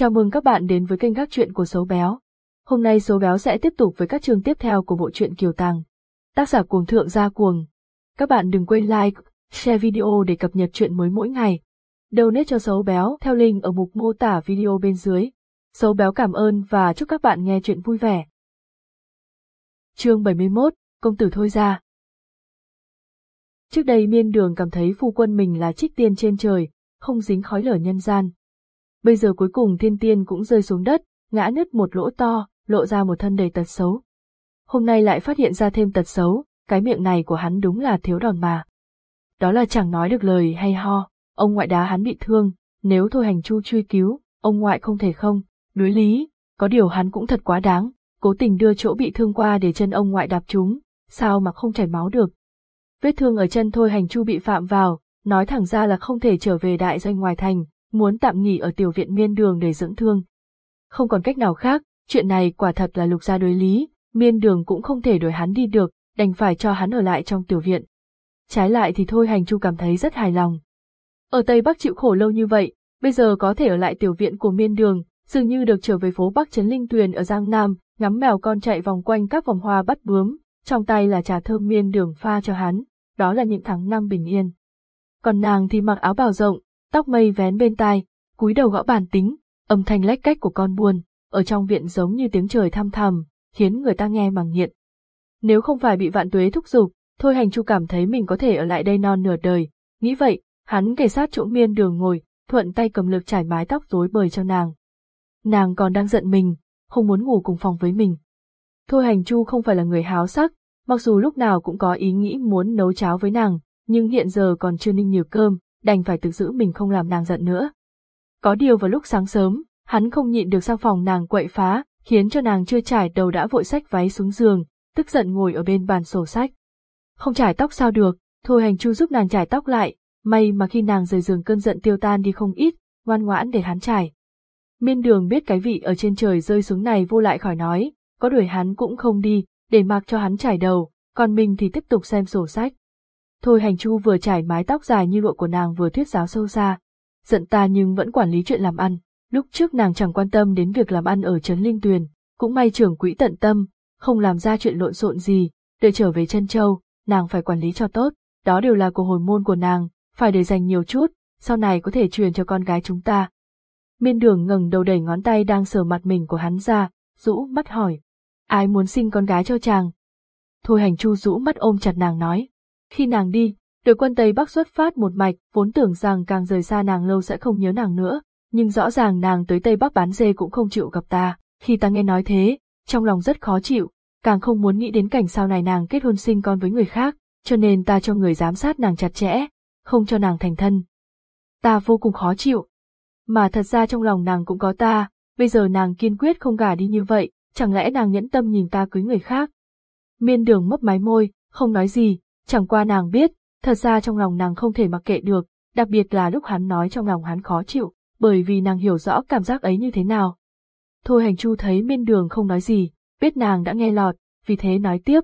Chào mừng các bạn đến với kênh các truyện của Sấu Béo. Hôm nay Sấu Béo sẽ tiếp tục với các chương tiếp theo của bộ truyện Kiều Tàng. Tác giả cuồng thượng gia cuồng. Các bạn đừng quên like, share video để cập nhật truyện mới mỗi ngày. Donate cho Sấu Béo theo link ở mục mô tả video bên dưới. Sấu Béo cảm ơn và chúc các bạn nghe truyện vui vẻ. Chương 71, Công tử thôi ra. Trước đây miên đường cảm thấy phu quân mình là trích tiên trên trời, không dính khói lửa nhân gian. Bây giờ cuối cùng thiên tiên cũng rơi xuống đất, ngã nứt một lỗ to, lộ ra một thân đầy tật xấu. Hôm nay lại phát hiện ra thêm tật xấu, cái miệng này của hắn đúng là thiếu đòn mà. Đó là chẳng nói được lời hay ho, ông ngoại đá hắn bị thương, nếu thôi hành chu truy cứu, ông ngoại không thể không, đối lý, có điều hắn cũng thật quá đáng, cố tình đưa chỗ bị thương qua để chân ông ngoại đạp chúng, sao mà không chảy máu được. Vết thương ở chân thôi hành chu bị phạm vào, nói thẳng ra là không thể trở về đại doanh ngoài thành, muốn tạm nghỉ ở tiểu viện miên đường để dưỡng thương. Không còn cách nào khác, chuyện này quả thật là lục gia đối lý, miên đường cũng không thể đuổi hắn đi được, đành phải cho hắn ở lại trong tiểu viện. Trái lại thì thôi hành chu cảm thấy rất hài lòng. Ở Tây Bắc chịu khổ lâu như vậy, bây giờ có thể ở lại tiểu viện của miên đường, dường như được trở về phố Bắc Trấn Linh Tuyền ở Giang Nam, ngắm mèo con chạy vòng quanh các vòng hoa bắt bướm, trong tay là trà thơm miên đường pha cho hắn, đó là những tháng năm bình yên. Còn nàng thì mặc áo bào rộng, tóc mây vén bên tai, cúi đầu gõ bàn tính, âm thanh lách cách của con buồn, ở trong viện giống như tiếng trời thăm thầm, khiến người ta nghe mà nghiện. Nếu không phải bị vạn tuế thúc giục, thôi hành chu cảm thấy mình có thể ở lại đây non nửa đời, nghĩ vậy, hắn kề sát chỗ miên đường ngồi, thuận tay cầm lược trải mái tóc rối bời cho nàng. Nàng còn đang giận mình, không muốn ngủ cùng phòng với mình. Thôi hành chu không phải là người háo sắc, mặc dù lúc nào cũng có ý nghĩ muốn nấu cháo với nàng, nhưng hiện giờ còn chưa ninh nhiều cơm, đành phải tự giữ mình không làm nàng giận nữa. Có điều vào lúc sáng sớm, hắn không nhịn được sang phòng nàng quậy phá, khiến cho nàng chưa trải đầu đã vội sách váy xuống giường, tức giận ngồi ở bên bàn sổ sách. Không trải tóc sao được, thôi hành chu giúp nàng trải tóc lại, may mà khi nàng rời giường cơn giận tiêu tan đi không ít, ngoan ngoãn để hắn trải. Miên đường biết cái vị ở trên trời rơi xuống này vô lại khỏi nói, có đuổi hắn cũng không đi, để mặc cho hắn trải đầu, còn mình thì tiếp tục xem sổ sách. Thôi hành chu vừa trải mái tóc dài như lụa của nàng vừa thuyết giáo sâu xa. Giận ta nhưng vẫn quản lý chuyện làm ăn, lúc trước nàng chẳng quan tâm đến việc làm ăn ở Trấn Linh Tuyền, cũng may trưởng quỹ tận tâm, không làm ra chuyện lộn xộn gì, đợi trở về chân châu, nàng phải quản lý cho tốt, đó đều là của hồi môn của nàng, phải để dành nhiều chút, sau này có thể truyền cho con gái chúng ta. Miên đường ngẩng đầu đẩy ngón tay đang sờ mặt mình của hắn ra, rũ mắt hỏi. Ai muốn sinh con gái cho chàng? Thôi hành chu rũ mắt ôm chặt nàng nói. Khi nàng đi, đội quân Tây Bắc xuất phát một mạch, vốn tưởng rằng càng rời xa nàng lâu sẽ không nhớ nàng nữa, nhưng rõ ràng nàng tới Tây Bắc bán dê cũng không chịu gặp ta, khi ta nghe nói thế, trong lòng rất khó chịu, càng không muốn nghĩ đến cảnh sau này nàng kết hôn sinh con với người khác, cho nên ta cho người giám sát nàng chặt chẽ, không cho nàng thành thân. Ta vô cùng khó chịu. Mà thật ra trong lòng nàng cũng có ta, bây giờ nàng kiên quyết không gả đi như vậy, chẳng lẽ nàng nhẫn tâm nhìn ta cưới người khác. Miên đường mấp mái môi, không nói gì, Chẳng qua nàng biết, thật ra trong lòng nàng không thể mặc kệ được, đặc biệt là lúc hắn nói trong lòng hắn khó chịu, bởi vì nàng hiểu rõ cảm giác ấy như thế nào. Thôi hành chu thấy miên đường không nói gì, biết nàng đã nghe lọt, vì thế nói tiếp.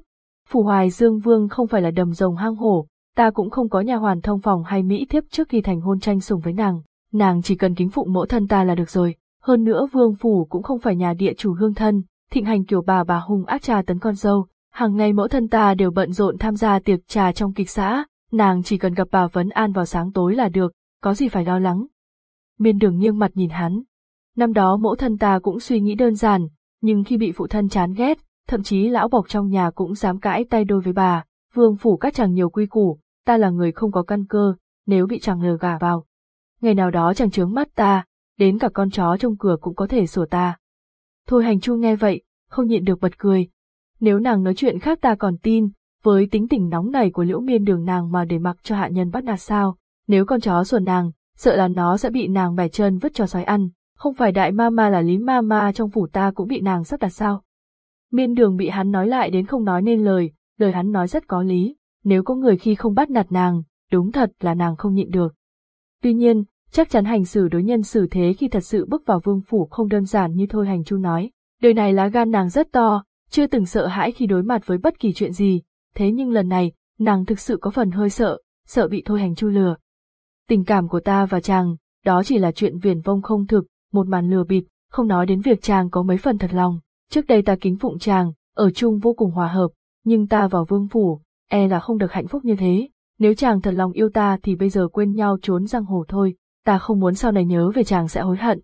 Phủ hoài dương vương không phải là đầm rồng hang hổ, ta cũng không có nhà hoàn thông phòng hay mỹ thiếp trước khi thành hôn tranh sủng với nàng, nàng chỉ cần kính phụng mẫu thân ta là được rồi. Hơn nữa vương phủ cũng không phải nhà địa chủ hương thân, thịnh hành kiểu bà bà hung ác trà tấn con dâu, hàng ngày mẫu thân ta đều bận rộn tham gia tiệc trà trong kịch xã, nàng chỉ cần gặp bà Vấn An vào sáng tối là được, có gì phải lo lắng. Miên đường nghiêng mặt nhìn hắn. Năm đó mẫu thân ta cũng suy nghĩ đơn giản, nhưng khi bị phụ thân chán ghét, thậm chí lão bọc trong nhà cũng dám cãi tay đôi với bà, vương phủ các chàng nhiều quy củ, ta là người không có căn cơ, nếu bị chàng lừa gả vào. Ngày nào đó chàng trướng mắt ta, đến cả con chó trong cửa cũng có thể sủa ta. Thôi hành chu nghe vậy, không nhịn được bật cười, nếu nàng nói chuyện khác ta còn tin, với tính tình nóng này của liễu miên đường nàng mà để mặc cho hạ nhân bắt nạt sao, nếu con chó xuẩn nàng, sợ là nó sẽ bị nàng bẻ chân vứt cho sói ăn, không phải đại ma ma là lý ma ma trong phủ ta cũng bị nàng sắp đặt sao. Miên đường bị hắn nói lại đến không nói nên lời, lời hắn nói rất có lý, nếu có người khi không bắt nạt nàng, đúng thật là nàng không nhịn được. Tuy nhiên, chắc chắn hành xử đối nhân xử thế khi thật sự bước vào vương phủ không đơn giản như thôi hành chu nói. Đời này lá gan nàng rất to, chưa từng sợ hãi khi đối mặt với bất kỳ chuyện gì, thế nhưng lần này, nàng thực sự có phần hơi sợ, sợ bị thôi hành chu lừa. Tình cảm của ta và chàng, đó chỉ là chuyện viển vông không thực, một màn lừa bịp, không nói đến việc chàng có mấy phần thật lòng. Trước đây ta kính phụng chàng, ở chung vô cùng hòa hợp, nhưng ta vào vương phủ, e là không được hạnh phúc như thế. Nếu chàng thật lòng yêu ta thì bây giờ quên nhau trốn giang hồ thôi, ta không muốn sau này nhớ về chàng sẽ hối hận.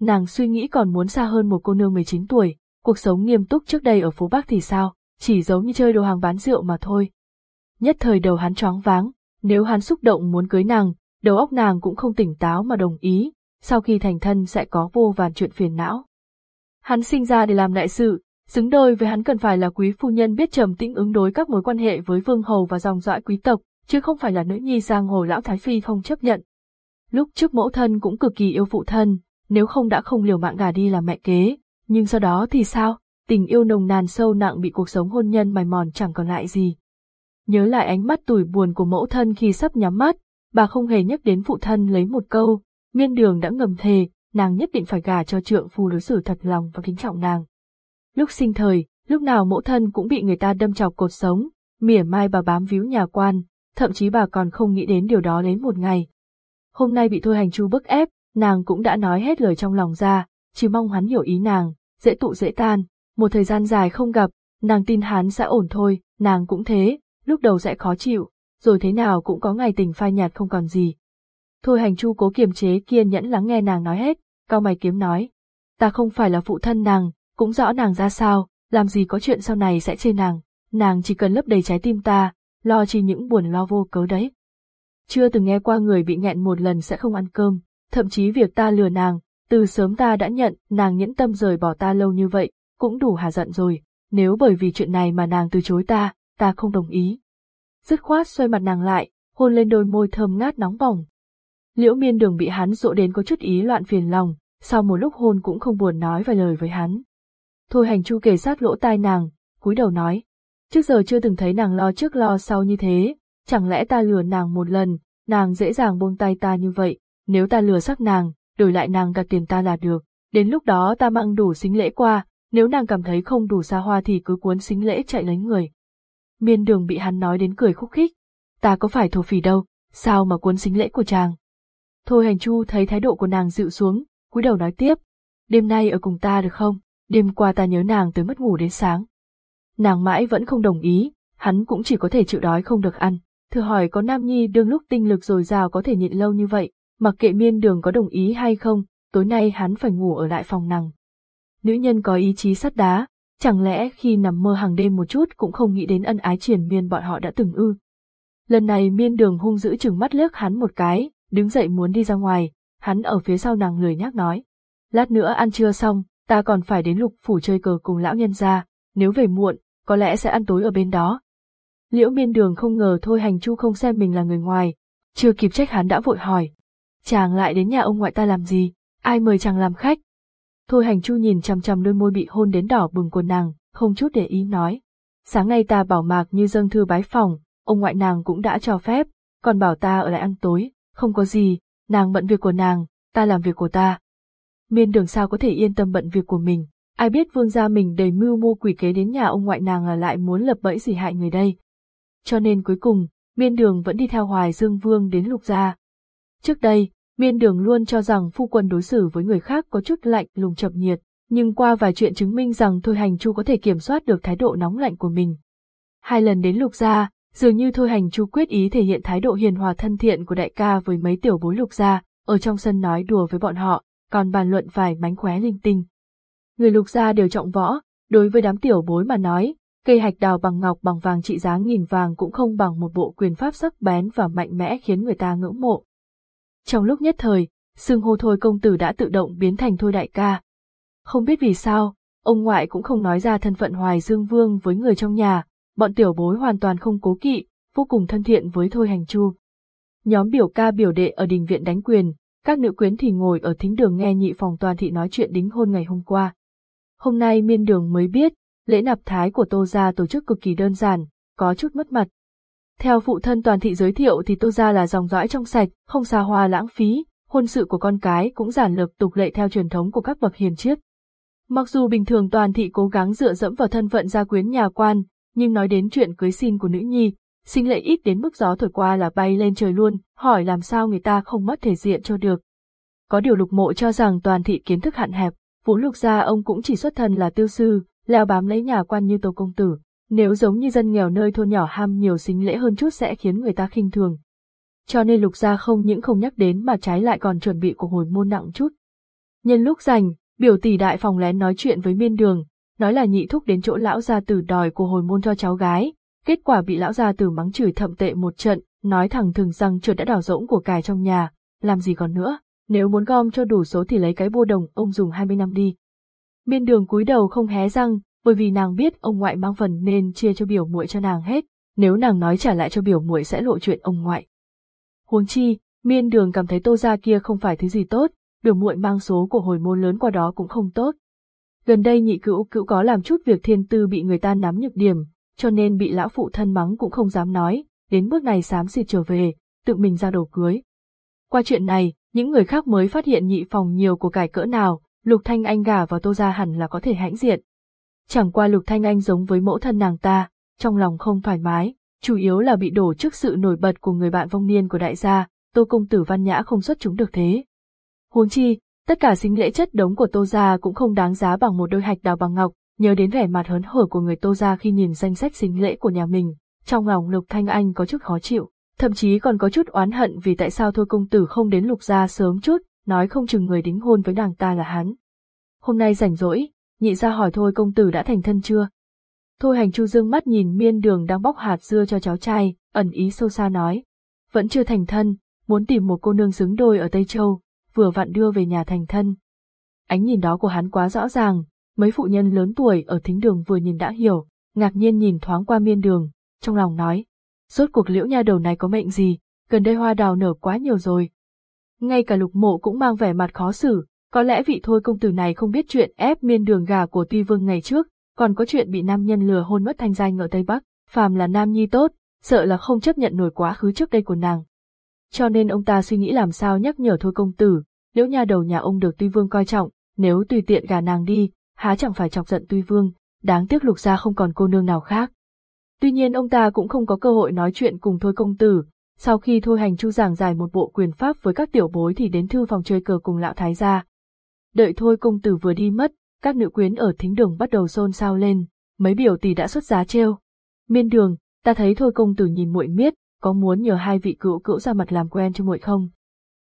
Nàng suy nghĩ còn muốn xa hơn một cô nương 19 tuổi, cuộc sống nghiêm túc trước đây ở phố Bắc thì sao, chỉ giống như chơi đồ hàng bán rượu mà thôi. Nhất thời đầu hắn choáng váng, nếu hắn xúc động muốn cưới nàng, đầu óc nàng cũng không tỉnh táo mà đồng ý, sau khi thành thân sẽ có vô vàn chuyện phiền não. Hắn sinh ra để làm đại sự, xứng đôi với hắn cần phải là quý phu nhân biết trầm tĩnh ứng đối các mối quan hệ với vương hầu và dòng dõi quý tộc, chứ không phải là nữ nhi giang hồ lão thái phi không chấp nhận. Lúc trước mẫu thân cũng cực kỳ yêu phụ thân, nếu không đã không liều mạng gà đi làm mẹ kế, nhưng sau đó thì sao? Tình yêu nồng nàn sâu nặng bị cuộc sống hôn nhân mài mòn chẳng còn lại gì. Nhớ lại ánh mắt tủi buồn của mẫu thân khi sắp nhắm mắt, bà không hề nhắc đến phụ thân lấy một câu, miên đường đã ngầm thề, nàng nhất định phải gả cho trượng phu đối xử thật lòng và kính trọng nàng. Lúc sinh thời, lúc nào mẫu thân cũng bị người ta đâm chọc cột sống, mỉa mai bà bám víu nhà quan, thậm chí bà còn không nghĩ đến điều đó đến một ngày. Hôm nay bị Thôi Hành Chu bức ép, nàng cũng đã nói hết lời trong lòng ra, chỉ mong hắn hiểu ý nàng, dễ tụ dễ tan, một thời gian dài không gặp, nàng tin hắn sẽ ổn thôi, nàng cũng thế, lúc đầu sẽ khó chịu, rồi thế nào cũng có ngày tình phai nhạt không còn gì. Thôi hành chu cố kiềm chế kiên nhẫn lắng nghe nàng nói hết, cao mày kiếm nói. Ta không phải là phụ thân nàng, cũng rõ nàng ra sao, làm gì có chuyện sau này sẽ chê nàng, nàng chỉ cần lấp đầy trái tim ta, lo chi những buồn lo vô cớ đấy. Chưa từng nghe qua người bị nghẹn một lần sẽ không ăn cơm, thậm chí việc ta lừa nàng, từ sớm ta đã nhận nàng nhẫn tâm rời bỏ ta lâu như vậy, cũng đủ hà giận rồi, nếu bởi vì chuyện này mà nàng từ chối ta, ta không đồng ý. Dứt khoát xoay mặt nàng lại, hôn lên đôi môi thơm ngát nóng bỏng. Liễu miên đường bị hắn dỗ đến có chút ý loạn phiền lòng, sau một lúc hôn cũng không buồn nói vài lời với hắn. Thôi hành chu kề sát lỗ tai nàng, cúi đầu nói. Trước giờ chưa từng thấy nàng lo trước lo sau như thế, chẳng lẽ ta lừa nàng một lần, nàng dễ dàng buông tay ta như vậy, nếu ta lừa sắc nàng, đổi lại nàng gạt tiền ta là được, đến lúc đó ta mang đủ xính lễ qua, nếu nàng cảm thấy không đủ xa hoa thì cứ cuốn xính lễ chạy lấy người. Miên đường bị hắn nói đến cười khúc khích, ta có phải thổ phỉ đâu, sao mà cuốn xính lễ của chàng. Thôi hành chu thấy thái độ của nàng dịu xuống, cúi đầu nói tiếp, đêm nay ở cùng ta được không, đêm qua ta nhớ nàng tới mất ngủ đến sáng. Nàng mãi vẫn không đồng ý, hắn cũng chỉ có thể chịu đói không được ăn, thử hỏi có nam nhi đương lúc tinh lực dồi dào có thể nhịn lâu như vậy, mặc kệ miên đường có đồng ý hay không, tối nay hắn phải ngủ ở lại phòng nàng. Nữ nhân có ý chí sắt đá, chẳng lẽ khi nằm mơ hàng đêm một chút cũng không nghĩ đến ân ái triển miên bọn họ đã từng ư. Lần này miên đường hung dữ chừng mắt liếc hắn một cái, đứng dậy muốn đi ra ngoài, hắn ở phía sau nàng lười nhác nói. Lát nữa ăn trưa xong, ta còn phải đến lục phủ chơi cờ cùng lão nhân ra, nếu về muộn, có lẽ sẽ ăn tối ở bên đó. Liễu miên đường không ngờ thôi hành chu không xem mình là người ngoài, chưa kịp trách hắn đã vội hỏi, chàng lại đến nhà ông ngoại ta làm gì, ai mời chàng làm khách. Thôi hành chu nhìn chằm chằm đôi môi bị hôn đến đỏ bừng của nàng, không chút để ý nói. Sáng nay ta bảo mạc như dâng thư bái phòng, ông ngoại nàng cũng đã cho phép, còn bảo ta ở lại ăn tối, không có gì, nàng bận việc của nàng, ta làm việc của ta. Miên đường sao có thể yên tâm bận việc của mình, ai biết vương gia mình đầy mưu mô quỷ kế đến nhà ông ngoại nàng là lại muốn lập bẫy gì hại người đây. Cho nên cuối cùng, miên đường vẫn đi theo hoài dương vương đến lục gia, Trước đây, miên đường luôn cho rằng phu quân đối xử với người khác có chút lạnh lùng chậm nhiệt, nhưng qua vài chuyện chứng minh rằng Thôi Hành Chu có thể kiểm soát được thái độ nóng lạnh của mình. Hai lần đến lục gia, dường như Thôi Hành Chu quyết ý thể hiện thái độ hiền hòa thân thiện của đại ca với mấy tiểu bối lục gia, ở trong sân nói đùa với bọn họ, còn bàn luận vài mánh khóe linh tinh. Người lục gia đều trọng võ, đối với đám tiểu bối mà nói, cây hạch đào bằng ngọc bằng vàng trị giá nghìn vàng cũng không bằng một bộ quyền pháp sắc bén và mạnh mẽ khiến người ta ngưỡng mộ. Trong lúc nhất thời, xưng hô thôi công tử đã tự động biến thành thôi đại ca. Không biết vì sao, ông ngoại cũng không nói ra thân phận Hoài Dương Vương với người trong nhà, bọn tiểu bối hoàn toàn không cố kỵ, vô cùng thân thiện với thôi hành chu. Nhóm biểu ca biểu đệ ở đình viện đánh quyền, các nữ quyến thì ngồi ở thính đường nghe nhị phòng toàn thị nói chuyện đính hôn ngày hôm qua. Hôm nay miên đường mới biết, lễ nạp thái của tô gia tổ chức cực kỳ đơn giản, có chút mất mặt, theo phụ thân toàn thị giới thiệu thì Tô Gia là dòng dõi trong sạch, không xa hoa lãng phí, hôn sự của con cái cũng giản lược tục lệ theo truyền thống của các bậc hiền triết. Mặc dù bình thường toàn thị cố gắng dựa dẫm vào thân phận gia quyến nhà quan, nhưng nói đến chuyện cưới xin của nữ nhi, sinh lệ ít đến mức gió thổi qua là bay lên trời luôn, hỏi làm sao người ta không mất thể diện cho được. Có điều lục mộ cho rằng toàn thị kiến thức hạn hẹp, vốn lục gia ông cũng chỉ xuất thân là tiêu sư, leo bám lấy nhà quan như tô công tử. Nếu giống như dân nghèo nơi thôn nhỏ ham nhiều xính lễ hơn chút sẽ khiến người ta khinh thường. Cho nên lục gia không những không nhắc đến mà trái lại còn chuẩn bị của hồi môn nặng chút. Nhân lúc rảnh, biểu tỷ đại phòng lén nói chuyện với miên đường, nói là nhị thúc đến chỗ lão gia tử đòi của hồi môn cho cháu gái, kết quả bị lão gia tử mắng chửi thậm tệ một trận, nói thẳng thừng rằng trượt đã đào rỗng của cải trong nhà, làm gì còn nữa, nếu muốn gom cho đủ số thì lấy cái bô đồng ông dùng 20 năm đi. Miên đường cúi đầu không hé răng, bởi vì nàng biết ông ngoại mang phần nên chia cho biểu muội cho nàng hết, nếu nàng nói trả lại cho biểu muội sẽ lộ chuyện ông ngoại. Huống chi, miên đường cảm thấy tô gia kia không phải thứ gì tốt, biểu muội mang số của hồi môn lớn qua đó cũng không tốt. Gần đây nhị cữu cữu có làm chút việc thiên tư bị người ta nắm nhược điểm, cho nên bị lão phụ thân mắng cũng không dám nói, đến bước này xám xịt trở về, tự mình ra đồ cưới. Qua chuyện này, những người khác mới phát hiện nhị phòng nhiều của cải cỡ nào, Lục Thanh Anh gả vào Tô Gia hẳn là có thể hãnh diện. Chẳng qua Lục Thanh Anh giống với mẫu thân nàng ta, trong lòng không thoải mái, chủ yếu là bị đổ trước sự nổi bật của người bạn vong niên của đại gia, Tô Công Tử Văn Nhã không xuất chúng được thế. Huống chi, tất cả sinh lễ chất đống của Tô Gia cũng không đáng giá bằng một đôi hạch đào bằng ngọc, nhớ đến vẻ mặt hớn hở của người Tô Gia khi nhìn danh sách sinh lễ của nhà mình, trong lòng Lục Thanh Anh có chút khó chịu, thậm chí còn có chút oán hận vì tại sao Thôi Công Tử không đến Lục Gia sớm chút, nói không chừng người đính hôn với nàng ta là hắn. Hôm nay rảnh rỗi, nhị ra hỏi Thôi Công Tử đã thành thân chưa? Thôi hành chu dương mắt nhìn miên đường đang bóc hạt dưa cho cháu trai, ẩn ý sâu xa nói. Vẫn chưa thành thân, muốn tìm một cô nương xứng đôi ở Tây Châu, vừa vặn đưa về nhà thành thân. Ánh nhìn đó của hắn quá rõ ràng, mấy phụ nhân lớn tuổi ở thính đường vừa nhìn đã hiểu, ngạc nhiên nhìn thoáng qua miên đường, trong lòng nói. Rốt cuộc liễu nha đầu này có mệnh gì, gần đây hoa đào nở quá nhiều rồi. Ngay cả lục mộ cũng mang vẻ mặt khó xử, có lẽ vị thôi công tử này không biết chuyện ép miên đường gà của Tuy Vương ngày trước, còn có chuyện bị nam nhân lừa hôn mất thanh danh ở Tây Bắc, phàm là nam nhi tốt, sợ là không chấp nhận nổi quá khứ trước đây của nàng. Cho nên ông ta suy nghĩ làm sao nhắc nhở thôi công tử, liễu nha đầu nhà ông được Tuy Vương coi trọng, nếu tùy tiện gà nàng đi, há chẳng phải chọc giận Tuy Vương, đáng tiếc lục gia không còn cô nương nào khác. Tuy nhiên ông ta cũng không có cơ hội nói chuyện cùng thôi công tử, sau khi thôi hành chu giảng giải một bộ quyền pháp với các tiểu bối thì đến thư phòng chơi cờ cùng lão thái gia. Đợi thôi công tử vừa đi mất, các nữ quyến ở thính đường bắt đầu xôn xao lên, mấy biểu tỷ đã xuất giá treo. Miên đường, ta thấy thôi công tử nhìn muội miết, có muốn nhờ hai vị cữu cữu ra mặt làm quen cho muội không?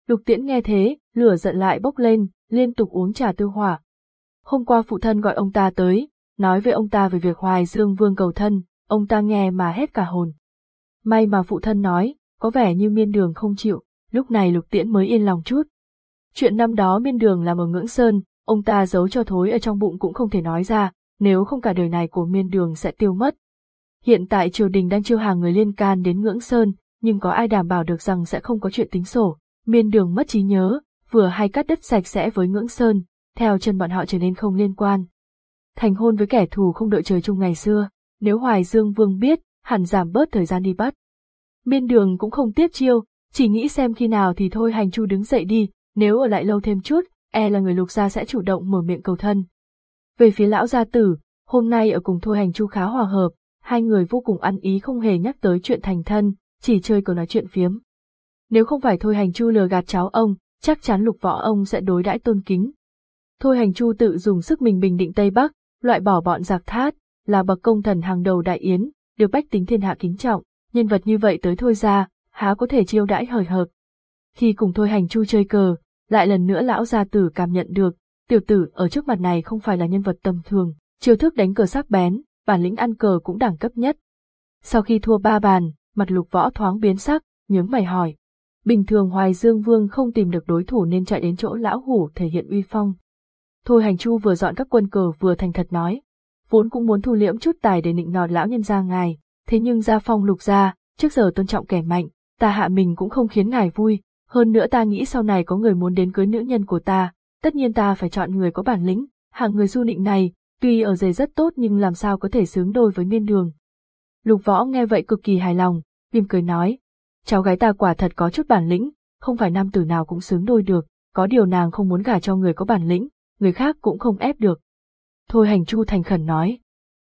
Lục tiễn nghe thế, lửa giận lại bốc lên, liên tục uống trà tiêu hỏa. Hôm qua phụ thân gọi ông ta tới, nói với ông ta về việc Hoài Dương Vương cầu thân, ông ta nghe mà hết cả hồn. May mà phụ thân nói, có vẻ như miên đường không chịu, lúc này lục tiễn mới yên lòng chút. Chuyện năm đó miên đường làm ở ngưỡng sơn, ông ta giấu cho thối ở trong bụng cũng không thể nói ra, nếu không cả đời này của miên đường sẽ tiêu mất. Hiện tại triều đình đang chiêu hàng người liên can đến ngưỡng sơn, nhưng có ai đảm bảo được rằng sẽ không có chuyện tính sổ, miên đường mất trí nhớ, vừa hay cắt đất sạch sẽ với ngưỡng sơn, theo chân bọn họ trở nên không liên quan. Thành hôn với kẻ thù không đợi trời chung ngày xưa, nếu Hoài Dương Vương biết, hẳn giảm bớt thời gian đi bắt. Miên đường cũng không tiếp chiêu, chỉ nghĩ xem khi nào thì thôi hành chu đứng dậy đi, nếu ở lại lâu thêm chút, e là người lục gia sẽ chủ động mở miệng cầu thân. Về phía lão gia tử, hôm nay ở cùng thôi hành chu khá hòa hợp, hai người vô cùng ăn ý không hề nhắc tới chuyện thành thân, chỉ chơi câu nói chuyện phiếm. Nếu không phải thôi hành chu lừa gạt cháu ông, chắc chắn lục võ ông sẽ đối đãi tôn kính. Thôi hành chu tự dùng sức mình bình định Tây Bắc, loại bỏ bọn giặc thát, là bậc công thần hàng đầu đại yến, được bách tính thiên hạ kính trọng, nhân vật như vậy tới thôi ra, há có thể chiêu đãi hời hợt. Khi cùng thôi hành chu chơi cờ, lại lần nữa lão gia tử cảm nhận được, tiểu tử ở trước mặt này không phải là nhân vật tầm thường, chiêu thức đánh cờ sắc bén, bản lĩnh ăn cờ cũng đẳng cấp nhất. Sau khi thua ba bàn, mặt lục võ thoáng biến sắc, nhướng mày hỏi. Bình thường Hoài Dương Vương không tìm được đối thủ nên chạy đến chỗ lão hủ thể hiện uy phong. Thôi hành chu vừa dọn các quân cờ vừa thành thật nói. Vốn cũng muốn thu liễm chút tài để nịnh nọt lão nhân gia ngài, thế nhưng gia phong lục gia, trước giờ tôn trọng kẻ mạnh, ta hạ mình cũng không khiến ngài vui, hơn nữa ta nghĩ sau này có người muốn đến cưới nữ nhân của ta, tất nhiên ta phải chọn người có bản lĩnh, hàng người du nịnh này, tuy ở giày rất tốt nhưng làm sao có thể xứng đôi với miên đường. Lục võ nghe vậy cực kỳ hài lòng, mỉm cười nói, cháu gái ta quả thật có chút bản lĩnh, không phải nam tử nào cũng xứng đôi được, có điều nàng không muốn gả cho người có bản lĩnh, người khác cũng không ép được. Thôi hành chu thành khẩn nói,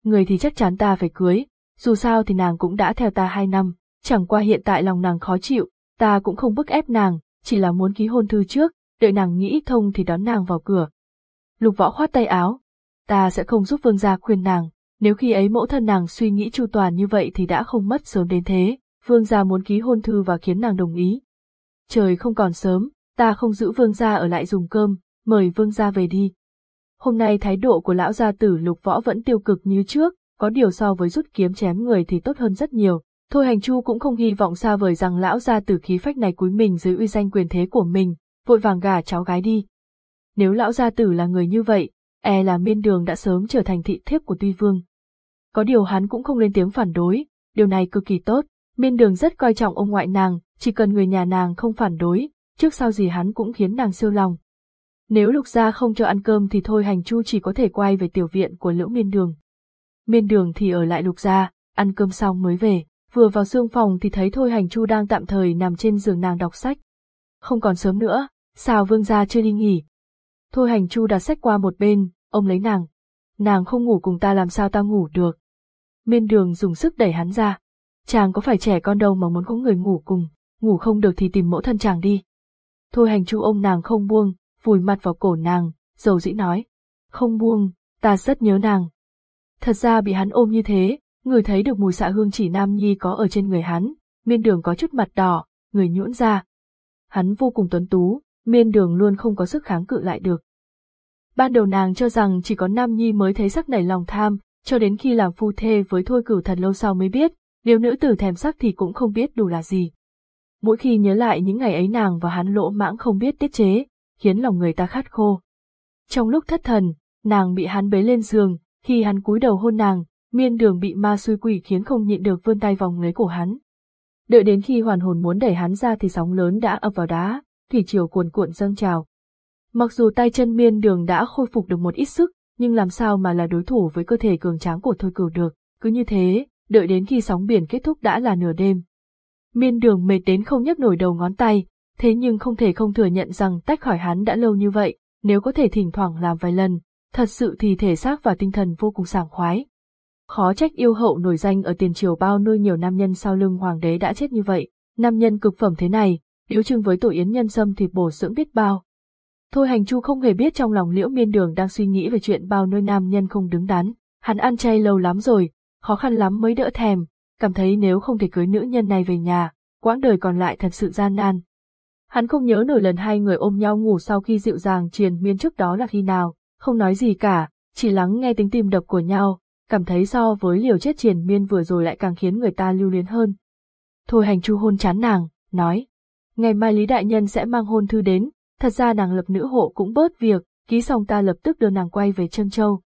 người thì chắc chắn ta phải cưới, dù sao thì nàng cũng đã theo ta hai năm, chẳng qua hiện tại lòng nàng khó chịu, ta cũng không bức ép nàng, chỉ là muốn ký hôn thư trước, đợi nàng nghĩ thông thì đón nàng vào cửa. Lục võ khoát tay áo, ta sẽ không giúp vương gia khuyên nàng, nếu khi ấy mẫu thân nàng suy nghĩ chu toàn như vậy thì đã không mất sớm đến thế, vương gia muốn ký hôn thư và khiến nàng đồng ý. Trời không còn sớm, ta không giữ vương gia ở lại dùng cơm, mời vương gia về đi. Hôm nay thái độ của lão gia tử lục võ vẫn tiêu cực như trước, có điều so với rút kiếm chém người thì tốt hơn rất nhiều. Thôi hành chu cũng không hy vọng xa vời rằng lão gia tử khí phách này cúi mình dưới uy danh quyền thế của mình, vội vàng gả cháu gái đi. Nếu lão gia tử là người như vậy, e là miên đường đã sớm trở thành thị thiếp của tuy vương. Có điều hắn cũng không lên tiếng phản đối, điều này cực kỳ tốt, miên đường rất coi trọng ông ngoại nàng, chỉ cần người nhà nàng không phản đối, trước sau gì hắn cũng khiến nàng siêu lòng. Nếu lục gia không cho ăn cơm thì thôi hành chu chỉ có thể quay về tiểu viện của lữ miên đường. Miên đường thì ở lại lục gia, ăn cơm xong mới về, vừa vào xương phòng thì thấy thôi hành chu đang tạm thời nằm trên giường nàng đọc sách. Không còn sớm nữa, sao vương gia chưa đi nghỉ. Thôi hành chu đặt sách qua một bên, ông lấy nàng. Nàng không ngủ cùng ta làm sao ta ngủ được. Miên đường dùng sức đẩy hắn ra. Chàng có phải trẻ con đâu mà muốn có người ngủ cùng, ngủ không được thì tìm mẫu thân chàng đi. Thôi hành chu ông nàng không buông, vùi mặt vào cổ nàng, dầu dĩ nói. Không buông, ta rất nhớ nàng. Thật ra bị hắn ôm như thế, người thấy được mùi xạ hương chỉ nam nhi có ở trên người hắn, miên đường có chút mặt đỏ, người nhũn ra. Hắn vô cùng tuấn tú, miên đường luôn không có sức kháng cự lại được. Ban đầu nàng cho rằng chỉ có nam nhi mới thấy sắc nảy lòng tham, cho đến khi làm phu thê với thôi cửu thật lâu sau mới biết, nếu nữ tử thèm sắc thì cũng không biết đủ là gì. Mỗi khi nhớ lại những ngày ấy nàng và hắn lỗ mãng không biết tiết chế, khiến lòng người ta khát khô. Trong lúc thất thần, nàng bị hắn bế lên giường, khi hắn cúi đầu hôn nàng, miên đường bị ma xui quỷ khiến không nhịn được vươn tay vòng lấy cổ hắn. Đợi đến khi hoàn hồn muốn đẩy hắn ra thì sóng lớn đã ập vào đá, thủy chiều cuồn cuộn dâng trào. Mặc dù tay chân miên đường đã khôi phục được một ít sức, nhưng làm sao mà là đối thủ với cơ thể cường tráng của thôi cửu được, cứ như thế, đợi đến khi sóng biển kết thúc đã là nửa đêm. Miên đường mệt đến không nhấc nổi đầu ngón tay, thế nhưng không thể không thừa nhận rằng tách khỏi hắn đã lâu như vậy, nếu có thể thỉnh thoảng làm vài lần, thật sự thì thể xác và tinh thần vô cùng sảng khoái. Khó trách yêu hậu nổi danh ở tiền triều bao nuôi nhiều nam nhân sau lưng hoàng đế đã chết như vậy, nam nhân cực phẩm thế này, điếu trưng với tổ yến nhân sâm thì bổ dưỡng biết bao. Thôi hành chu không hề biết trong lòng liễu miên đường đang suy nghĩ về chuyện bao nuôi nam nhân không đứng đắn, hắn ăn chay lâu lắm rồi, khó khăn lắm mới đỡ thèm, cảm thấy nếu không thể cưới nữ nhân này về nhà, quãng đời còn lại thật sự gian nan. Hắn không nhớ nổi lần hai người ôm nhau ngủ sau khi dịu dàng triền miên trước đó là khi nào, không nói gì cả, chỉ lắng nghe tiếng tim đập của nhau, cảm thấy so với liều chết triền miên vừa rồi lại càng khiến người ta lưu luyến hơn. Thôi hành chu hôn chán nàng, nói, ngày mai Lý Đại Nhân sẽ mang hôn thư đến, thật ra nàng lập nữ hộ cũng bớt việc, ký xong ta lập tức đưa nàng quay về Trân Châu.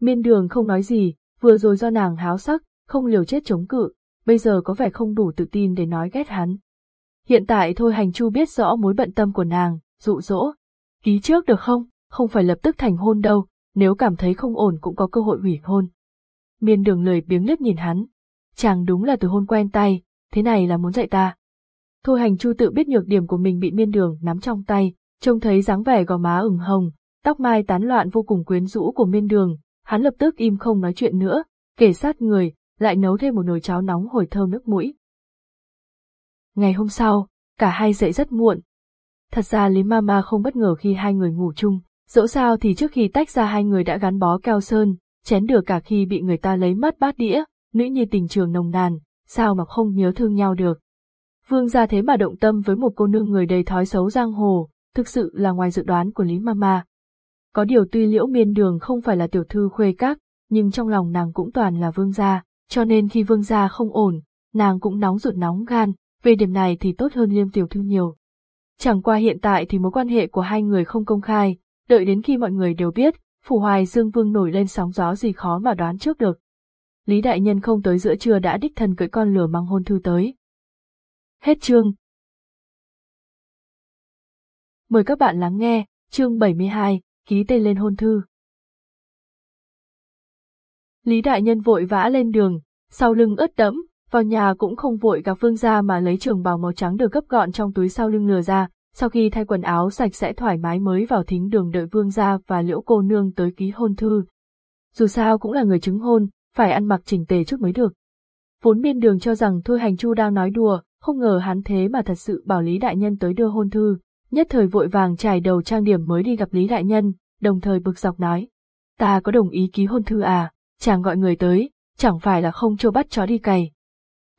Miên đường không nói gì, vừa rồi do nàng háo sắc, không liều chết chống cự, bây giờ có vẻ không đủ tự tin để nói ghét hắn. Hiện tại thôi hành chu biết rõ mối bận tâm của nàng, dụ dỗ. Ký trước được không, không phải lập tức thành hôn đâu, nếu cảm thấy không ổn cũng có cơ hội hủy hôn. Miên đường lười biếng liếc nhìn hắn. Chàng đúng là từ hôn quen tay, thế này là muốn dạy ta. Thôi hành chu tự biết nhược điểm của mình bị miên đường nắm trong tay, trông thấy dáng vẻ gò má ửng hồng, tóc mai tán loạn vô cùng quyến rũ của miên đường, hắn lập tức im không nói chuyện nữa, kể sát người, lại nấu thêm một nồi cháo nóng hồi thơm nước mũi. Ngày hôm sau, cả hai dậy rất muộn. Thật ra Lý Mama không bất ngờ khi hai người ngủ chung, dẫu sao thì trước khi tách ra hai người đã gắn bó keo sơn, chén được cả khi bị người ta lấy mất bát đĩa, nữ nhi tình trường nồng nàn, sao mà không nhớ thương nhau được. Vương gia thế mà động tâm với một cô nương người đầy thói xấu giang hồ, thực sự là ngoài dự đoán của Lý Mama. Có điều tuy liễu miên đường không phải là tiểu thư khuê các, nhưng trong lòng nàng cũng toàn là vương gia, cho nên khi vương gia không ổn, nàng cũng nóng ruột nóng gan, về điểm này thì tốt hơn liêm tiểu thư nhiều. Chẳng qua hiện tại thì mối quan hệ của hai người không công khai, đợi đến khi mọi người đều biết, phủ hoài dương vương nổi lên sóng gió gì khó mà đoán trước được. Lý đại nhân không tới giữa trưa đã đích thân cưỡi con lửa mang hôn thư tới. Hết chương. Mời các bạn lắng nghe, chương 72, ký tên lên hôn thư. Lý đại nhân vội vã lên đường, sau lưng ướt đẫm, vào nhà cũng không vội gặp vương gia mà lấy trường bào màu trắng được gấp gọn trong túi sau lưng lừa ra, sau khi thay quần áo sạch sẽ thoải mái mới vào thính đường đợi vương gia và liễu cô nương tới ký hôn thư. Dù sao cũng là người chứng hôn, phải ăn mặc chỉnh tề chút mới được. Vốn biên đường cho rằng Thôi Hành Chu đang nói đùa, không ngờ hắn thế mà thật sự bảo Lý Đại Nhân tới đưa hôn thư, nhất thời vội vàng trải đầu trang điểm mới đi gặp Lý Đại Nhân, đồng thời bực dọc nói. Ta có đồng ý ký hôn thư à, chàng gọi người tới, chẳng phải là không cho bắt chó đi cày.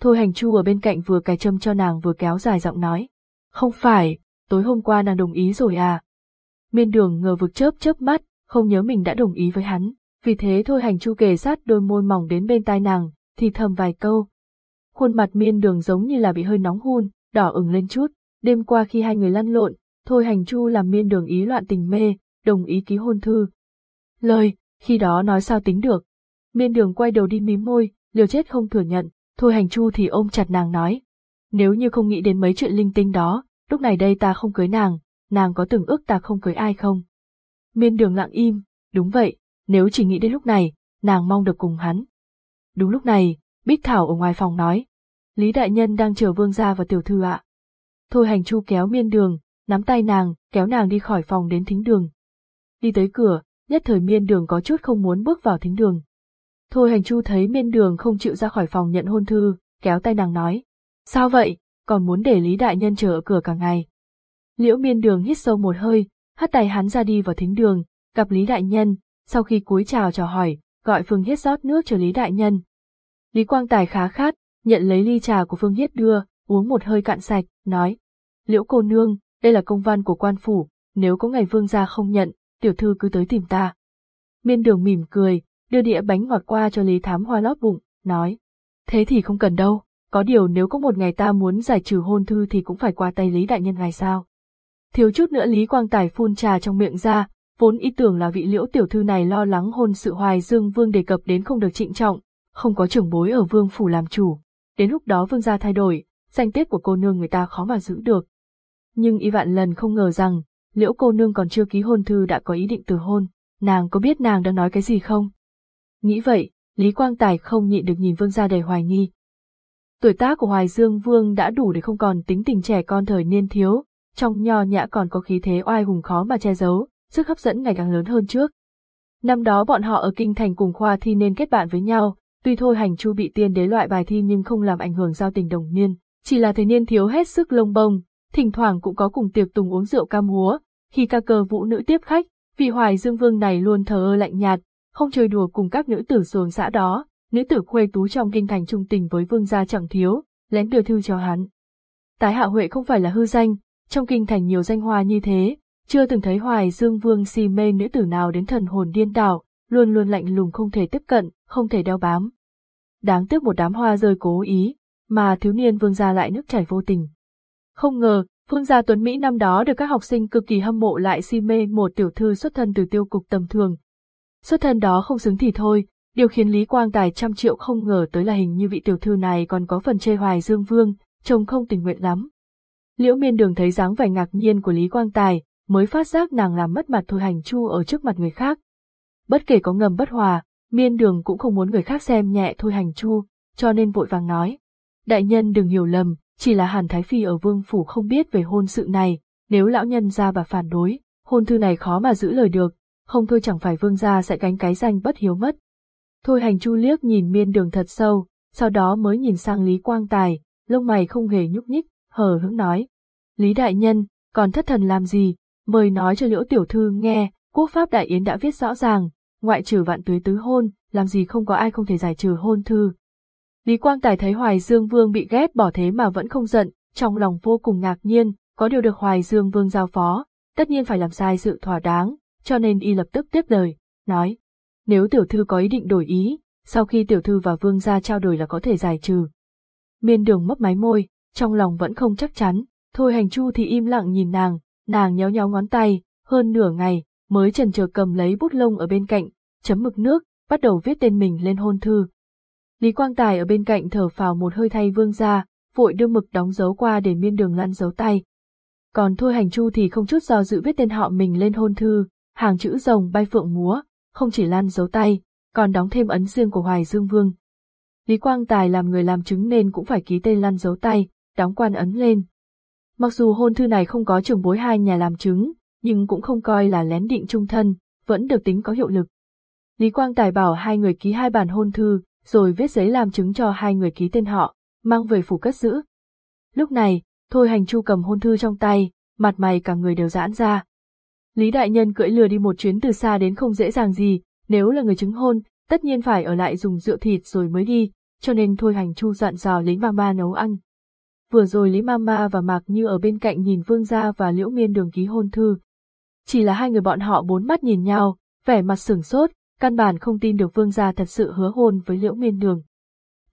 Thôi hành chu ở bên cạnh vừa cài châm cho nàng vừa kéo dài giọng nói. Không phải, tối hôm qua nàng đồng ý rồi à. Miên đường ngờ vực chớp chớp mắt, không nhớ mình đã đồng ý với hắn, vì thế thôi hành chu kề sát đôi môi mỏng đến bên tai nàng, thì thầm vài câu. Khuôn mặt miên đường giống như là bị hơi nóng hun, đỏ ửng lên chút, đêm qua khi hai người lăn lộn, thôi hành chu làm miên đường ý loạn tình mê, đồng ý ký hôn thư. Lời, khi đó nói sao tính được. Miên đường quay đầu đi mím môi, liều chết không thừa nhận, thôi hành chu thì ôm chặt nàng nói. Nếu như không nghĩ đến mấy chuyện linh tinh đó, lúc này đây ta không cưới nàng, nàng có từng ước ta không cưới ai không? Miên đường lặng im, đúng vậy, nếu chỉ nghĩ đến lúc này, nàng mong được cùng hắn. Đúng lúc này, Bích Thảo ở ngoài phòng nói. Lý Đại Nhân đang chờ vương gia và tiểu thư ạ. Thôi hành chu kéo miên đường, nắm tay nàng, kéo nàng đi khỏi phòng đến thính đường. Đi tới cửa, nhất thời miên đường có chút không muốn bước vào thính đường. Thôi hành chu thấy miên đường không chịu ra khỏi phòng nhận hôn thư, kéo tay nàng nói. Sao vậy, còn muốn để Lý Đại Nhân chờ ở cửa cả ngày. Liễu miên đường hít sâu một hơi, hất tay hắn ra đi vào thính đường, gặp Lý Đại Nhân, sau khi cúi chào chào hỏi, gọi Phương Hiết rót nước cho Lý Đại Nhân. Lý Quang Tài khá khát, nhận lấy ly trà của Phương Hiết đưa, uống một hơi cạn sạch, nói. Liễu cô nương, đây là công văn của quan phủ, nếu có ngày vương gia không nhận, tiểu thư cứ tới tìm ta. Miên đường mỉm cười, đưa đĩa bánh ngọt qua cho Lý Thám Hoa lót bụng, nói. Thế thì không cần đâu, có điều nếu có một ngày ta muốn giải trừ hôn thư thì cũng phải qua tay Lý Đại Nhân ngài sao. Thiếu chút nữa Lý Quang Tài phun trà trong miệng ra, vốn ý tưởng là vị liễu tiểu thư này lo lắng hôn sự hoài dương vương đề cập đến không được trịnh trọng, không có trưởng bối ở vương phủ làm chủ. Đến lúc đó vương gia thay đổi, danh tiết của cô nương người ta khó mà giữ được. Nhưng y vạn lần không ngờ rằng, liễu cô nương còn chưa ký hôn thư đã có ý định từ hôn, nàng có biết nàng đang nói cái gì không? Nghĩ vậy, Lý Quang Tài không nhịn được nhìn vương gia đầy hoài nghi. Tuổi tác của Hoài Dương Vương đã đủ để không còn tính tình trẻ con thời niên thiếu, trong nho nhã còn có khí thế oai hùng khó mà che giấu, sức hấp dẫn ngày càng lớn hơn trước. Năm đó bọn họ ở kinh thành cùng khoa thi nên kết bạn với nhau, tuy thôi hành chu bị tiên đế loại bài thi nhưng không làm ảnh hưởng giao tình đồng niên, chỉ là thời niên thiếu hết sức lông bông, thỉnh thoảng cũng có cùng tiệc tùng uống rượu ca múa, khi ca cờ vũ nữ tiếp khách, vị hoài dương vương này luôn thờ ơ lạnh nhạt, không chơi đùa cùng các nữ tử xuồng xã đó, nữ tử khuê tú trong kinh thành trung tình với vương gia chẳng thiếu, lén đưa thư cho hắn. Tái hạ huệ không phải là hư danh, trong kinh thành nhiều danh hoa như thế, chưa từng thấy hoài dương vương si mê nữ tử nào đến thần hồn điên đảo, luôn luôn lạnh lùng không thể tiếp cận, không thể đeo bám. Đáng tiếc một đám hoa rơi cố ý, mà thiếu niên vương gia lại nước chảy vô tình. Không ngờ, vương gia Tuấn Mỹ năm đó được các học sinh cực kỳ hâm mộ lại si mê một tiểu thư xuất thân từ tiêu cục tầm thường. Xuất thân đó không xứng thì thôi, điều khiến Lý Quang Tài trăm triệu không ngờ tới là hình như vị tiểu thư này còn có phần chê hoài dương vương, trông không tình nguyện lắm. Liễu miên đường thấy dáng vẻ ngạc nhiên của Lý Quang Tài, mới phát giác nàng làm mất mặt thôi hành chu ở trước mặt người khác. Bất kể có ngầm bất hòa, miên đường cũng không muốn người khác xem nhẹ thôi hành chu, cho nên vội vàng nói. Đại nhân đừng hiểu lầm, chỉ là Hàn Thái Phi ở vương phủ không biết về hôn sự này, nếu lão nhân ra bà phản đối, hôn thư này khó mà giữ lời được, không thôi chẳng phải vương gia sẽ gánh cái danh bất hiếu mất. Thôi hành chu liếc nhìn miên đường thật sâu, sau đó mới nhìn sang Lý Quang Tài, lông mày không hề nhúc nhích, hờ hững nói. Lý Đại Nhân, còn thất thần làm gì, mời nói cho liễu tiểu thư nghe, quốc pháp đại yến đã viết rõ ràng, ngoại trừ vạn tuế tứ hôn, làm gì không có ai không thể giải trừ hôn thư. Lý Quang Tài thấy Hoài Dương Vương bị ghét bỏ thế mà vẫn không giận, trong lòng vô cùng ngạc nhiên, có điều được Hoài Dương Vương giao phó, tất nhiên phải làm sai sự thỏa đáng, cho nên y lập tức tiếp lời, nói, nếu tiểu thư có ý định đổi ý, sau khi tiểu thư và vương gia trao đổi là có thể giải trừ. Miên đường mấp máy môi, trong lòng vẫn không chắc chắn, thôi hành chu thì im lặng nhìn nàng, nàng nhéo nhéo ngón tay, hơn nửa ngày, mới trần chờ cầm lấy bút lông ở bên cạnh, chấm mực nước, bắt đầu viết tên mình lên hôn thư. Lý Quang Tài ở bên cạnh thở phào một hơi thay vương gia, vội đưa mực đóng dấu qua để miên đường lăn dấu tay. Còn thôi hành chu thì không chút do dự viết tên họ mình lên hôn thư, hàng chữ rồng bay phượng múa, không chỉ lan dấu tay, còn đóng thêm ấn riêng của Hoài Dương Vương. Lý Quang Tài làm người làm chứng nên cũng phải ký tên lan dấu tay, đóng quan ấn lên. Mặc dù hôn thư này không có trưởng bối hai nhà làm chứng, nhưng cũng không coi là lén định trung thân, vẫn được tính có hiệu lực. Lý Quang Tài bảo hai người ký hai bản hôn thư, rồi viết giấy làm chứng cho hai người ký tên họ, mang về phủ cất giữ. Lúc này, Thôi Hành Chu cầm hôn thư trong tay, mặt mày cả người đều giãn ra. Lý Đại Nhân cưỡi lừa đi một chuyến từ xa đến không dễ dàng gì, nếu là người chứng hôn, tất nhiên phải ở lại dùng rượu thịt rồi mới đi, cho nên Thôi Hành Chu dặn dò Lý Mama nấu ăn. Vừa rồi Lý Mama và Mạc Như ở bên cạnh nhìn Vương Gia và Liễu Miên đường ký hôn thư. Chỉ là hai người bọn họ bốn mắt nhìn nhau, vẻ mặt sửng sốt, căn bản không tin được Vương Gia thật sự hứa hôn với Liễu Miên đường.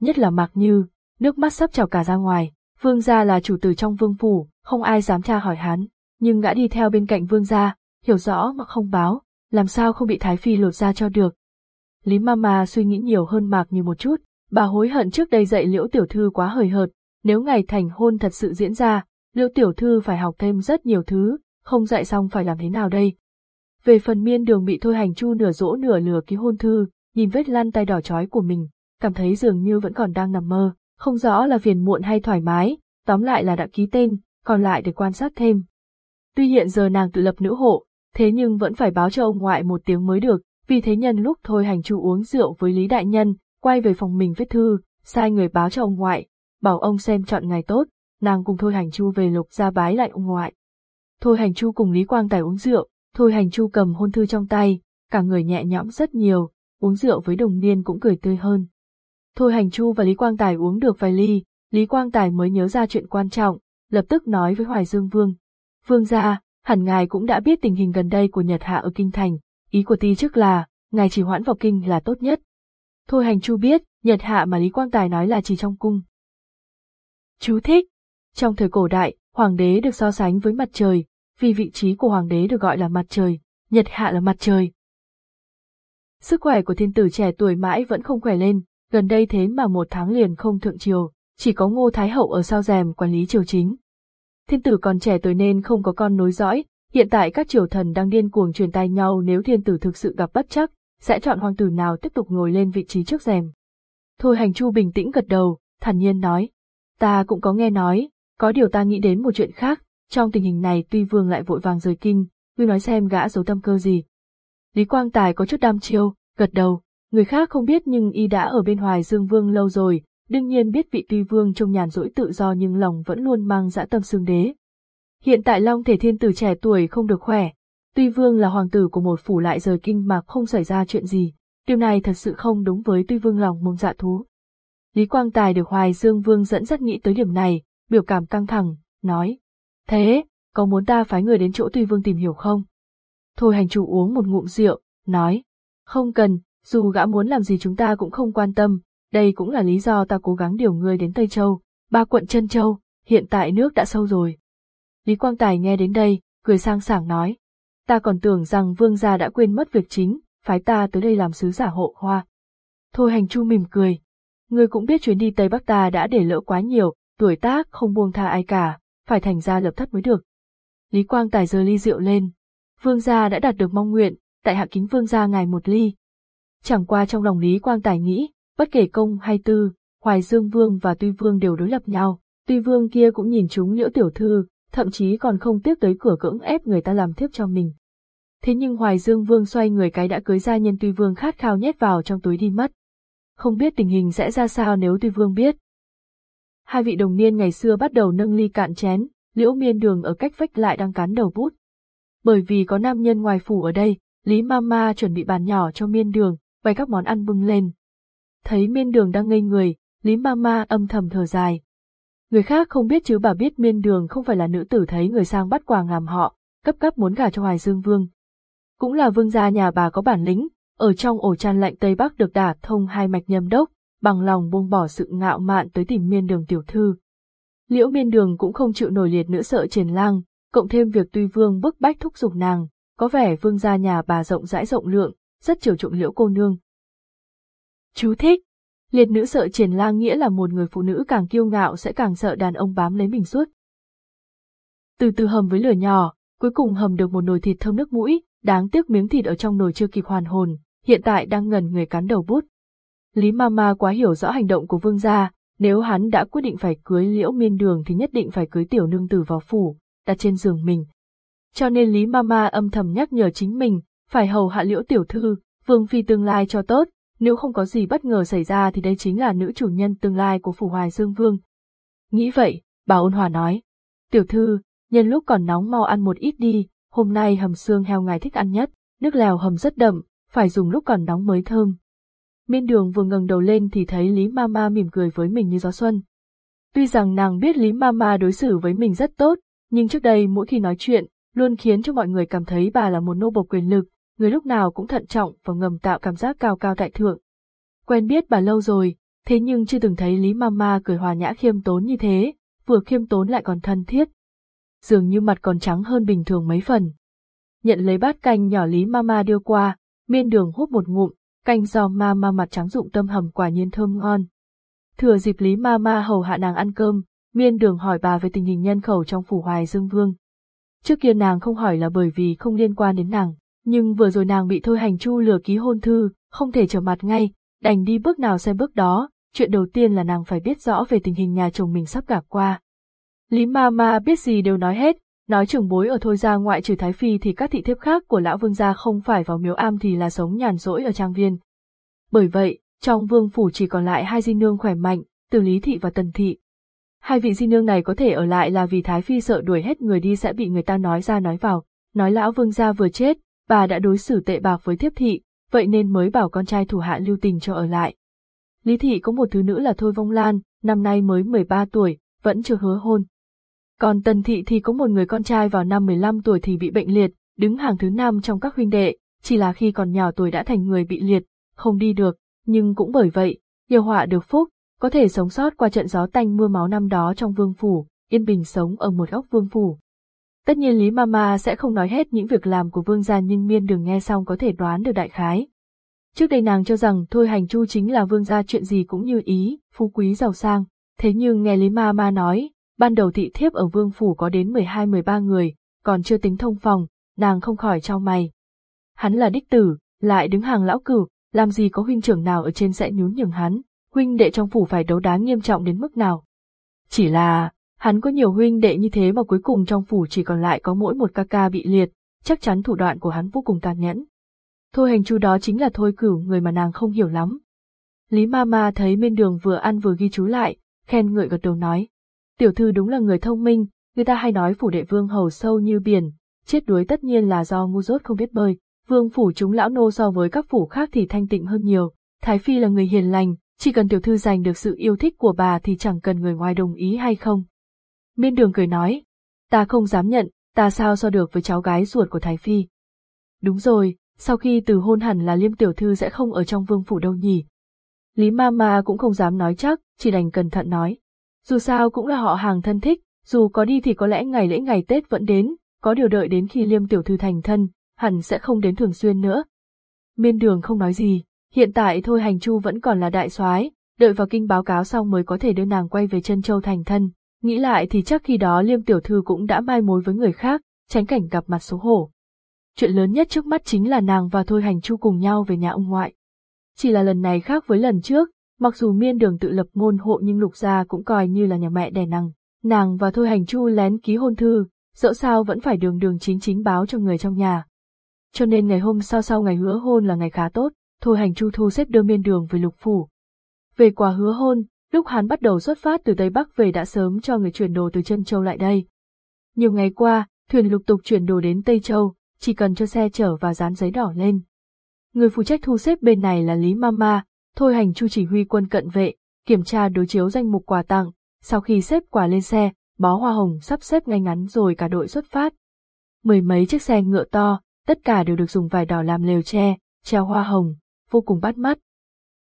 Nhất là Mạc Như, nước mắt sắp trào cả ra ngoài, Vương Gia là chủ tử trong vương phủ, không ai dám tra hỏi hắn, nhưng gã đi theo bên cạnh Vương Gia, hiểu rõ mà không báo, làm sao không bị Thái Phi lột ra cho được. Lý Mama suy nghĩ nhiều hơn Mạc Như một chút, bà hối hận trước đây dạy Liễu Tiểu Thư quá hời hợt, nếu ngày thành hôn thật sự diễn ra, Liễu Tiểu Thư phải học thêm rất nhiều thứ, không dạy xong phải làm thế nào đây. Về phần miên đường bị thôi hành chu nửa dỗ nửa lừa ký hôn thư, nhìn vết lăn tay đỏ chói của mình, cảm thấy dường như vẫn còn đang nằm mơ, không rõ là phiền muộn hay thoải mái, tóm lại là đã ký tên, còn lại để quan sát thêm. Tuy hiện giờ nàng tự lập nữ hộ, thế nhưng vẫn phải báo cho ông ngoại một tiếng mới được, vì thế nhân lúc thôi hành chu uống rượu với Lý Đại Nhân, quay về phòng mình viết thư, sai người báo cho ông ngoại, bảo ông xem chọn ngày tốt, nàng cùng Thôi Hành Chu về lục ra bái lại ông ngoại. Thôi Hành Chu cùng Lý Quang Tài uống rượu, Thôi Hành Chu cầm hôn thư trong tay, cả người nhẹ nhõm rất nhiều, uống rượu với đồng niên cũng cười tươi hơn. Thôi Hành Chu và Lý Quang Tài uống được vài ly, Lý Quang Tài mới nhớ ra chuyện quan trọng, lập tức nói với Hoài Dương Vương. Vương gia, hẳn ngài cũng đã biết tình hình gần đây của Nhật Hạ ở Kinh Thành, ý của ti trước là, ngài chỉ hoãn vào Kinh là tốt nhất. Thôi Hành Chu biết, Nhật Hạ mà Lý Quang Tài nói là chỉ trong cung. Chú thích. Trong thời cổ đại, hoàng đế được so sánh với mặt trời, vì vị trí của hoàng đế được gọi là mặt trời, Nhật Hạ là mặt trời. Sức khỏe của thiên tử trẻ tuổi mãi vẫn không khỏe lên, gần đây thế mà một tháng liền không thượng triều, chỉ có ngô thái hậu ở sao rèm quản lý triều chính. Thiên tử còn trẻ tuổi nên không có con nối dõi, hiện tại các triều thần đang điên cuồng truyền tay nhau nếu thiên tử thực sự gặp bất chắc, sẽ chọn hoàng tử nào tiếp tục ngồi lên vị trí trước rèm. Thôi hành chu bình tĩnh gật đầu, thản nhiên nói. Ta cũng có nghe nói, có điều ta nghĩ đến một chuyện khác, trong tình hình này tuy vương lại vội vàng rời kinh, ngươi nói xem gã giấu tâm cơ gì. Lý Quang Tài có chút đam chiêu, gật đầu, người khác không biết nhưng y đã ở bên hoài dương vương lâu rồi, đương nhiên biết vị tuy vương trông nhàn rỗi tự do nhưng lòng vẫn luôn mang dã tâm xương đế. Hiện tại Long Thể Thiên Tử trẻ tuổi không được khỏe, tuy vương là hoàng tử của một phủ lại rời kinh mà không xảy ra chuyện gì, điều này thật sự không đúng với tuy vương lòng mông dạ thú. Lý Quang Tài được Hoài Dương Vương dẫn dắt nghĩ tới điểm này, biểu cảm căng thẳng, nói. Thế, có muốn ta phái người đến chỗ Tuy Vương tìm hiểu không? Thôi hành chủ uống một ngụm rượu, nói. Không cần, dù gã muốn làm gì chúng ta cũng không quan tâm, đây cũng là lý do ta cố gắng điều người đến Tây Châu, ba quận chân Châu, hiện tại nước đã sâu rồi. Lý Quang Tài nghe đến đây, cười sang sảng nói. Ta còn tưởng rằng vương gia đã quên mất việc chính, phái ta tới đây làm sứ giả hộ hoa. Thôi hành chu mỉm cười. Ngươi cũng biết chuyến đi Tây Bắc ta đã để lỡ quá nhiều, tuổi tác không buông tha ai cả, phải thành ra lập thất mới được. Lý Quang Tài giơ ly rượu lên. Vương gia đã đạt được mong nguyện, tại hạ kính vương gia ngài một ly. Chẳng qua trong lòng Lý Quang Tài nghĩ, bất kể công hay tư, Hoài Dương Vương và Tuy Vương đều đối lập nhau, Tuy Vương kia cũng nhìn chúng liễu tiểu thư, thậm chí còn không tiếc tới cửa cưỡng ép người ta làm thiếp cho mình. Thế nhưng Hoài Dương Vương xoay người cái đã cưới ra nhân Tuy Vương khát khao nhét vào trong túi đi mất. Không biết tình hình sẽ ra sao nếu Tuy Vương biết. Hai vị đồng niên ngày xưa bắt đầu nâng ly cạn chén, liễu miên đường ở cách vách lại đang cắn đầu bút. Bởi vì có nam nhân ngoài phủ ở đây, Lý Mama chuẩn bị bàn nhỏ cho miên đường, bày các món ăn bưng lên. Thấy miên đường đang ngây người, Lý Mama âm thầm thở dài. Người khác không biết chứ bà biết miên đường không phải là nữ tử thấy người sang bắt quàng làm họ, cấp cấp muốn gả cho Hoài Dương Vương. Cũng là vương gia nhà bà có bản lĩnh, ở trong ổ chăn lạnh Tây Bắc được đả thông hai mạch nhâm đốc, bằng lòng buông bỏ sự ngạo mạn tới tìm miên đường tiểu thư. Liễu miên đường cũng không chịu nổi liệt nữa sợ triển lang, cộng thêm việc tuy vương bức bách thúc giục nàng, có vẻ vương gia nhà bà rộng rãi rộng lượng, rất chiều chuộng liễu cô nương. Chú thích Liệt nữ sợ triển lang nghĩa là một người phụ nữ càng kiêu ngạo sẽ càng sợ đàn ông bám lấy mình suốt. Từ từ hầm với lửa nhỏ, cuối cùng hầm được một nồi thịt thơm nước mũi, đáng tiếc miếng thịt ở trong nồi chưa kịp hoàn hồn, hiện tại đang ngần người cắn đầu bút. Lý Mama quá hiểu rõ hành động của vương gia, nếu hắn đã quyết định phải cưới liễu miên đường thì nhất định phải cưới tiểu nương tử vào phủ, đặt trên giường mình. Cho nên Lý Mama âm thầm nhắc nhở chính mình, phải hầu hạ liễu tiểu thư, vương phi tương lai cho tốt, nếu không có gì bất ngờ xảy ra thì đây chính là nữ chủ nhân tương lai của phủ Hoài Dương Vương. Nghĩ vậy, bà ôn hòa nói, tiểu thư, nhân lúc còn nóng mau ăn một ít đi, hôm nay hầm xương heo ngài thích ăn nhất, nước lèo hầm rất đậm, phải dùng lúc còn nóng mới thơm. Miên đường vừa ngẩng đầu lên thì thấy Lý Mama mỉm cười với mình như gió xuân. Tuy rằng nàng biết Lý Mama đối xử với mình rất tốt, nhưng trước đây mỗi khi nói chuyện, luôn khiến cho mọi người cảm thấy bà là một nô bộc quyền lực, người lúc nào cũng thận trọng và ngầm tạo cảm giác cao cao tại thượng. Quen biết bà lâu rồi, thế nhưng chưa từng thấy Lý Mama cười hòa nhã khiêm tốn như thế, vừa khiêm tốn lại còn thân thiết. Dường như mặt còn trắng hơn bình thường mấy phần. Nhận lấy bát canh nhỏ Lý Mama đưa qua, miên đường hút một ngụm, canh giò Mama mặt trắng dụng tâm hầm quả nhiên thơm ngon. Thừa dịp Lý Mama hầu hạ nàng ăn cơm, miên đường hỏi bà về tình hình nhân khẩu trong phủ Hoài Dương Vương. Trước kia nàng không hỏi là bởi vì không liên quan đến nàng, nhưng vừa rồi nàng bị Thôi Hành Chu lừa ký hôn thư, không thể trở mặt ngay, đành đi bước nào xem bước đó, chuyện đầu tiên là nàng phải biết rõ về tình hình nhà chồng mình sắp gặp qua. Lý ma ma biết gì đều nói hết, nói trưởng bối ở thôi gia ngoại trừ Thái Phi thì các thị thiếp khác của lão vương gia không phải vào miếu am thì là sống nhàn rỗi ở trang viên. Bởi vậy, trong vương phủ chỉ còn lại hai di nương khỏe mạnh, từ Lý Thị và Tần Thị. Hai vị di nương này có thể ở lại là vì Thái Phi sợ đuổi hết người đi sẽ bị người ta nói ra nói vào, nói lão vương gia vừa chết, bà đã đối xử tệ bạc với thiếp thị, vậy nên mới bảo con trai thủ hạ lưu tình cho ở lại. Lý Thị có một thứ nữ là Thôi Vong Lan, năm nay mới 13 tuổi, vẫn chưa hứa hôn. Còn Tần Thị thì có một người con trai vào năm 15 tuổi thì bị bệnh liệt, đứng hàng thứ năm trong các huynh đệ, chỉ là khi còn nhỏ tuổi đã thành người bị liệt, không đi được, nhưng cũng bởi vậy, nhiều họa được phúc, có thể sống sót qua trận gió tanh mưa máu năm đó trong vương phủ, yên bình sống ở một góc vương phủ. Tất nhiên Lý Mama sẽ không nói hết những việc làm của vương gia nhưng miên đường nghe xong có thể đoán được đại khái. Trước đây nàng cho rằng Thôi Hành Chu chính là vương gia chuyện gì cũng như ý, phú quý giàu sang, thế nhưng nghe Lý Mama nói, ban đầu thị thiếp ở vương phủ có đến 12-13 người, còn chưa tính thông phòng, nàng không khỏi trao mày. Hắn là đích tử, lại đứng hàng lão cửu, làm gì có huynh trưởng nào ở trên sẽ nhún nhường hắn, huynh đệ trong phủ phải đấu đá nghiêm trọng đến mức nào. Chỉ là, hắn có nhiều huynh đệ như thế mà cuối cùng trong phủ chỉ còn lại có mỗi một ca ca bị liệt, chắc chắn thủ đoạn của hắn vô cùng tàn nhẫn. Thôi hành chú đó chính là thôi cửu người mà nàng không hiểu lắm. Lý ma ma thấy bên đường vừa ăn vừa ghi chú lại, khen ngợi gật đầu nói. Tiểu thư đúng là người thông minh, người ta hay nói phủ đệ vương hầu sâu như biển, chết đuối tất nhiên là do ngu dốt không biết bơi. Vương phủ chúng lão nô so với các phủ khác thì thanh tịnh hơn nhiều. Thái Phi là người hiền lành, chỉ cần tiểu thư giành được sự yêu thích của bà thì chẳng cần người ngoài đồng ý hay không. Miên đường cười nói, ta không dám nhận, ta sao so được với cháu gái ruột của Thái Phi. Đúng rồi, sau khi từ hôn hẳn là liêm tiểu thư sẽ không ở trong vương phủ đâu nhỉ. Lý ma ma cũng không dám nói chắc, chỉ đành cẩn thận nói. Dù sao cũng là họ hàng thân thích, dù có đi thì có lẽ ngày lễ ngày Tết vẫn đến, có điều đợi đến khi liêm tiểu thư thành thân, hẳn sẽ không đến thường xuyên nữa. Miên đường không nói gì, hiện tại thôi hành chu vẫn còn là đại soái, đợi vào kinh báo cáo xong mới có thể đưa nàng quay về chân châu thành thân, nghĩ lại thì chắc khi đó liêm tiểu thư cũng đã mai mối với người khác, tránh cảnh gặp mặt xấu hổ. Chuyện lớn nhất trước mắt chính là nàng và thôi hành chu cùng nhau về nhà ông ngoại. Chỉ là lần này khác với lần trước, mặc dù miên đường tự lập môn hộ nhưng lục gia cũng coi như là nhà mẹ đẻ nàng. Nàng và thôi hành chu lén ký hôn thư, dẫu sao vẫn phải đường đường chính chính báo cho người trong nhà cho nên ngày hôm sau sau ngày hứa hôn là ngày khá tốt, Thôi hành chu thu xếp đưa miên đường về lục phủ. Về quà hứa hôn, lúc hắn bắt đầu xuất phát từ Tây Bắc về đã sớm cho người chuyển đồ từ chân châu lại đây. Nhiều ngày qua, thuyền lục tục chuyển đồ đến Tây Châu, chỉ cần cho xe chở và dán giấy đỏ lên. Người phụ trách thu xếp bên này là Lý Mama, thôi hành chu chỉ huy quân cận vệ, kiểm tra đối chiếu danh mục quà tặng, sau khi xếp quà lên xe, bó hoa hồng sắp xếp ngay ngắn rồi cả đội xuất phát. Mười mấy chiếc xe ngựa to, tất cả đều được dùng vải đỏ làm lều tre, treo hoa hồng, vô cùng bắt mắt.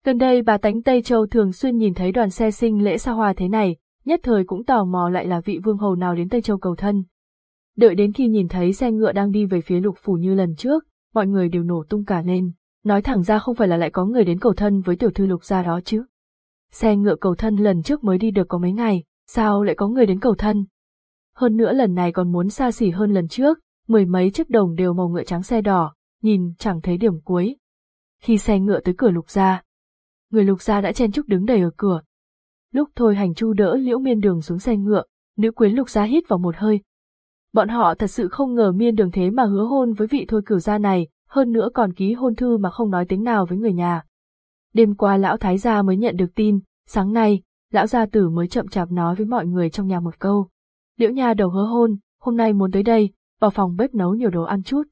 Gần đây bà Tánh Tây Châu thường xuyên nhìn thấy đoàn xe sinh lễ xa hoa thế này, nhất thời cũng tò mò lại là vị vương hầu nào đến Tây Châu cầu thân. Đợi đến khi nhìn thấy xe ngựa đang đi về phía lục phủ như lần trước, mọi người đều nổ tung cả lên, nói thẳng ra không phải là lại có người đến cầu thân với tiểu thư lục gia đó chứ. Xe ngựa cầu thân lần trước mới đi được có mấy ngày, sao lại có người đến cầu thân? Hơn nữa lần này còn muốn xa xỉ hơn lần trước, mười mấy chiếc đồng đều màu ngựa trắng xe đỏ, nhìn chẳng thấy điểm cuối. Khi xe ngựa tới cửa lục gia, người lục gia đã chen chúc đứng đầy ở cửa. Lúc thôi hành chu đỡ liễu miên đường xuống xe ngựa, nữ quyến lục gia hít vào một hơi. Bọn họ thật sự không ngờ miên đường thế mà hứa hôn với vị thôi cửu gia này, hơn nữa còn ký hôn thư mà không nói tiếng nào với người nhà. Đêm qua lão thái gia mới nhận được tin, sáng nay, lão gia tử mới chậm chạp nói với mọi người trong nhà một câu. Liễu nhà đầu hứa hôn, hôm nay muốn tới đây, vào phòng bếp nấu nhiều đồ ăn chút.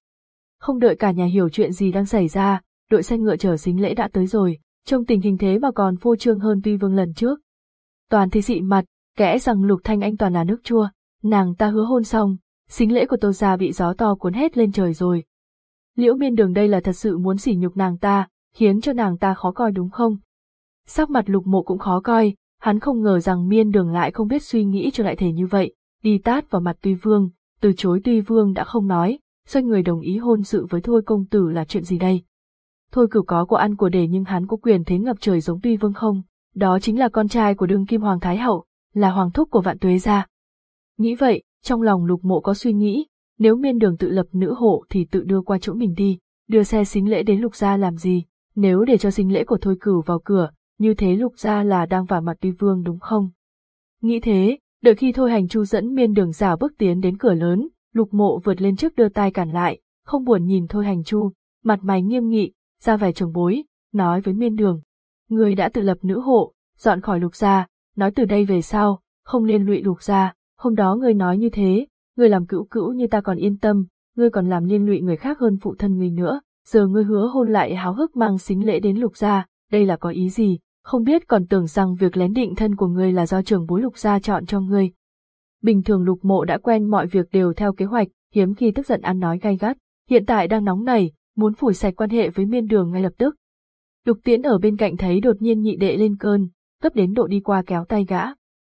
Không đợi cả nhà hiểu chuyện gì đang xảy ra, đội xe ngựa chở xính lễ đã tới rồi, trong tình hình thế mà còn phô trương hơn tuy vương lần trước. Toàn thì dị mặt, kẽ rằng lục thanh anh toàn là nước chua, nàng ta hứa hôn xong, xính lễ của tô gia bị gió to cuốn hết lên trời rồi. Liễu miên đường đây là thật sự muốn sỉ nhục nàng ta, khiến cho nàng ta khó coi đúng không? Sắc mặt lục mộ cũng khó coi, hắn không ngờ rằng miên đường lại không biết suy nghĩ cho lại thể như vậy, đi tát vào mặt tuy vương, từ chối tuy vương đã không nói, xoay người đồng ý hôn sự với thôi công tử là chuyện gì đây? Thôi cửu có của ăn của để nhưng hắn có quyền thế ngập trời giống tuy vương không? Đó chính là con trai của đương kim hoàng thái hậu, là hoàng thúc của vạn tuế gia. Nghĩ vậy, trong lòng lục mộ có suy nghĩ, nếu miên đường tự lập nữ hộ thì tự đưa qua chỗ mình đi, đưa xe xính lễ đến lục gia làm gì, nếu để cho xính lễ của thôi cửu vào cửa, như thế lục gia là đang vả mặt tuy vương đúng không? Nghĩ thế, đợi khi thôi hành chu dẫn miên đường giả bước tiến đến cửa lớn, lục mộ vượt lên trước đưa tay cản lại, không buồn nhìn thôi hành chu, mặt mày nghiêm nghị, ra vẻ chồng bối, nói với miên đường. Người đã tự lập nữ hộ, dọn khỏi lục gia, nói từ đây về sau, không liên lụy lục gia, hôm đó người nói như thế, người làm cữu cữu như ta còn yên tâm, ngươi còn làm liên lụy người khác hơn phụ thân người nữa, giờ ngươi hứa hôn lại háo hức mang xính lễ đến lục gia, đây là có ý gì, không biết còn tưởng rằng việc lén định thân của ngươi là do trưởng bối lục gia chọn cho ngươi. Bình thường lục mộ đã quen mọi việc đều theo kế hoạch, hiếm khi tức giận ăn nói gay gắt, hiện tại đang nóng nảy, muốn phủi sạch quan hệ với miên đường ngay lập tức. Lục tiễn ở bên cạnh thấy đột nhiên nhị đệ lên cơn, gấp đến độ đi qua kéo tay gã.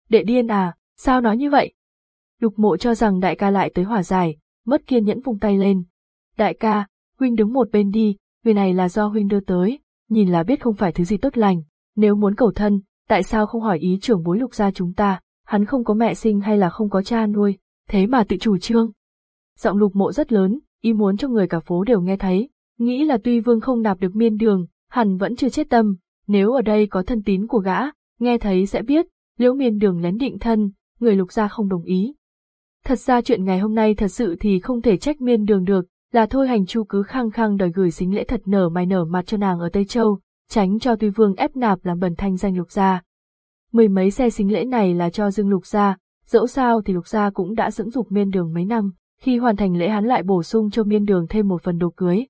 Đệ điên à, sao nói như vậy? Lục mộ cho rằng đại ca lại tới hòa giải, mất kiên nhẫn vùng tay lên. Đại ca, huynh đứng một bên đi, người này là do huynh đưa tới, nhìn là biết không phải thứ gì tốt lành, nếu muốn cầu thân, tại sao không hỏi ý trưởng bối lục gia chúng ta, hắn không có mẹ sinh hay là không có cha nuôi, thế mà tự chủ trương. Giọng lục mộ rất lớn, ý muốn cho người cả phố đều nghe thấy, nghĩ là tuy vương không nạp được miên đường, hẳn vẫn chưa chết tâm, nếu ở đây có thân tín của gã, nghe thấy sẽ biết, liễu miên đường lén định thân, người lục gia không đồng ý. Thật ra chuyện ngày hôm nay thật sự thì không thể trách miên đường được, là thôi hành chu cứ khăng khăng đòi gửi xính lễ thật nở mày nở mặt cho nàng ở Tây Châu, tránh cho Tuy Vương ép nạp làm bẩn thanh danh lục gia. Mười mấy xe xính lễ này là cho Dương lục gia, dẫu sao thì lục gia cũng đã dưỡng dục miên đường mấy năm, khi hoàn thành lễ hắn lại bổ sung cho miên đường thêm một phần đồ cưới.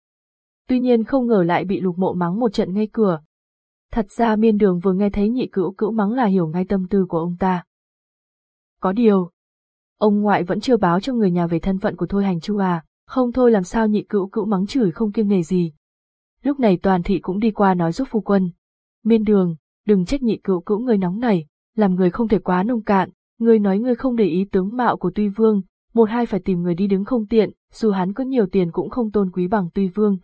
Tuy nhiên không ngờ lại bị lục mộ mắng một trận ngay cửa. Thật ra miên đường vừa nghe thấy nhị cữu cữu mắng là hiểu ngay tâm tư của ông ta. Có điều, ông ngoại vẫn chưa báo cho người nhà về thân phận của Thôi Hành Chu à, không thôi làm sao nhị cữu cữu mắng chửi không kiêng nề gì. Lúc này toàn thị cũng đi qua nói giúp phu quân. Miên đường, đừng trách nhị cữu cữu người nóng này, làm người không thể quá nông cạn, người nói người không để ý tướng mạo của Tuy Vương, một hai phải tìm người đi đứng không tiện, dù hắn có nhiều tiền cũng không tôn quý bằng Tuy Vương.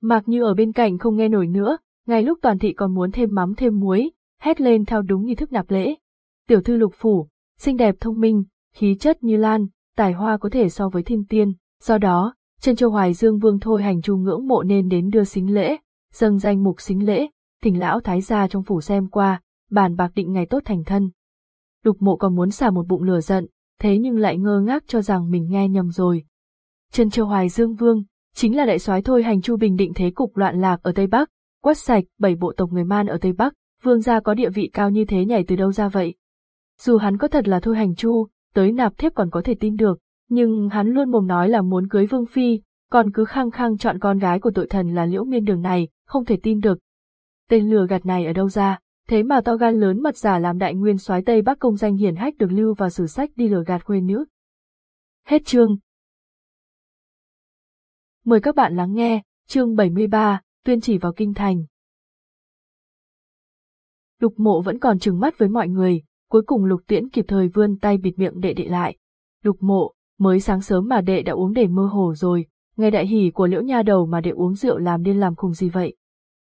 Mạc Như ở bên cạnh không nghe nổi nữa, ngay lúc toàn thị còn muốn thêm mắm thêm muối, hét lên theo đúng nghi thức nạp lễ. Tiểu thư lục phủ, xinh đẹp thông minh, khí chất như lan, tài hoa có thể so với thiên tiên, do đó, Chân châu Hoài Dương Vương thôi hành chu ngưỡng mộ nên đến đưa xính lễ, dâng danh mục xính lễ, thỉnh lão thái gia trong phủ xem qua, bàn bạc định ngày tốt thành thân. Lục mộ còn muốn xả một bụng lửa giận, thế nhưng lại ngơ ngác cho rằng mình nghe nhầm rồi. Trần châu Hoài Dương Vương, chính là đại soái thôi hành chu bình định thế cục loạn lạc ở Tây Bắc, quét sạch bảy bộ tộc người man ở Tây Bắc, vương gia có địa vị cao như thế nhảy từ đâu ra vậy. Dù hắn có thật là thôi hành chu, tới nạp thiếp còn có thể tin được, nhưng hắn luôn mồm nói là muốn cưới Vương Phi, còn cứ khăng khăng chọn con gái của tội thần là liễu miên đường này, không thể tin được. Tên lừa gạt này ở đâu ra, thế mà to gan lớn mật giả làm đại nguyên soái Tây Bắc công danh hiển hách được lưu vào sử sách đi lừa gạt khuê nữ. Hết chương. Mời các bạn lắng nghe, chương 73, tuyên chỉ vào kinh thành. Lục mộ vẫn còn trừng mắt với mọi người, cuối cùng lục tiễn kịp thời vươn tay bịt miệng đệ đệ lại. Lục mộ, mới sáng sớm mà đệ đã uống để mơ hồ rồi, nghe đại hỉ của liễu nha đầu mà đệ uống rượu làm điên làm khùng gì vậy.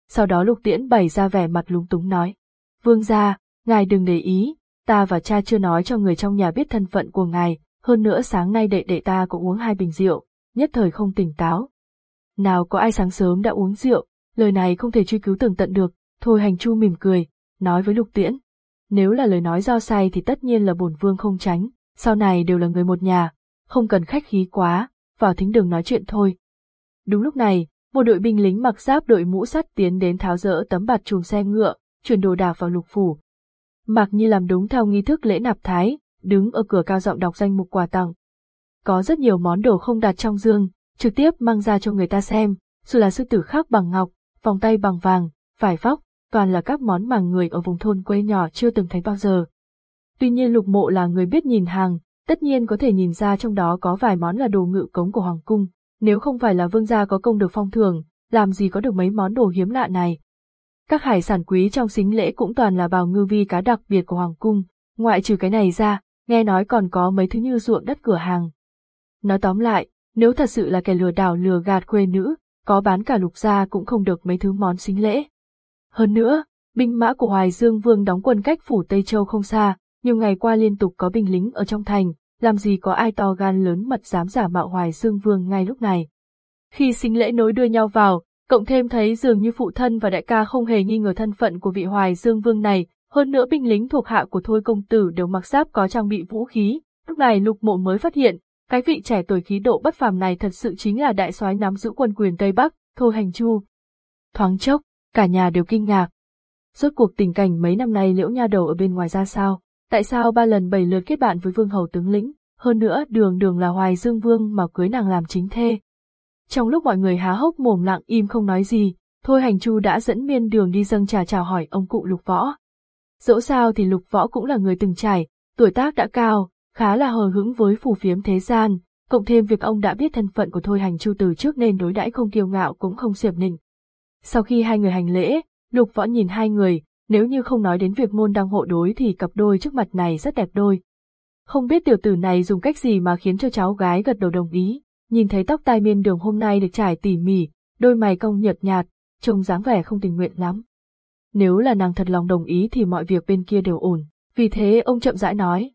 Sau đó lục tiễn bày ra vẻ mặt lúng túng nói, vương gia, ngài đừng để ý, ta và cha chưa nói cho người trong nhà biết thân phận của ngài, hơn nữa sáng nay đệ đệ ta cũng uống hai bình rượu, nhất thời không tỉnh táo. Nào có ai sáng sớm đã uống rượu, lời này không thể truy cứu tường tận được, thôi hành chu mỉm cười, nói với lục tiễn. Nếu là lời nói do say thì tất nhiên là bổn vương không tránh, sau này đều là người một nhà, không cần khách khí quá, vào thính đường nói chuyện thôi. Đúng lúc này, một đội binh lính mặc giáp đội mũ sắt tiến đến tháo rỡ tấm bạt chùm xe ngựa, chuyển đồ đạc vào lục phủ. Mặc như làm đúng theo nghi thức lễ nạp thái, đứng ở cửa cao giọng đọc danh mục quà tặng. có rất nhiều món đồ không đặt trong dương, trực tiếp mang ra cho người ta xem, dù là sư tử khác bằng ngọc, vòng tay bằng vàng, vải vóc, toàn là các món mà người ở vùng thôn quê nhỏ chưa từng thấy bao giờ. Tuy nhiên lục mộ là người biết nhìn hàng, tất nhiên có thể nhìn ra trong đó có vài món là đồ ngự cống của Hoàng Cung, nếu không phải là vương gia có công được phong thường, làm gì có được mấy món đồ hiếm lạ này. Các hải sản quý trong xính lễ cũng toàn là bào ngư vi cá đặc biệt của Hoàng Cung, ngoại trừ cái này ra, nghe nói còn có mấy thứ như ruộng đất cửa hàng. Nói tóm lại, nếu thật sự là kẻ lừa đảo lừa gạt quê nữ, có bán cả lục gia cũng không được mấy thứ món xính lễ. Hơn nữa, binh mã của Hoài Dương Vương đóng quân cách phủ Tây Châu không xa, nhiều ngày qua liên tục có binh lính ở trong thành, làm gì có ai to gan lớn mật dám giả mạo Hoài Dương Vương ngay lúc này. Khi sinh lễ nối đuôi nhau vào, cộng thêm thấy dường như phụ thân và đại ca không hề nghi ngờ thân phận của vị Hoài Dương Vương này, hơn nữa binh lính thuộc hạ của Thôi Công Tử đều mặc giáp có trang bị vũ khí, lúc này lục mộ mới phát hiện, cái vị trẻ tuổi khí độ bất phàm này thật sự chính là đại soái nắm giữ quân quyền Tây Bắc, Thôi Hành Chu. Thoáng chốc, cả nhà đều kinh ngạc. Rốt cuộc tình cảnh mấy năm nay liễu nha đầu ở bên ngoài ra sao, tại sao ba lần bảy lượt kết bạn với vương hầu tướng lĩnh, hơn nữa đường đường là hoài dương vương mà cưới nàng làm chính thê. Trong lúc mọi người há hốc mồm lặng im không nói gì, Thôi Hành Chu đã dẫn miên đường đi dâng trà chào hỏi ông cụ lục võ. Dẫu sao thì lục võ cũng là người từng trải, tuổi tác đã cao, khá là hờ hững với phù phiếm thế gian, cộng thêm việc ông đã biết thân phận của Thôi Hành Chu từ trước nên đối đãi không kiêu ngạo cũng không xiệp nịnh. Sau khi hai người hành lễ, lục võ nhìn hai người, nếu như không nói đến việc môn đăng hộ đối thì cặp đôi trước mặt này rất đẹp đôi. Không biết tiểu tử này dùng cách gì mà khiến cho cháu gái gật đầu đồng ý, nhìn thấy tóc tai miên đường hôm nay được trải tỉ mỉ, đôi mày cong nhợt nhạt, trông dáng vẻ không tình nguyện lắm. Nếu là nàng thật lòng đồng ý thì mọi việc bên kia đều ổn, vì thế ông chậm rãi nói.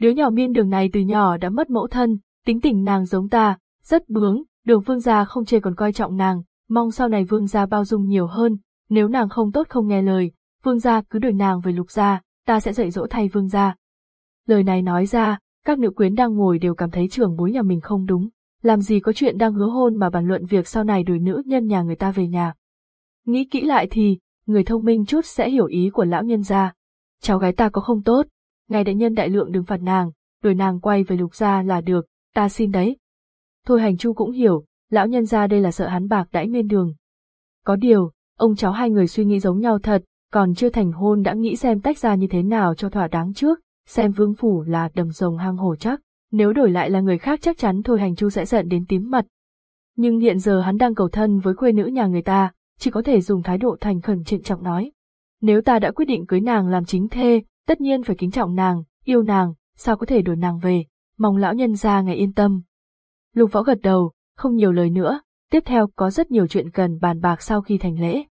Đứa nhỏ miên đường này từ nhỏ đã mất mẫu thân, tính tình nàng giống ta, rất bướng, đường vương gia không chê còn coi trọng nàng, mong sau này vương gia bao dung nhiều hơn, nếu nàng không tốt không nghe lời, vương gia cứ đuổi nàng về lục gia, ta sẽ dạy dỗ thay vương gia. Lời này nói ra, các nữ quyến đang ngồi đều cảm thấy trưởng bối nhà mình không đúng, làm gì có chuyện đang hứa hôn mà bàn luận việc sau này đuổi nữ nhân nhà người ta về nhà. Nghĩ kỹ lại thì, người thông minh chút sẽ hiểu ý của lão nhân gia. Cháu gái ta có không tốt, ngài đại nhân đại lượng đừng phạt nàng, đuổi nàng quay về lục gia là được, ta xin đấy. Thôi hành chu cũng hiểu, lão nhân gia đây là sợ hắn bạc đãi miên đường. Có điều, ông cháu hai người suy nghĩ giống nhau thật, còn chưa thành hôn đã nghĩ xem tách ra như thế nào cho thỏa đáng trước, xem vương phủ là đầm rồng hang hổ chắc, nếu đổi lại là người khác chắc chắn thôi hành chu sẽ giận đến tím mặt. Nhưng hiện giờ hắn đang cầu thân với quê nữ nhà người ta, chỉ có thể dùng thái độ thành khẩn trịnh trọng nói. Nếu ta đã quyết định cưới nàng làm chính thê, tất nhiên phải kính trọng nàng, yêu nàng, sao có thể đổi nàng về, mong lão nhân ra ngày yên tâm. Lục võ gật đầu, không nhiều lời nữa, tiếp theo có rất nhiều chuyện cần bàn bạc sau khi thành lễ.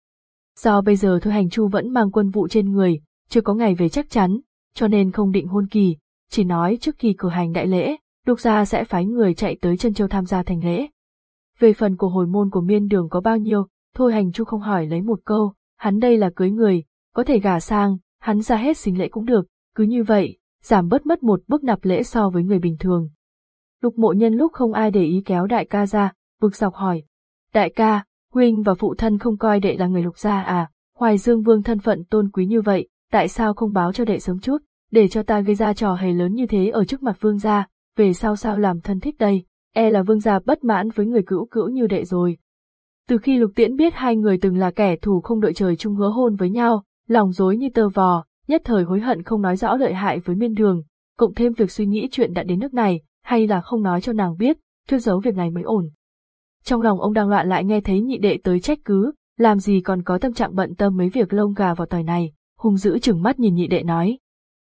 Do bây giờ Thôi Hành Chu vẫn mang quân vụ trên người, chưa có ngày về chắc chắn, cho nên không định hôn kỳ, chỉ nói trước khi cử hành đại lễ, Lục gia sẽ phái người chạy tới chân châu tham gia thành lễ. Về phần của hồi môn của miên đường có bao nhiêu, Thôi Hành Chu không hỏi lấy một câu, hắn đây là cưới người, có thể gả sang, hắn ra hết xính lễ cũng được, cứ như vậy, giảm bớt mất một bước nạp lễ so với người bình thường. Lục mộ nhân lúc không ai để ý kéo đại ca ra, bực dọc hỏi. Đại ca, huynh và phụ thân không coi đệ là người lục gia à, hoài dương vương thân phận tôn quý như vậy, tại sao không báo cho đệ sớm chút, để cho ta gây ra trò hề lớn như thế ở trước mặt vương gia, về sau sao làm thân thích đây, e là vương gia bất mãn với người cữu cữu như đệ rồi. Từ khi lục tiễn biết hai người từng là kẻ thù không đợi trời chung hứa hôn với nhau, lòng dối như tơ vò, nhất thời hối hận không nói rõ lợi hại với miên đường, cộng thêm việc suy nghĩ chuyện đã đến nước này, hay là không nói cho nàng biết, thuyết giấu việc này mới ổn. Trong lòng ông đang loạn lại nghe thấy nhị đệ tới trách cứ, làm gì còn có tâm trạng bận tâm mấy việc lông gà vào tòi này, hung dữ chừng mắt nhìn nhị đệ nói.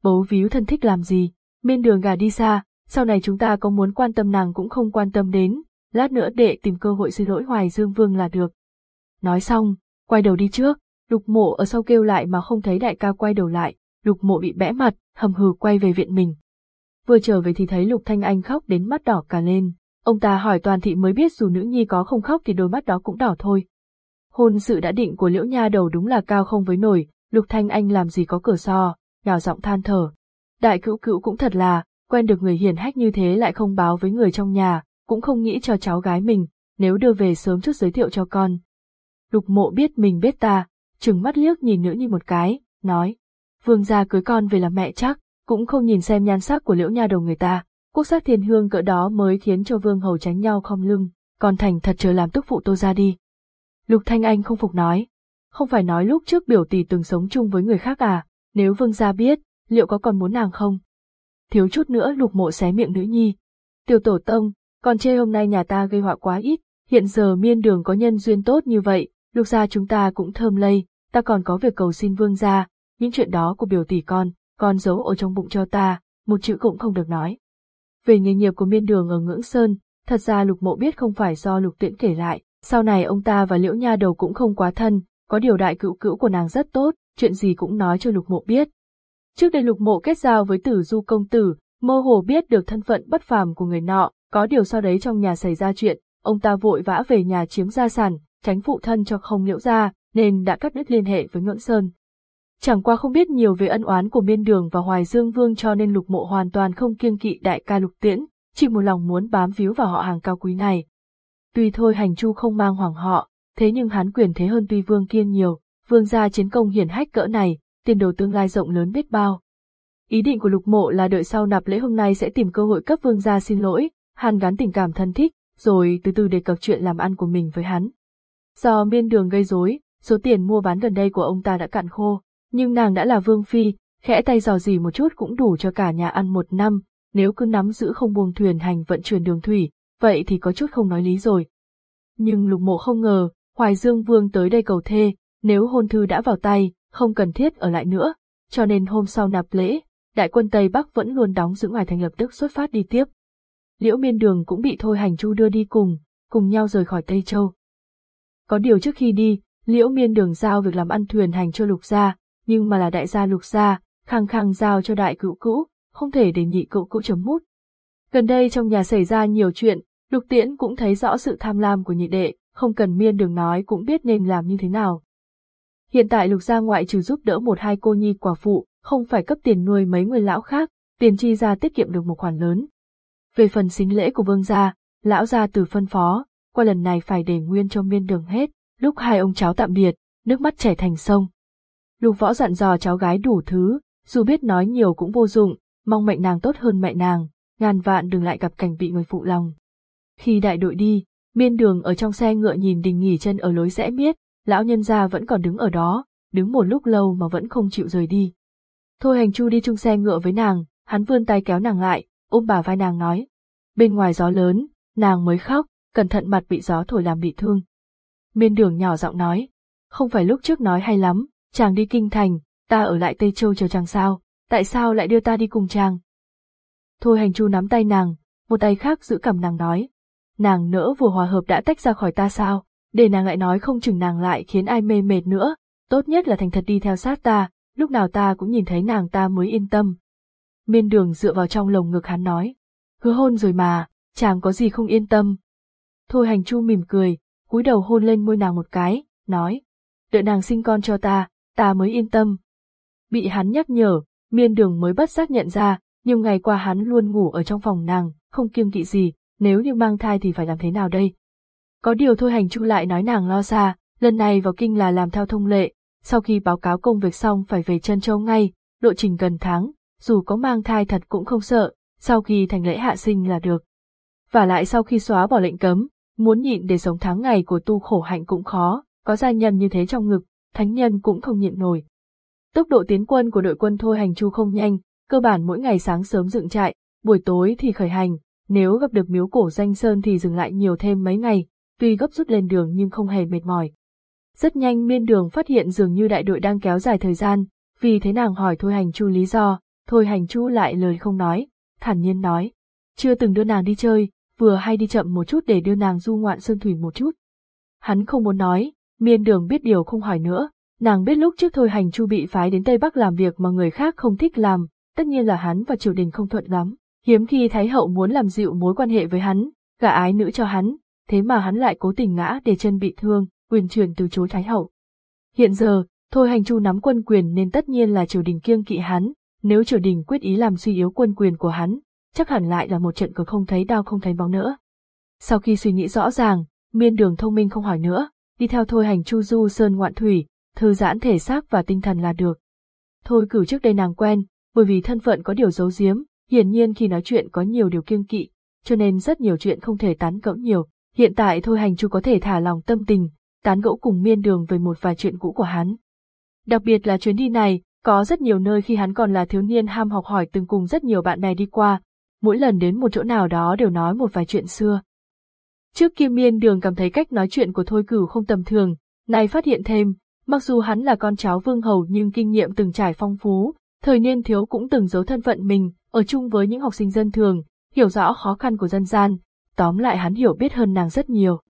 Bố víu thân thích làm gì, miên đường gà đi xa, sau này chúng ta có muốn quan tâm nàng cũng không quan tâm đến, lát nữa đệ tìm cơ hội xin lỗi Hoài Dương Vương là được. Nói xong, quay đầu đi trước, lục mộ ở sau kêu lại mà không thấy đại ca quay đầu lại, lục mộ bị bẽ mặt, hầm hừ quay về viện mình. Vừa trở về thì thấy lục thanh anh khóc đến mắt đỏ cả lên, ông ta hỏi toàn thị mới biết dù nữ nhi có không khóc thì đôi mắt đó cũng đỏ thôi. Hôn sự đã định của liễu nha đầu đúng là cao không với nổi, lục thanh anh làm gì có cửa so, nhỏ giọng than thở. Đại cữu cữu cũng thật là, quen được người hiền hách như thế lại không báo với người trong nhà, cũng không nghĩ cho cháu gái mình, nếu đưa về sớm chút giới thiệu cho con. Lục mộ biết mình biết ta, trừng mắt liếc nhìn nữ như một cái, nói, vương gia cưới con về làm mẹ chắc, cũng không nhìn xem nhan sắc của liễu nha đầu người ta, Quốc sắc thiên hương cỡ đó mới khiến cho vương hầu tránh nhau khom lưng, còn thành thật chờ làm tức phụ tô ra đi. Lục Thanh Anh không phục nói, không phải nói lúc trước biểu tỷ từng sống chung với người khác à, nếu vương gia biết, liệu có còn muốn nàng không? Thiếu chút nữa lục mộ xé miệng nữ nhi. Tiểu tổ tông, còn chê hôm nay nhà ta gây họa quá ít, hiện giờ miên đường có nhân duyên tốt như vậy, lục gia chúng ta cũng thơm lây, ta còn có việc cầu xin vương gia, những chuyện đó của biểu tỷ con, con giấu ở trong bụng cho ta, một chữ cũng không được nói. Về nghề nghiệp của miên đường ở Ngưỡng Sơn, thật ra lục mộ biết không phải do lục tiễn kể lại, sau này ông ta và liễu nha đầu cũng không quá thân, có điều đại cữu cữu của nàng rất tốt, chuyện gì cũng nói cho lục mộ biết. Trước đây lục mộ kết giao với tử du công tử, mơ hồ biết được thân phận bất phàm của người nọ, có điều sau đấy trong nhà xảy ra chuyện, ông ta vội vã về nhà chiếm gia sản, tránh phụ thân cho không liễu ra, nên đã cắt đứt liên hệ với Ngưỡng Sơn. Chẳng qua không biết nhiều về ân oán của Miên Đường và Hoài Dương Vương cho nên lục mộ hoàn toàn không kiêng kỵ đại ca lục tiễn, chỉ một lòng muốn bám víu vào họ hàng cao quý này. Tuy thôi hành chu không mang hoàng họ, thế nhưng hắn quyền thế hơn tuy vương kiên nhiều, vương gia chiến công hiển hách cỡ này, tiền đồ tương lai rộng lớn biết bao. Ý định của lục mộ là đợi sau nạp lễ hôm nay sẽ tìm cơ hội cấp vương gia xin lỗi, hàn gắn tình cảm thân thích, rồi từ từ đề cập chuyện làm ăn của mình với hắn. Do miên đường gây rối, số tiền mua bán gần đây của ông ta đã cạn khô, nhưng nàng đã là vương phi, khẽ tay dò gì một chút cũng đủ cho cả nhà ăn một năm, nếu cứ nắm giữ không buông thuyền hành vận chuyển đường thủy, vậy thì có chút không nói lý rồi. Nhưng lục mộ không ngờ, Hoài Dương Vương tới đây cầu thê, nếu hôn thư đã vào tay, không cần thiết ở lại nữa, cho nên hôm sau nạp lễ, đại quân Tây Bắc vẫn luôn đóng giữ ngoài thành lập tức xuất phát đi tiếp. Liễu miên đường cũng bị Thôi Hành Chu đưa đi cùng, cùng nhau rời khỏi Tây Châu. Có điều trước khi đi, Liễu miên đường giao việc làm ăn thuyền hành cho lục gia, nhưng mà là đại gia lục gia, khăng khăng giao cho đại cữu cũ, không thể để nhị cữu cũ chấm mút. Gần đây trong nhà xảy ra nhiều chuyện, lục tiễn cũng thấy rõ sự tham lam của nhị đệ, không cần miên đường nói cũng biết nên làm như thế nào. Hiện tại lục gia ngoại trừ giúp đỡ một hai cô nhi quả phụ, không phải cấp tiền nuôi mấy người lão khác, tiền chi ra tiết kiệm được một khoản lớn. Về phần xính lễ của vương gia, lão gia từ phân phó, qua lần này phải để nguyên cho miên đường hết, lúc hai ông cháu tạm biệt, nước mắt chảy thành sông. Lục võ dặn dò cháu gái đủ thứ, dù biết nói nhiều cũng vô dụng, mong mệnh nàng tốt hơn mẹ nàng, ngàn vạn đừng lại gặp cảnh bị người phụ lòng. Khi đại đội đi, miên đường ở trong xe ngựa nhìn đình nghỉ chân ở lối rẽ miết, lão nhân gia vẫn còn đứng ở đó, đứng một lúc lâu mà vẫn không chịu rời đi. Thôi hành chu đi chung xe ngựa với nàng, hắn vươn tay kéo nàng lại, ôm bà vai nàng nói. Bên ngoài gió lớn, nàng mới khóc, cẩn thận mặt bị gió thổi làm bị thương. Miên đường nhỏ giọng nói, không phải lúc trước nói hay lắm, chàng đi kinh thành, ta ở lại Tây Châu chờ chàng sao, tại sao lại đưa ta đi cùng chàng? Thôi hành chu nắm tay nàng, một tay khác giữ cầm nàng nói. Nàng nỡ vừa hòa hợp đã tách ra khỏi ta sao, để nàng lại nói không chừng nàng lại khiến ai mê mệt nữa, tốt nhất là thành thật đi theo sát ta, lúc nào ta cũng nhìn thấy nàng ta mới yên tâm. Miên đường dựa vào trong lồng ngực hắn nói, hứa hôn rồi mà, chàng có gì không yên tâm. Thôi hành chu mỉm cười, cúi đầu hôn lên môi nàng một cái, nói, đợi nàng sinh con cho ta, ta mới yên tâm. Bị hắn nhắc nhở, miên đường mới bất giác nhận ra, nhiều ngày qua hắn luôn ngủ ở trong phòng nàng, không kiêng kỵ gì, nếu như mang thai thì phải làm thế nào đây? Có điều thôi hành chu lại nói nàng lo xa, lần này vào kinh là làm theo thông lệ, sau khi báo cáo công việc xong phải về chân châu ngay, lộ trình gần tháng, dù có mang thai thật cũng không sợ, sau khi thành lễ hạ sinh là được. Và lại sau khi xóa bỏ lệnh cấm, muốn nhịn để sống tháng ngày của tu khổ hạnh cũng khó, có gia nhân như thế trong ngực, thánh nhân cũng không nhịn nổi. Tốc độ tiến quân của đội quân thôi hành chu không nhanh, cơ bản mỗi ngày sáng sớm dựng trại, buổi tối thì khởi hành, nếu gặp được miếu cổ danh sơn thì dừng lại nhiều thêm mấy ngày, tuy gấp rút lên đường nhưng không hề mệt mỏi. Rất nhanh miên đường phát hiện dường như đại đội đang kéo dài thời gian, vì thế nàng hỏi Thôi Hành Chu lý do, Thôi Hành Chu lại lời không nói, thản nhiên nói, chưa từng đưa nàng đi chơi, vừa hay đi chậm một chút để đưa nàng du ngoạn sơn thủy một chút. Hắn không muốn nói, miên đường biết điều không hỏi nữa, nàng biết lúc trước Thôi Hành Chu bị phái đến Tây Bắc làm việc mà người khác không thích làm, tất nhiên là hắn và triều đình không thuận lắm. Hiếm khi Thái Hậu muốn làm dịu mối quan hệ với hắn, gả ái nữ cho hắn, thế mà hắn lại cố tình ngã để chân bị thương, quyền truyền từ chối Thái Hậu. Hiện giờ, Thôi Hành Chu nắm quân quyền nên tất nhiên là triều đình kiêng kỵ hắn, nếu triều đình quyết ý làm suy yếu quân quyền của hắn, chắc hẳn lại là một trận cờ không thấy đau không thấy bóng nữa. Sau khi suy nghĩ rõ ràng, miên đường thông minh không hỏi nữa, đi theo Thôi Hành Chu du sơn ngoạn thủy, thư giãn thể xác và tinh thần là được. Thôi cử trước đây nàng quen, bởi vì thân phận có điều giấu giếm, hiển nhiên khi nói chuyện có nhiều điều kiêng kỵ, cho nên rất nhiều chuyện không thể tán gẫu nhiều. Hiện tại thôi hành chu có thể thả lòng tâm tình, tán gẫu cùng miên đường về một vài chuyện cũ của hắn. Đặc biệt là chuyến đi này, có rất nhiều nơi khi hắn còn là thiếu niên ham học hỏi từng cùng rất nhiều bạn bè đi qua, mỗi lần đến một chỗ nào đó đều nói một vài chuyện xưa. Trước kia miên đường cảm thấy cách nói chuyện của Thôi Cửu không tầm thường, nay phát hiện thêm, mặc dù hắn là con cháu vương hầu nhưng kinh nghiệm từng trải phong phú, thời niên thiếu cũng từng giấu thân phận mình, ở chung với những học sinh dân thường, hiểu rõ khó khăn của dân gian, tóm lại hắn hiểu biết hơn nàng rất nhiều.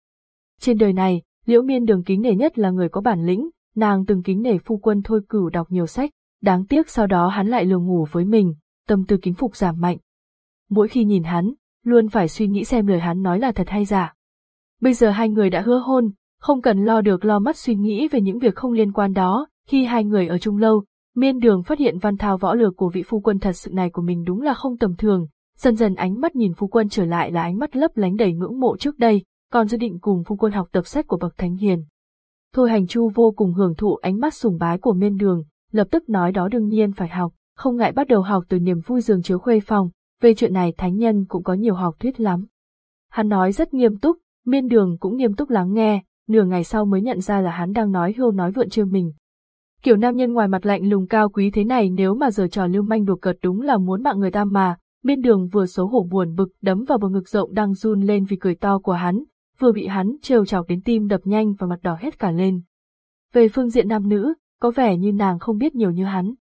Trên đời này, liễu miên đường kính nể nhất là người có bản lĩnh, nàng từng kính nể phu quân Thôi Cửu đọc nhiều sách, đáng tiếc sau đó hắn lại lừa ngủ với mình, tâm tư kính phục giảm mạnh. Mỗi khi nhìn hắn, luôn phải suy nghĩ xem lời hắn nói là thật hay giả. Bây giờ hai người đã hứa hôn, không cần lo được lo mất suy nghĩ về những việc không liên quan đó, khi hai người ở chung lâu, miên đường phát hiện văn thao võ lược của vị phu quân thật sự này của mình đúng là không tầm thường, dần dần ánh mắt nhìn phu quân trở lại là ánh mắt lấp lánh đầy ngưỡng mộ trước đây, còn dự định cùng phu quân học tập sách của bậc thánh hiền. Thôi hành chu vô cùng hưởng thụ ánh mắt sùng bái của miên đường, lập tức nói đó đương nhiên phải học, không ngại bắt đầu học từ niềm vui giường chiếu khuê phòng, về chuyện này thánh nhân cũng có nhiều học thuyết lắm. Hắn nói rất nghiêm túc, miên đường cũng nghiêm túc lắng nghe, nửa ngày sau mới nhận ra là hắn đang nói hưu nói vượn trêu mình. Kiểu nam nhân ngoài mặt lạnh lùng cao quý thế này nếu mà giờ trò lưu manh đùa cợt đúng là muốn mạng người ta mà, Biên đường vừa xấu hổ buồn bực đấm vào bờ ngực rộng đang run lên vì cười to của hắn, vừa bị hắn trêu chọc đến tim đập nhanh và mặt đỏ hết cả lên. Về phương diện nam nữ, có vẻ như nàng không biết nhiều như hắn.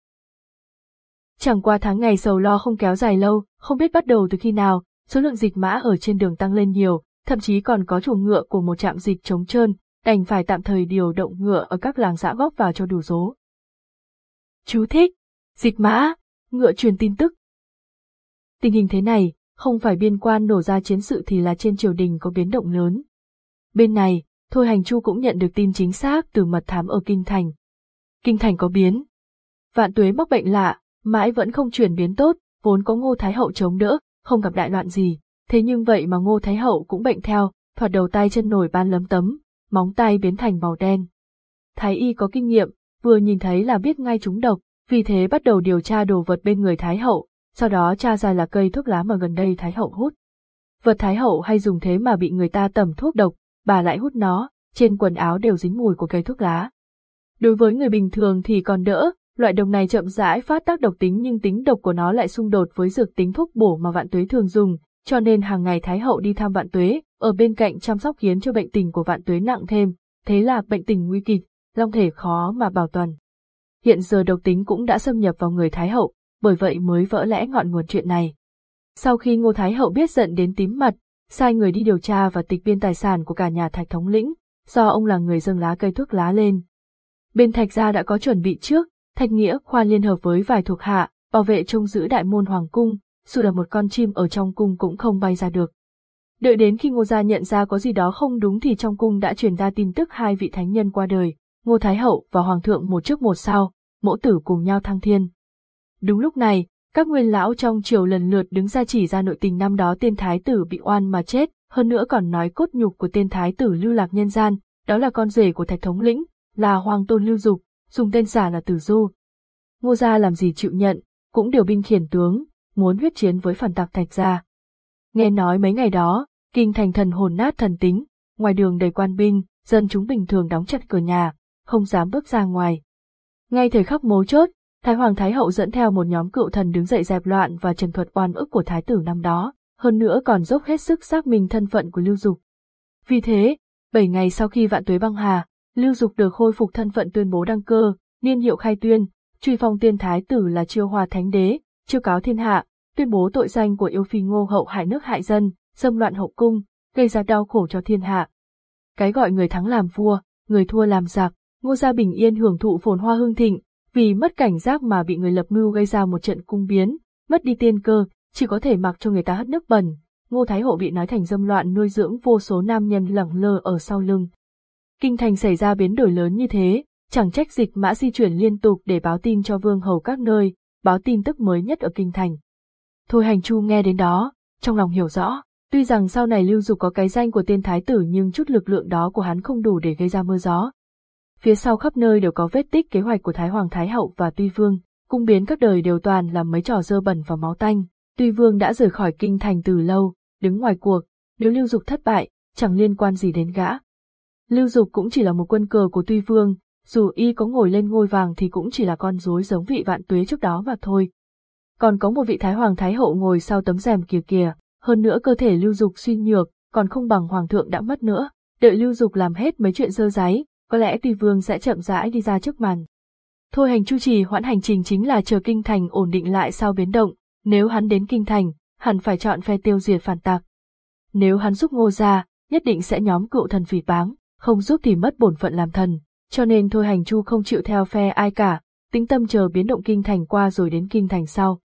Chẳng qua tháng ngày sầu lo không kéo dài lâu, không biết bắt đầu từ khi nào, số lượng dịch mã ở trên đường tăng lên nhiều, thậm chí còn có chủ ngựa của một trạm dịch trống trơn, đành phải tạm thời điều động ngựa ở các làng xã góp vào cho đủ số. Chú thích, dịch mã, ngựa truyền tin tức. Tình hình thế này, không phải biên quan nổ ra chiến sự thì là trên triều đình có biến động lớn. Bên này, Thôi Hành Chu cũng nhận được tin chính xác từ mật thám ở Kinh Thành. Kinh Thành có biến. Vạn tuế mắc bệnh lạ, mãi vẫn không chuyển biến tốt, vốn có ngô thái hậu chống đỡ, không gặp đại loạn gì, thế nhưng vậy mà ngô thái hậu cũng bệnh theo, thoạt đầu tay chân nổi ban lấm tấm, móng tay biến thành màu đen. Thái y có kinh nghiệm, vừa nhìn thấy là biết ngay chúng độc, vì thế bắt đầu điều tra đồ vật bên người thái hậu, sau đó tra ra là cây thuốc lá mà gần đây thái hậu hút. Vật thái hậu hay dùng thế mà bị người ta tẩm thuốc độc, bà lại hút nó, trên quần áo đều dính mùi của cây thuốc lá. Đối với người bình thường thì còn đỡ, loại độc này chậm rãi phát tác độc tính nhưng tính độc của nó lại xung đột với dược tính thuốc bổ mà vạn tuế thường dùng, cho nên hàng ngày Thái Hậu đi thăm vạn tuế, ở bên cạnh chăm sóc khiến cho bệnh tình của vạn tuế nặng thêm, thế là bệnh tình nguy kịch, long thể khó mà bảo toàn. Hiện giờ độc tính cũng đã xâm nhập vào người Thái Hậu, bởi vậy mới vỡ lẽ ngọn nguồn chuyện này. Sau khi Ngô Thái Hậu biết giận đến tím mặt, sai người đi điều tra và tịch biên tài sản của cả nhà Thạch Thống lĩnh, do ông là người dâng lá cây thuốc lá lên. Bên Thạch gia đã có chuẩn bị trước, Thạch Nghĩa khoan liên hợp với vài thuộc hạ, bảo vệ trông giữ đại môn hoàng cung, dù là một con chim ở trong cung cũng không bay ra được. Đợi đến khi Ngô Gia nhận ra có gì đó không đúng thì trong cung đã truyền ra tin tức hai vị thánh nhân qua đời, Ngô Thái Hậu và Hoàng thượng một trước một sau, mẫu tử cùng nhau thăng thiên. Đúng lúc này, các nguyên lão trong triều lần lượt đứng ra chỉ ra nội tình năm đó tiên thái tử bị oan mà chết, hơn nữa còn nói cốt nhục của tiên thái tử lưu lạc nhân gian, đó là con rể của thạch thống lĩnh, là hoàng tôn lưu dục, dùng tên giả là tử du. Ngô gia làm gì chịu nhận, cũng điều binh khiển tướng, muốn huyết chiến với phản tặc thạch gia. Nghe nói mấy ngày đó, kinh thành thần hồn nát thần tính, ngoài đường đầy quan binh, dân chúng bình thường đóng chặt cửa nhà, không dám bước ra ngoài. Ngay thời khắc mấu chốt, Thái Hoàng Thái Hậu dẫn theo một nhóm cựu thần đứng dậy dẹp loạn và trần thuật oan ức của Thái tử năm đó, hơn nữa còn dốc hết sức xác minh thân phận của Lưu Dục. Vì thế, bảy ngày sau khi vạn tuế băng hà, Lưu Dục được khôi phục thân phận tuyên bố đăng cơ, niên hiệu khai tuyên, truy phong tiên thái tử là chiêu hòa thánh đế, chiêu cáo thiên hạ, tuyên bố tội danh của yêu phi ngô hậu hại nước hại dân, xâm loạn hậu cung, gây ra đau khổ cho thiên hạ. Cái gọi người thắng làm vua, người thua làm giặc, ngô gia bình yên hưởng thụ phồn hoa hương thịnh, vì mất cảnh giác mà bị người lập mưu gây ra một trận cung biến, mất đi tiên cơ, chỉ có thể mặc cho người ta hất nước bẩn. Ngô Thái Hậu bị nói thành dâm loạn nuôi dưỡng vô số nam nhân lẳng lơ ở sau lưng. Kinh thành xảy ra biến đổi lớn như thế, chẳng trách dịch mã di chuyển liên tục để báo tin cho vương hầu các nơi, báo tin tức mới nhất ở kinh thành. Thôi hành chu nghe đến đó, trong lòng hiểu rõ, tuy rằng sau này lưu dục có cái danh của tiên thái tử nhưng chút lực lượng đó của hắn không đủ để gây ra mưa gió. Phía sau khắp nơi đều có vết tích kế hoạch của Thái Hoàng Thái Hậu và Tuy Vương, cung biến các đời đều toàn là mấy trò dơ bẩn và máu tanh, Tuy vương đã rời khỏi kinh thành từ lâu, đứng ngoài cuộc, nếu lưu dục thất bại, chẳng liên quan gì đến gã. Lưu dục cũng chỉ là một quân cờ của tuy vương, dù y có ngồi lên ngôi vàng thì cũng chỉ là con rối giống vị vạn tuế trước đó mà thôi. Còn có một vị thái hoàng thái hậu ngồi sau tấm rèm kia kìa, hơn nữa cơ thể lưu dục suy nhược, còn không bằng hoàng thượng đã mất nữa, đợi lưu dục làm hết mấy chuyện dơ giấy, có lẽ tùy vương sẽ chậm rãi đi ra trước màn. Thôi hành chu trì hoãn hành trình chính là chờ kinh thành ổn định lại sau biến động, nếu hắn đến kinh thành, hẳn phải chọn phe tiêu diệt phản tặc. Nếu hắn giúp ngô ra, nhất định sẽ nhóm cựu thần phỉ báng, không giúp thì mất bổn phận làm thần, cho nên thôi hành chu không chịu theo phe ai cả, tính tâm chờ biến động kinh thành qua rồi đến kinh thành sau.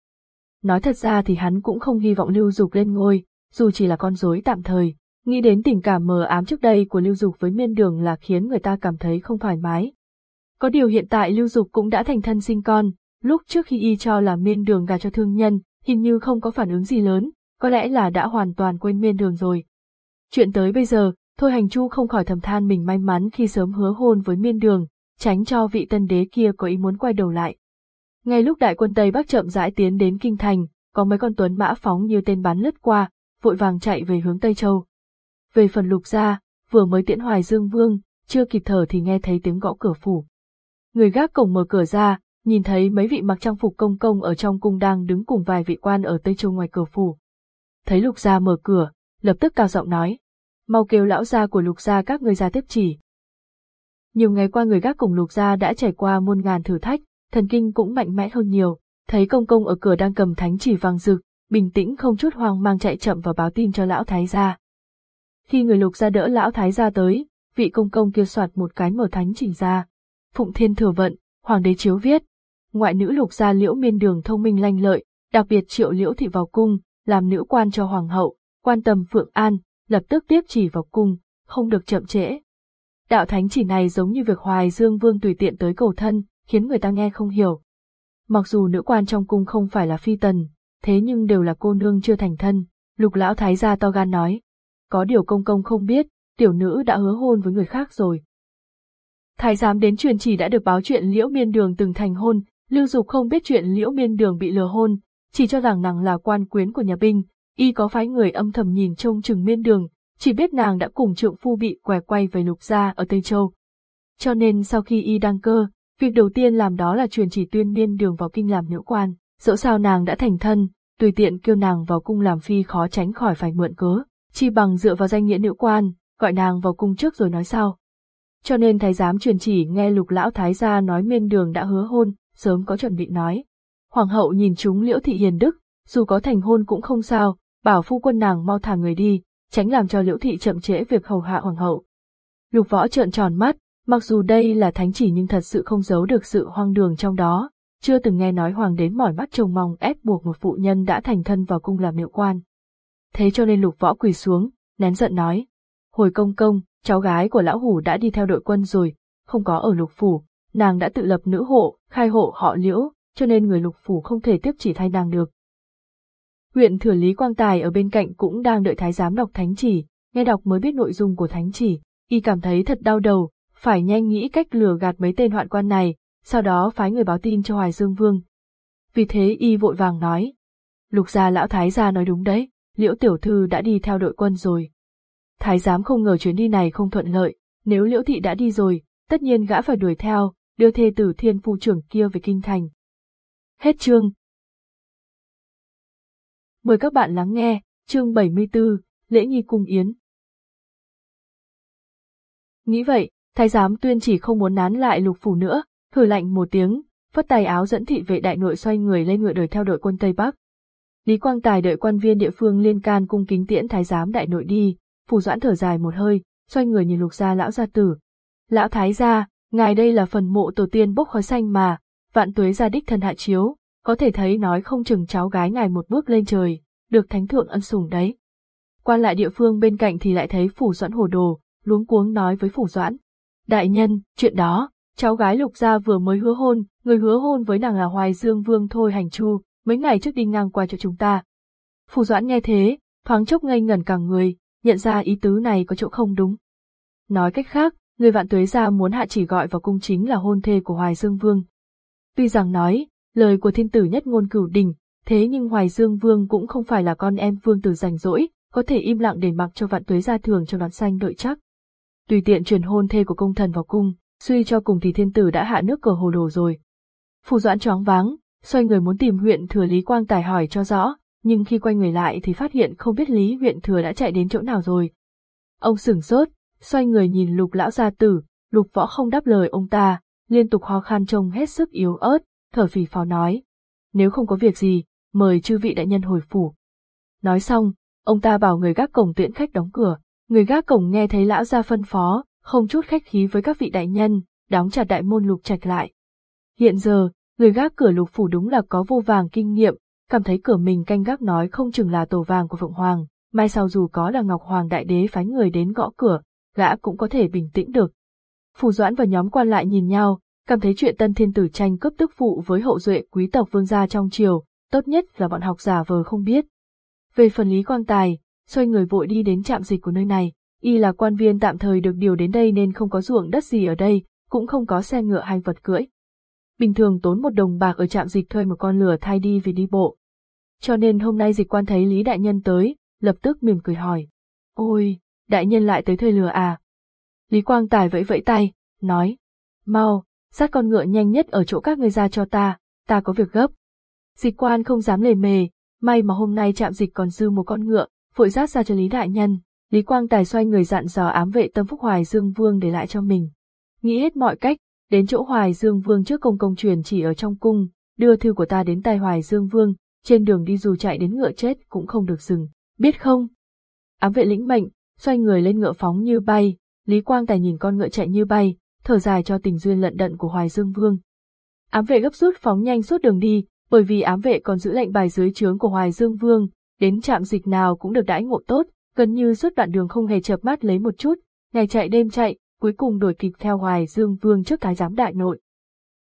Nói thật ra thì hắn cũng không hy vọng lưu dục lên ngôi, dù chỉ là con rối tạm thời, nghĩ đến tình cảm mờ ám trước đây của lưu dục với miên đường là khiến người ta cảm thấy không thoải mái. Có điều hiện tại lưu dục cũng đã thành thân sinh con, lúc trước khi y cho là miên đường gà cho thương nhân, hình như không có phản ứng gì lớn, có lẽ là đã hoàn toàn quên miên đường rồi. Chuyện tới bây giờ, Thôi hành chu không khỏi thầm than mình may mắn khi sớm hứa hôn với miên đường, tránh cho vị tân đế kia có ý muốn quay đầu lại. Ngay lúc đại quân Tây Bắc chậm rãi tiến đến kinh thành, có mấy con tuấn mã phóng như tên bắn lướt qua, vội vàng chạy về hướng Tây Châu. Về phần lục gia, vừa mới tiễn hoài dương vương, chưa kịp thở thì nghe thấy tiếng gõ cửa phủ. Người gác cổng mở cửa ra, nhìn thấy mấy vị mặc trang phục công công ở trong cung đang đứng cùng vài vị quan ở Tây Châu ngoài cửa phủ. Thấy lục gia mở cửa, lập tức cao giọng nói, mau kêu lão gia của lục gia các người ra tiếp chỉ. Nhiều ngày qua người gác cổng lục gia đã trải qua muôn ngàn thử thách, thần kinh cũng mạnh mẽ hơn nhiều, thấy công công ở cửa đang cầm thánh chỉ vàng rực, bình tĩnh không chút hoang mang chạy chậm vào báo tin cho lão thái gia. Khi người lục gia đỡ lão thái gia tới, vị công công kia soạt một cái mở thánh chỉnh ra. Phụng thiên thừa vận, hoàng đế chiếu viết. Ngoại nữ lục gia liễu miên đường thông minh lanh lợi, đặc biệt triệu liễu thị vào cung, làm nữ quan cho hoàng hậu, quan tâm phượng an, lập tức tiếp chỉ vào cung, không được chậm trễ. Đạo thánh chỉ này giống như việc Hoài Dương Vương tùy tiện tới cầu thân, khiến người ta nghe không hiểu. Mặc dù nữ quan trong cung không phải là phi tần, thế nhưng đều là cô nương chưa thành thân, lục lão thái gia to gan nói. Có điều công công không biết, tiểu nữ đã hứa hôn với người khác rồi. Thái giám đến truyền chỉ đã được báo chuyện liễu miên đường từng thành hôn, lưu dục không biết chuyện liễu miên đường bị lừa hôn, chỉ cho rằng nàng là quan quyến của nhà binh, y có phái người âm thầm nhìn trông chừng miên đường, chỉ biết nàng đã cùng trượng phu bị què quay về lục gia ở Tây Châu. Cho nên sau khi y đăng cơ, việc đầu tiên làm đó là truyền chỉ tuyên miên đường vào kinh làm nữ quan, dẫu sao nàng đã thành thân, tùy tiện kêu nàng vào cung làm phi khó tránh khỏi phải mượn cớ, chi bằng dựa vào danh nghĩa nữ quan, gọi nàng vào cung trước rồi nói sau. Cho nên thái giám truyền chỉ nghe lục lão thái gia nói miên đường đã hứa hôn, sớm có chuẩn bị nói. Hoàng hậu nhìn chúng liễu thị hiền đức, dù có thành hôn cũng không sao, bảo phu quân nàng mau thả người đi, tránh làm cho liễu thị chậm trễ việc hầu hạ hoàng hậu. Lục võ trợn tròn mắt, mặc dù đây là thánh chỉ nhưng thật sự không giấu được sự hoang đường trong đó, chưa từng nghe nói hoàng đến mỏi mắt trông mong ép buộc một phụ nhân đã thành thân vào cung làm liệu quan. Thế cho nên lục võ quỳ xuống, nén giận nói, hồi công công, cháu gái của lão hủ đã đi theo đội quân rồi, không có ở lục phủ, nàng đã tự lập nữ hộ, khai hộ họ liễu, cho nên người lục phủ không thể tiếp chỉ thay nàng được. Huyện thừa Lý Quang Tài ở bên cạnh cũng đang đợi thái giám đọc thánh chỉ, nghe đọc mới biết nội dung của thánh chỉ, y cảm thấy thật đau đầu, phải nhanh nghĩ cách lừa gạt mấy tên hoạn quan này, sau đó phái người báo tin cho Hoài Dương Vương. Vì thế y vội vàng nói, lục gia lão thái gia nói đúng đấy, liễu tiểu thư đã đi theo đội quân rồi. Thái giám không ngờ chuyến đi này không thuận lợi, nếu liễu thị đã đi rồi, tất nhiên gã phải đuổi theo, đưa thê tử thiên phu trưởng kia về kinh thành. Hết chương Mời các bạn lắng nghe, chương 74, Lễ Nghi Cung Yến. Nghĩ vậy, thái giám tuyên chỉ không muốn nán lại lục phủ nữa, thử lạnh một tiếng, phất tay áo dẫn thị vệ đại nội xoay người lên ngựa đời theo đội quân Tây Bắc. Lý Quang Tài đợi quan viên địa phương liên can cung kính tiễn thái giám đại nội đi, phủ doãn thở dài một hơi, xoay người nhìn lục gia lão gia tử. Lão thái gia, ngài đây là phần mộ tổ tiên bốc khói xanh mà, vạn tuế gia đích thân hạ chiếu, có thể thấy nói không chừng cháu gái ngài một bước lên trời, được thánh thượng ân sủng đấy. Quan lại địa phương bên cạnh thì lại thấy phủ doãn hồ đồ, luống cuống nói với phủ doãn. Đại nhân, chuyện đó, cháu gái lục gia vừa mới hứa hôn, người hứa hôn với nàng là Hoài Dương Vương Thôi Hành Chu, mấy ngày trước đi ngang qua chỗ chúng ta. phù doãn nghe thế, thoáng chốc ngây ngẩn cả người, nhận ra ý tứ này có chỗ không đúng. Nói cách khác, người vạn tuế gia muốn hạ chỉ gọi vào cung chính là hôn thê của Hoài Dương Vương. Tuy rằng nói, lời của thiên tử nhất ngôn cửu đình, thế nhưng Hoài Dương Vương cũng không phải là con em Vương Tử rảnh rỗi, có thể im lặng để mặc cho vạn tuế gia thường cho đoán xanh đợi chắc. Tùy tiện truyền hôn thê của công thần vào cung, suy cho cùng thì thiên tử đã hạ nước cờ hồ đồ rồi. Phù Doãn choáng váng, xoay người muốn tìm huyện thừa Lý Quang Tài hỏi cho rõ, nhưng khi quay người lại thì phát hiện không biết Lý huyện thừa đã chạy đến chỗ nào rồi. Ông sửng sốt, xoay người nhìn lục lão gia tử, lục võ không đáp lời ông ta, liên tục ho khan trông hết sức yếu ớt, thở phì phò nói. Nếu không có việc gì, mời chư vị đại nhân hồi phủ. Nói xong, ông ta bảo người gác cổng tiễn khách đóng cửa, người gác cổng nghe thấy lão gia phân phó, không chút khách khí với các vị đại nhân, đóng chặt đại môn lục trạch lại. Hiện giờ, người gác cửa lục phủ đúng là có vô vàng kinh nghiệm, cảm thấy cửa mình canh gác nói không chừng là tổ vàng của Phượng Hoàng, mai sau dù có là Ngọc Hoàng Đại Đế phái người đến gõ cửa, gã cũng có thể bình tĩnh được. Phù Doãn và nhóm quan lại nhìn nhau, cảm thấy chuyện tân thiên tử tranh cướp tức phụ với hậu duệ quý tộc vương gia trong triều, tốt nhất là bọn học giả vờ không biết. Về phần Lý Quang Tài, xoay người vội đi đến trạm dịch của nơi này, y là quan viên tạm thời được điều đến đây nên không có ruộng đất gì ở đây, cũng không có xe ngựa hay vật cưỡi. Bình thường tốn một đồng bạc ở trạm dịch thuê một con lửa thay đi vì đi bộ. Cho nên hôm nay dịch quan thấy Lý Đại Nhân tới, lập tức mỉm cười hỏi. Ôi, Đại Nhân lại tới thuê lừa à? Lý Quang Tài vẫy vẫy tay, nói. Mau, sát con ngựa nhanh nhất ở chỗ các người ra cho ta, ta có việc gấp. Dịch quan không dám lề mề, may mà hôm nay trạm dịch còn dư một con ngựa, vội rát ra cho Lý Đại Nhân. Lý Quang Tài xoay người dặn dò ám vệ tâm phúc Hoài Dương Vương để lại cho mình. Nghĩ hết mọi cách, đến chỗ Hoài Dương Vương trước công công truyền chỉ ở trong cung, đưa thư của ta đến tay Hoài Dương Vương, trên đường đi dù chạy đến ngựa chết cũng không được dừng, biết không? Ám vệ lĩnh mệnh, xoay người lên ngựa phóng như bay, Lý Quang Tài nhìn con ngựa chạy như bay, thở dài cho tình duyên lận đận của Hoài Dương Vương. Ám vệ gấp rút phóng nhanh suốt đường đi, bởi vì ám vệ còn giữ lệnh bài dưới trướng của Hoài Dương Vương, đến trạm dịch nào cũng được đãi ngộ tốt, gần như suốt đoạn đường không hề chợp mắt lấy một chút, ngày chạy đêm chạy, cuối cùng đổi kịp theo Hoài Dương Vương trước cái giám đại nội.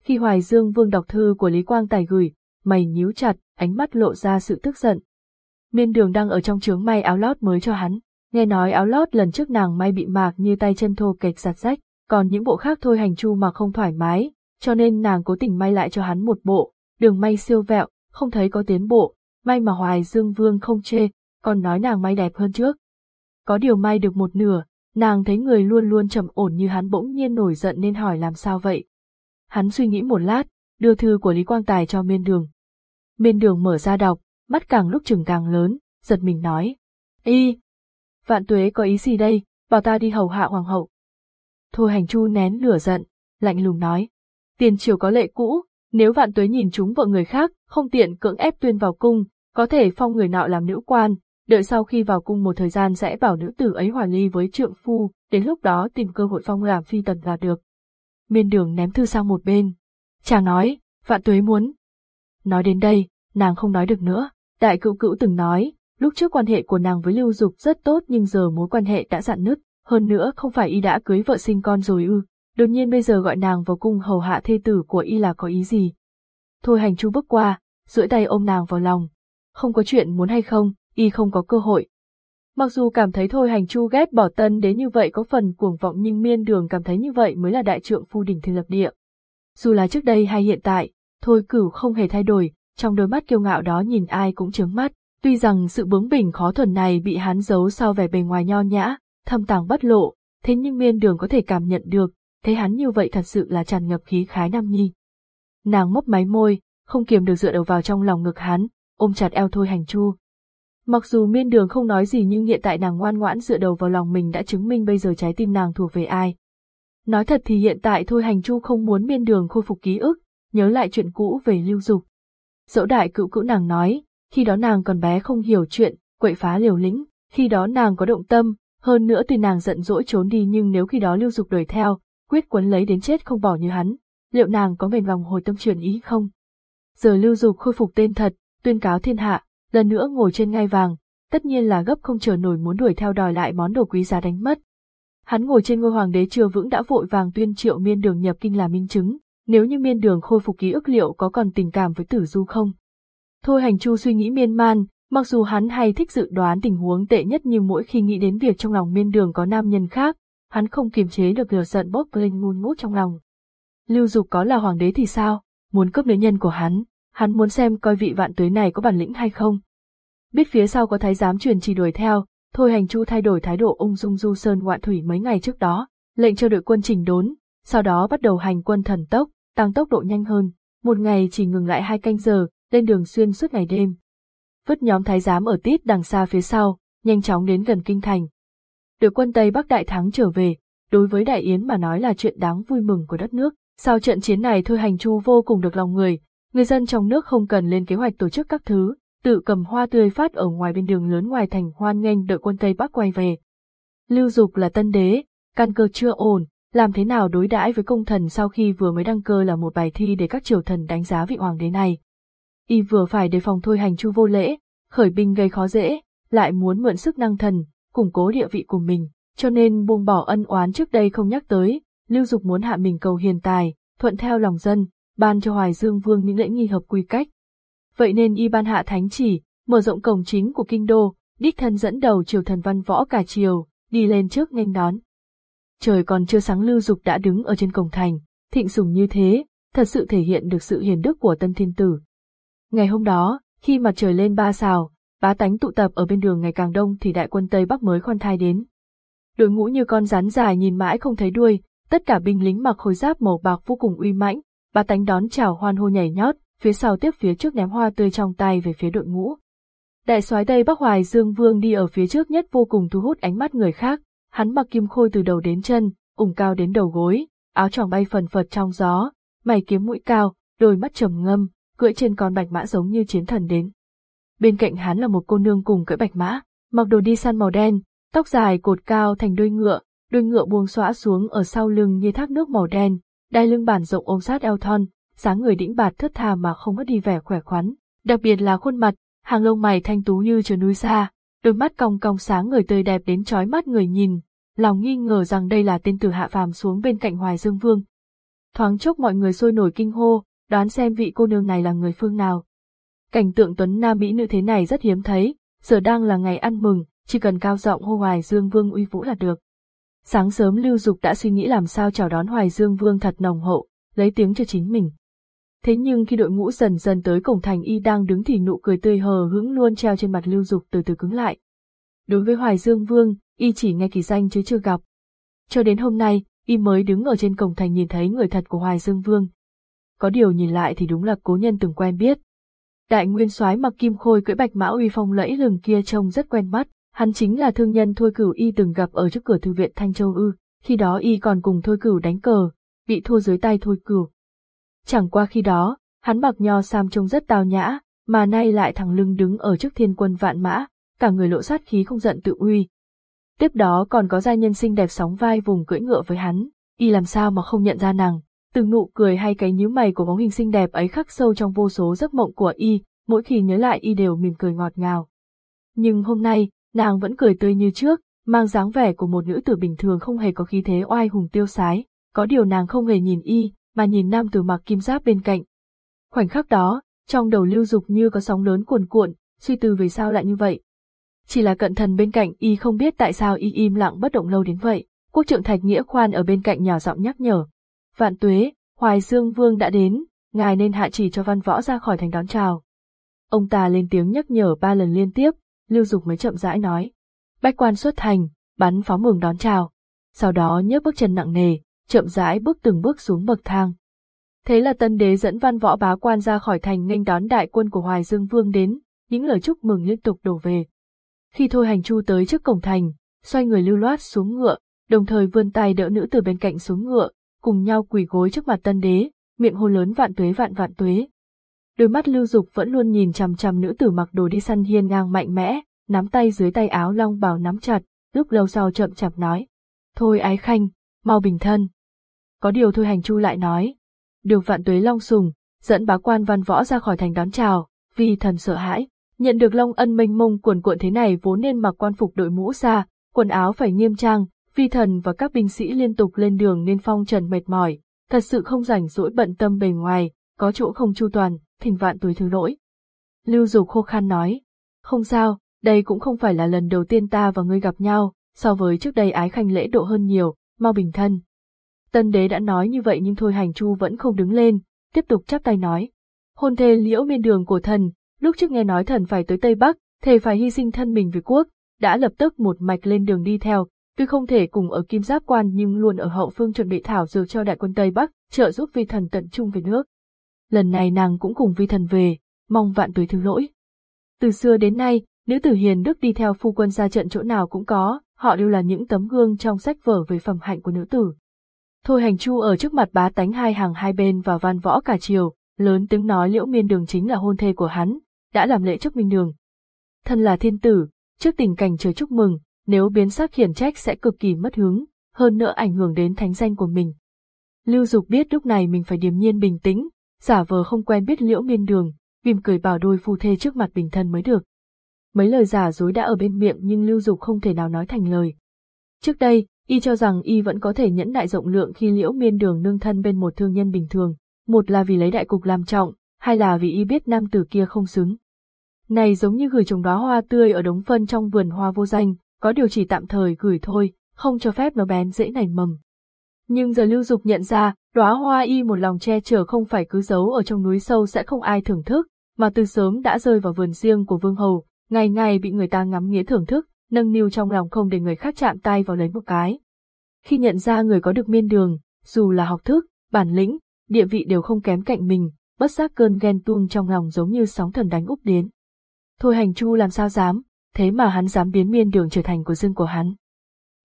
Khi Hoài Dương Vương đọc thư của Lý Quang Tài gửi, mày nhíu chặt, ánh mắt lộ ra sự tức giận. Miên đường đang ở trong trướng may áo lót mới cho hắn, nghe nói áo lót lần trước nàng may bị mạc như tay chân thô kệch giặt rách, còn những bộ khác thôi hành chu mà không thoải mái, cho nên nàng cố tình may lại cho hắn một bộ, đường may siêu vẹo, không thấy có tiến bộ, may mà Hoài Dương Vương không chê, còn nói nàng may đẹp hơn trước. Có điều may được một nửa, nàng thấy người luôn luôn trầm ổn như hắn bỗng nhiên nổi giận nên hỏi làm sao vậy. Hắn suy nghĩ một lát, đưa thư của Lý Quang Tài cho miên đường. Miên đường mở ra đọc, mắt càng lúc chừng càng lớn, giật mình nói. Y! Vạn tuế có ý gì đây, bảo ta đi hầu hạ hoàng hậu. Thôi hành chu nén lửa giận, lạnh lùng nói. Tiền triều có lệ cũ, nếu vạn tuế nhìn chúng vợ người khác, không tiện cưỡng ép tuyên vào cung, có thể phong người nọ làm nữ quan, đợi sau khi vào cung một thời gian sẽ bảo nữ tử ấy hòa ly với trượng phu, đến lúc đó tìm cơ hội phong làm phi tần là được. Miên đường ném thư sang một bên. Chàng nói, vạn tuế muốn. Nói đến đây, nàng không nói được nữa. Đại cựu cữu từng nói, lúc trước quan hệ của nàng với Lưu Dục rất tốt nhưng giờ mối quan hệ đã dạn nứt, hơn nữa không phải y đã cưới vợ sinh con rồi ư, đột nhiên bây giờ gọi nàng vào cung hầu hạ thê tử của y là có ý gì. Thôi hành chu bước qua, duỗi tay ôm nàng vào lòng. Không có chuyện muốn hay không, y không có cơ hội. Mặc dù cảm thấy thôi hành chu ghét bỏ tân đến như vậy có phần cuồng vọng nhưng miên đường cảm thấy như vậy mới là đại trượng phu đỉnh thiên lập địa. Dù là trước đây hay hiện tại, thôi cửu không hề thay đổi, trong đôi mắt kiêu ngạo đó nhìn ai cũng trướng mắt. Tuy rằng sự bướng bỉnh khó thuần này bị hắn giấu sau vẻ bề ngoài nho nhã, thâm tàng bất lộ, thế nhưng miên đường có thể cảm nhận được, thấy hắn như vậy thật sự là tràn ngập khí khái nam nhi. Nàng mấp máy môi, không kiềm được dựa đầu vào trong lòng ngực hắn, ôm chặt eo thôi hành chu. Mặc dù miên đường không nói gì nhưng hiện tại nàng ngoan ngoãn dựa đầu vào lòng mình đã chứng minh bây giờ trái tim nàng thuộc về ai. Nói thật thì hiện tại thôi hành chu không muốn miên đường khôi phục ký ức, nhớ lại chuyện cũ về lưu dục. Dẫu đại cựu cữu nàng nói, khi đó nàng còn bé không hiểu chuyện, quậy phá liều lĩnh, khi đó nàng có động tâm, hơn nữa tuy nàng giận dỗi trốn đi nhưng nếu khi đó lưu dục đuổi theo, quyết quấn lấy đến chết không bỏ như hắn, liệu nàng có mềm lòng hồi tâm chuyển ý không? Giờ lưu dục khôi phục tên thật, tuyên cáo thiên hạ, lần nữa ngồi trên ngai vàng, tất nhiên là gấp không chờ nổi muốn đuổi theo đòi lại món đồ quý giá đánh mất. Hắn ngồi trên ngôi hoàng đế chưa vững đã vội vàng tuyên triệu miên đường nhập kinh là minh chứng, nếu như miên đường khôi phục ký ức liệu có còn tình cảm với tử du không? Thôi hành chu suy nghĩ miên man, mặc dù hắn hay thích dự đoán tình huống tệ nhất nhưng mỗi khi nghĩ đến việc trong lòng miên đường có nam nhân khác, hắn không kiềm chế được lửa giận bốc lên ngun ngút trong lòng. Lưu Dục có là hoàng đế thì sao, muốn cướp nữ nhân của hắn, hắn muốn xem coi vị vạn tuế này có bản lĩnh hay không. Biết phía sau có thái giám truyền chỉ đuổi theo, thôi hành chu thay đổi thái độ ung dung du sơn ngoạn thủy mấy ngày trước đó, lệnh cho đội quân chỉnh đốn, sau đó bắt đầu hành quân thần tốc, tăng tốc độ nhanh hơn, một ngày chỉ ngừng lại hai canh giờ, lên đường xuyên suốt ngày đêm. Vứt nhóm thái giám ở tít đằng xa phía sau, nhanh chóng đến gần kinh thành. Đội quân Tây Bắc đại thắng trở về, đối với Đại Yến mà nói là chuyện đáng vui mừng của đất nước. Sau trận chiến này thôi hành chu vô cùng được lòng người, người dân trong nước không cần lên kế hoạch tổ chức các thứ, tự cầm hoa tươi phát ở ngoài bên đường lớn ngoài thành hoan nghênh đợi quân Tây Bắc quay về. Lưu Dục là tân đế, căn cơ chưa ổn, làm thế nào đối đãi với công thần sau khi vừa mới đăng cơ là một bài thi để các triều thần đánh giá vị hoàng đế này. Y vừa phải đề phòng thôi hành chu vô lễ, khởi binh gây khó dễ, lại muốn mượn sức năng thần, củng cố địa vị của mình, cho nên buông bỏ ân oán trước đây không nhắc tới, Lưu Dục muốn hạ mình cầu hiền tài, thuận theo lòng dân, ban cho Hoài Dương Vương những lễ nghi hợp quy cách. Vậy nên y ban hạ thánh chỉ, mở rộng cổng chính của kinh đô, đích thân dẫn đầu triều thần văn võ cả triều, đi lên trước nghênh đón. Trời còn chưa sáng Lưu Dục đã đứng ở trên cổng thành, thịnh sủng như thế, thật sự thể hiện được sự hiền đức của tân thiên tử. Ngày hôm đó, khi mặt trời lên ba xào, bá tánh tụ tập ở bên đường ngày càng đông thì đại quân Tây Bắc mới khoan thai đến. Đội ngũ như con rắn dài nhìn mãi không thấy đuôi, tất cả binh lính mặc khôi giáp màu bạc vô cùng uy mãnh, ba tánh đón chào hoan hô nhảy nhót, phía sau tiếp phía trước ném hoa tươi trong tay về phía đội ngũ. Đại soái Tây Bắc Hoài Dương Vương đi ở phía trước nhất vô cùng thu hút ánh mắt người khác, hắn mặc kim khôi từ đầu đến chân, ủng cao đến đầu gối, áo choàng bay phần phật trong gió, mày kiếm mũi cao, đôi mắt trầm ngâm, cưỡi trên con bạch mã giống như chiến thần đến. Bên cạnh hắn là một cô nương cùng cưỡi bạch mã, mặc đồ đi săn màu đen, tóc dài cột cao thành đuôi ngựa, đuôi ngựa buông xõa xuống ở sau lưng như thác nước màu đen, đai lưng bản rộng ôm sát eo thon, dáng người đĩnh bạt thướt tha mà không mất đi vẻ khỏe khoắn, đặc biệt là khuôn mặt, hàng lông mày thanh tú như trời núi xa, đôi mắt cong cong sáng người tươi đẹp đến chói mắt người nhìn, lòng nghi ngờ rằng đây là tên tử hạ phàm xuống bên cạnh Hoài Dương Vương. Thoáng chốc mọi người sôi nổi kinh hô, đoán xem vị cô nương này là người phương nào. Cảnh tượng tuấn nam mỹ nữ thế này rất hiếm thấy, giờ đang là ngày ăn mừng, chỉ cần cao giọng hô Hoài Dương Vương uy vũ là được. Sáng sớm Lưu Dục đã suy nghĩ làm sao chào đón Hoài Dương Vương thật nồng hậu, lấy tiếng cho chính mình. Thế nhưng khi đội ngũ dần dần tới cổng thành y đang đứng thì nụ cười tươi hờ hững luôn treo trên mặt Lưu Dục từ từ cứng lại. Đối với Hoài Dương Vương, y chỉ nghe kỳ danh chứ chưa gặp. Cho đến hôm nay, y mới đứng ở trên cổng thành nhìn thấy người thật của Hoài Dương Vương. Có điều nhìn lại thì đúng là cố nhân từng quen biết. Đại nguyên soái mặc kim khôi cưỡi bạch mã uy phong lẫy lừng kia trông rất quen mắt, hắn chính là thương nhân Thôi Cửu y từng gặp ở trước cửa thư viện Thanh Châu ư, khi đó y còn cùng Thôi Cửu đánh cờ, bị thua dưới tay Thôi Cửu. Chẳng qua khi đó, hắn mặc nho sam trông rất tào nhã, mà nay lại thẳng lưng đứng ở trước thiên quân vạn mã, cả người lộ sát khí không giận tự uy. Tiếp đó còn có gia nhân xinh đẹp sóng vai vùng cưỡi ngựa với hắn, y làm sao mà không nhận ra nàng, từng nụ cười hay cái nhíu mày của bóng hình xinh đẹp ấy khắc sâu trong vô số giấc mộng của y, mỗi khi nhớ lại y đều mỉm cười ngọt ngào. Nhưng hôm nay, nàng vẫn cười tươi như trước, mang dáng vẻ của một nữ tử bình thường không hề có khí thế oai hùng tiêu sái, có điều nàng không hề nhìn y, mà nhìn nam tử mặc kim giáp bên cạnh. Khoảnh khắc đó, trong đầu lưu dục như có sóng lớn cuồn cuộn, suy tư về sao lại như vậy. Chỉ là cận thần bên cạnh y không biết tại sao y im lặng bất động lâu đến vậy, quốc trưởng Thạch Nghĩa Khoan ở bên cạnh nhỏ giọng nhắc nhở. Vạn tuế, Hoài Dương Vương đã đến, ngài nên hạ chỉ cho văn võ ra khỏi thành đón chào. Ông ta lên tiếng nhắc nhở ba lần liên tiếp, Lưu Dục mới chậm rãi nói. Bách quan xuất thành, bắn pháo mừng đón chào. Sau đó nhấc bước chân nặng nề, chậm rãi bước từng bước xuống bậc thang. Thế là tân đế dẫn văn võ bá quan ra khỏi thành nghênh đón đại quân của Hoài Dương Vương đến, những lời chúc mừng liên tục đổ về. Khi Thôi Hành Chu tới trước cổng thành, xoay người lưu loát xuống ngựa, đồng thời vươn tay đỡ nữ từ bên cạnh xuống ngựa, cùng nhau quỳ gối trước mặt tân đế, miệng hô lớn vạn tuế vạn vạn tuế. Đôi mắt lưu dục vẫn luôn nhìn chằm chằm nữ tử mặc đồ đi săn hiên ngang mạnh mẽ, nắm tay dưới tay áo long bào nắm chặt, lúc lâu sau chậm chạp nói. Thôi ái khanh, mau bình thân. Có điều thôi hành chu lại nói. Được vạn tuế long sùng, dẫn bá quan văn võ ra khỏi thành đón chào, vì thần sợ hãi. Nhận được long ân mênh mông cuồn cuộn thế này vốn nên mặc quan phục đội mũ xa, quần áo phải nghiêm trang, phi thần và các binh sĩ liên tục lên đường nên phong trần mệt mỏi, thật sự không rảnh rỗi bận tâm bề ngoài, có chỗ không chu toàn, thỉnh vạn tuổi thứ lỗi. Lưu Dục khô khan nói, không sao, đây cũng không phải là lần đầu tiên ta và ngươi gặp nhau, so với trước đây ái khanh lễ độ hơn nhiều, mau bình thân. Tân đế đã nói như vậy nhưng thôi hành chu vẫn không đứng lên, tiếp tục chắp tay nói. Hôn thê liễu miên đường của thần, lúc trước nghe nói thần phải tới Tây Bắc, thề phải hy sinh thân mình vì quốc, đã lập tức một mạch lên đường đi theo, tuy không thể cùng ở Kim Giáp Quan nhưng luôn ở hậu phương chuẩn bị thảo dược cho đại quân Tây Bắc, trợ giúp vi thần tận trung về nước. Lần này nàng cũng cùng vi thần về, mong vạn tuế thứ lỗi. Từ xưa đến nay, nữ tử hiền đức đi theo phu quân ra trận chỗ nào cũng có, họ đều là những tấm gương trong sách vở về phẩm hạnh của nữ tử. Thôi hành chu ở trước mặt bá tánh hai hàng hai bên và văn võ cả chiều, lớn tiếng nói liễu miên đường chính là hôn thê của hắn, đã làm lễ chúc minh đường. Thân là thiên tử, trước tình cảnh trời chúc mừng, nếu biến sắc khiển trách sẽ cực kỳ mất hứng, hơn nữa ảnh hưởng đến thánh danh của mình. Lưu Dục biết lúc này mình phải điềm nhiên bình tĩnh, giả vờ không quen biết liễu miên đường, mỉm cười bảo đôi phu thê trước mặt bình thân mới được. Mấy lời giả dối đã ở bên miệng nhưng Lưu Dục không thể nào nói thành lời. Trước đây, y cho rằng y vẫn có thể nhẫn nại rộng lượng khi liễu miên đường nương thân bên một thương nhân bình thường, một là vì lấy đại cục làm trọng, hai là vì y biết nam tử kia không xứng. Này giống như gửi trồng đóa hoa tươi ở đống phân trong vườn hoa vô danh, có điều chỉ tạm thời gửi thôi, không cho phép nó bén dễ nảy mầm. Nhưng giờ Lưu Dục nhận ra, đóa hoa y một lòng che chở không phải cứ giấu ở trong núi sâu sẽ không ai thưởng thức, mà từ sớm đã rơi vào vườn riêng của Vương Hầu, ngày ngày bị người ta ngắm nghía thưởng thức, nâng niu trong lòng không để người khác chạm tay vào lấy một cái. Khi nhận ra người có được miên đường, dù là học thức, bản lĩnh, địa vị đều không kém cạnh mình, bất giác cơn ghen tuông trong lòng giống như sóng thần đánh úp đến. Thôi hành chu làm sao dám, thế mà hắn dám biến miên đường trở thành của riêng của hắn.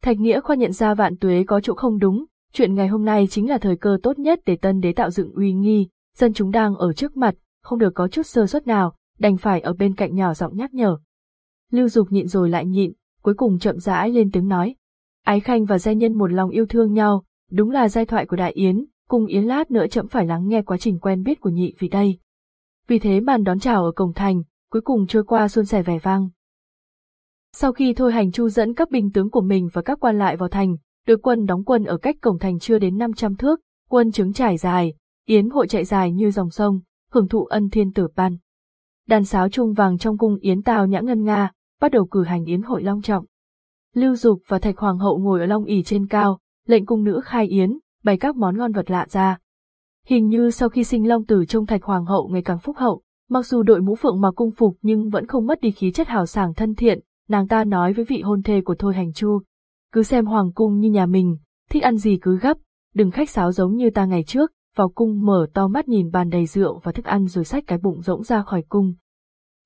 Thạch Nghĩa khoa nhận ra vạn tuế có chỗ không đúng, chuyện ngày hôm nay chính là thời cơ tốt nhất để tân đế tạo dựng uy nghi, dân chúng đang ở trước mặt, không được có chút sơ suất nào, đành phải ở bên cạnh nhỏ giọng nhắc nhở. Lưu Dục nhịn rồi lại nhịn, cuối cùng chậm rãi lên tiếng nói. Ái Khanh và gia nhân một lòng yêu thương nhau, đúng là giai thoại của Đại Yến, cùng Yến lát nữa chậm phải lắng nghe quá trình quen biết của nhị vì đây. Vì thế màn đón chào ở cổng thành, cuối cùng trôi qua xuân sẻ vẻ vang. Sau khi thôi hành chu dẫn các binh tướng của mình và các quan lại vào thành, đội quân đóng quân ở cách cổng thành chưa đến 500 thước, quân chứng trải dài, yến hội chạy dài như dòng sông, hưởng thụ ân thiên tử ban. Đàn sáo trung vàng trong cung yến tào nhã ngân nga, bắt đầu cử hành yến hội long trọng. Lưu Dục và Thạch Hoàng hậu ngồi ở long ỷ trên cao, lệnh cung nữ khai yến, bày các món ngon vật lạ ra. Hình như sau khi sinh long tử trông Thạch Hoàng hậu ngày càng phúc hậu, mặc dù đội mũ phượng mà cung phục nhưng vẫn không mất đi khí chất hào sảng thân thiện, nàng ta nói với vị hôn thê của Thôi Hành Chu. Cứ xem hoàng cung như nhà mình, thích ăn gì cứ gấp, đừng khách sáo giống như ta ngày trước, vào cung mở to mắt nhìn bàn đầy rượu và thức ăn rồi xách cái bụng rỗng ra khỏi cung.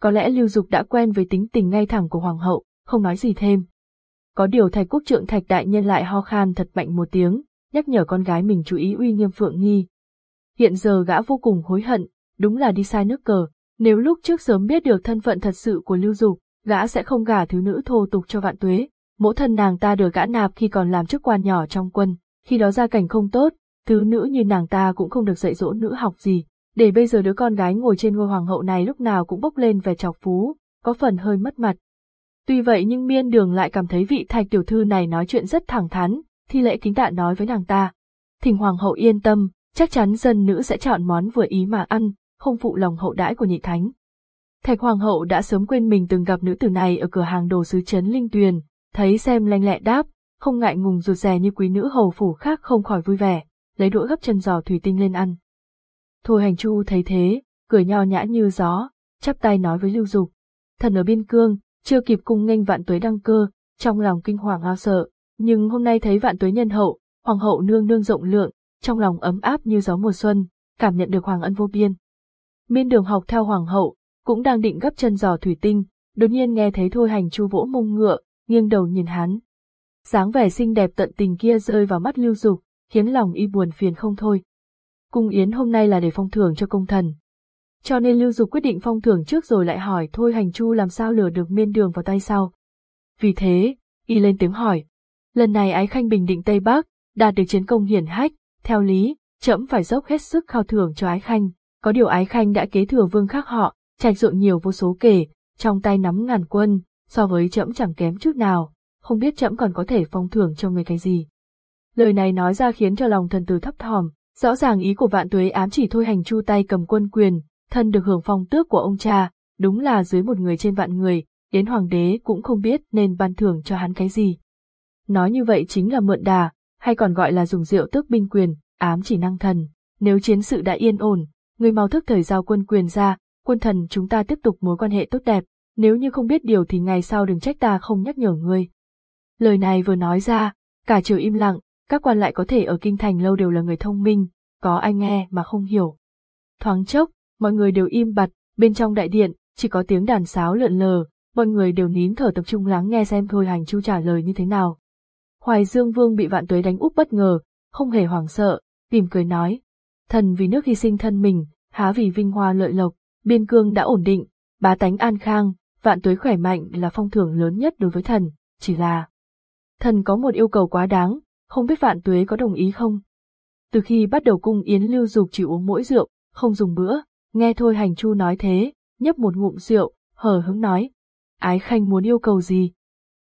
Có lẽ Lưu Dục đã quen với tính tình ngay thẳng của hoàng hậu, không nói gì thêm. Có điều thầy quốc trượng thạch đại nhân lại ho khan thật mạnh một tiếng, nhắc nhở con gái mình chú ý uy nghiêm phượng nghi. Hiện giờ gã vô cùng hối hận, đúng là đi sai nước cờ, nếu lúc trước sớm biết được thân phận thật sự của Lưu Dục, gã sẽ không gả thứ nữ thô tục cho vạn tuế. Mẫu thân nàng ta được gã nạp khi còn làm chức quan nhỏ trong quân, khi đó gia cảnh không tốt, thứ nữ như nàng ta cũng không được dạy dỗ nữ học gì, để bây giờ đứa con gái ngồi trên ngôi hoàng hậu này lúc nào cũng bốc lên vẻ chọc phú, có phần hơi mất mặt. Tuy vậy nhưng miên đường lại cảm thấy vị thạch tiểu thư này nói chuyện rất thẳng thắn, thi lễ kính tạ nói với nàng ta. Thỉnh hoàng hậu yên tâm, chắc chắn dân nữ sẽ chọn món vừa ý mà ăn, không phụ lòng hậu đãi của nhị thánh. Thạch hoàng hậu đã sớm quên mình từng gặp nữ tử này ở cửa hàng đồ sứ trấn Linh Tuyền, thấy xem lanh lẹ đáp, không ngại ngùng rụt rè như quý nữ hầu phủ khác không khỏi vui vẻ, lấy đũa gấp chân giò thủy tinh lên ăn. Thôi hành chu thấy thế, cười nho nhã như gió, chắp tay nói với Lưu Dục. Thần ở biên cương, chưa kịp cung nghênh vạn tuế đăng cơ, trong lòng kinh hoàng ao sợ, nhưng hôm nay thấy vạn tuế nhân hậu, hoàng hậu nương nương rộng lượng, trong lòng ấm áp như gió mùa xuân, cảm nhận được hoàng ân vô biên. Miên đường học theo hoàng hậu, cũng đang định gấp chân giò thủy tinh, đột nhiên nghe thấy thôi hành chu vỗ mông ngựa, nghiêng đầu nhìn hắn. dáng vẻ xinh đẹp tận tình kia rơi vào mắt lưu dục, khiến lòng y buồn phiền không thôi. Cung yến hôm nay là để phong thưởng cho công thần. Cho nên lưu dục quyết định phong thưởng trước rồi lại hỏi thôi hành chu làm sao lừa được miên đường vào tay sau. Vì thế, y lên tiếng hỏi. Lần này ái khanh bình định Tây Bắc, đạt được chiến công hiển hách, theo lý, trẫm phải dốc hết sức khao thưởng cho ái khanh, có điều ái khanh đã kế thừa vương khác họ, trạch ruộng nhiều vô số kể, trong tay nắm ngàn quân, so với trẫm chẳng kém chút nào, không biết trẫm còn có thể phong thưởng cho người cái gì. Lời này nói ra khiến cho lòng thần tử thấp thỏm, rõ ràng ý của vạn tuế ám chỉ thôi hành chu tay cầm quân quyền, thân được hưởng phong tước của ông cha, đúng là dưới một người trên vạn người, đến hoàng đế cũng không biết nên ban thưởng cho hắn cái gì. Nói như vậy chính là mượn đà, hay còn gọi là dùng rượu tước binh quyền, ám chỉ năng thần, nếu chiến sự đã yên ổn, người mau thức thời giao quân quyền ra, quân thần chúng ta tiếp tục mối quan hệ tốt đẹp, nếu như không biết điều thì ngày sau đừng trách ta không nhắc nhở ngươi. Lời này vừa nói ra, cả triều im lặng, các quan lại có thể ở kinh thành lâu đều là người thông minh, có ai nghe mà không hiểu. Thoáng chốc, mọi người đều im bặt, bên trong đại điện, chỉ có tiếng đàn sáo lượn lờ, mọi người đều nín thở tập trung lắng nghe xem Thôi Hành Chu trả lời như thế nào. Hoài Dương Vương bị vạn tuế đánh úp bất ngờ, không hề hoảng sợ, mỉm cười nói. Thần vì nước hy sinh thân mình, há vì vinh hoa lợi lộc, biên cương đã ổn định, bá tánh an khang, vạn tuế khỏe mạnh là phong thưởng lớn nhất đối với thần, chỉ là... Thần có một yêu cầu quá đáng, không biết vạn tuế có đồng ý không? Từ khi bắt đầu cung yến lưu dục chỉ uống mỗi rượu, không dùng bữa, nghe thôi hành chu nói thế, nhấp một ngụm rượu, hờ hứng nói. Ái khanh muốn yêu cầu gì?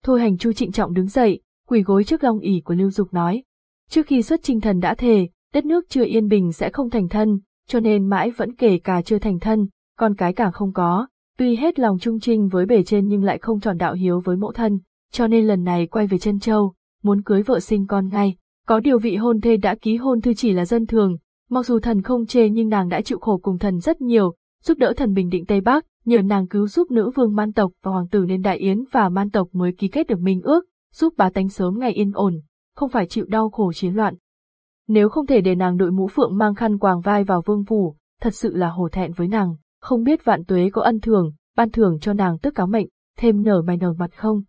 Thôi hành chu trịnh trọng đứng dậy, quỳ gối trước long ỉ của lưu dục nói. Trước khi xuất trinh thần đã thề, đất nước chưa yên bình sẽ không thành thân, cho nên mãi vẫn kể cả chưa thành thân, con cái càng không có, tuy hết lòng trung trinh với bề trên nhưng lại không tròn đạo hiếu với mẫu thân, cho nên lần này quay về chân châu, muốn cưới vợ sinh con ngay. Có điều vị hôn thê đã ký hôn thư chỉ là dân thường, mặc dù thần không chê nhưng nàng đã chịu khổ cùng thần rất nhiều, giúp đỡ thần bình định Tây Bắc, nhờ nàng cứu giúp nữ vương man tộc và hoàng tử nên đại yến và man tộc mới ký kết được minh ước, giúp bá tánh sớm ngày yên ổn, không phải chịu đau khổ chiến loạn. Nếu không thể để nàng đội mũ phượng mang khăn quàng vai vào vương phủ, thật sự là hổ thẹn với nàng, không biết vạn tuế có ân thường, ban thưởng cho nàng tức cáo mệnh, thêm nở mày nở mặt không.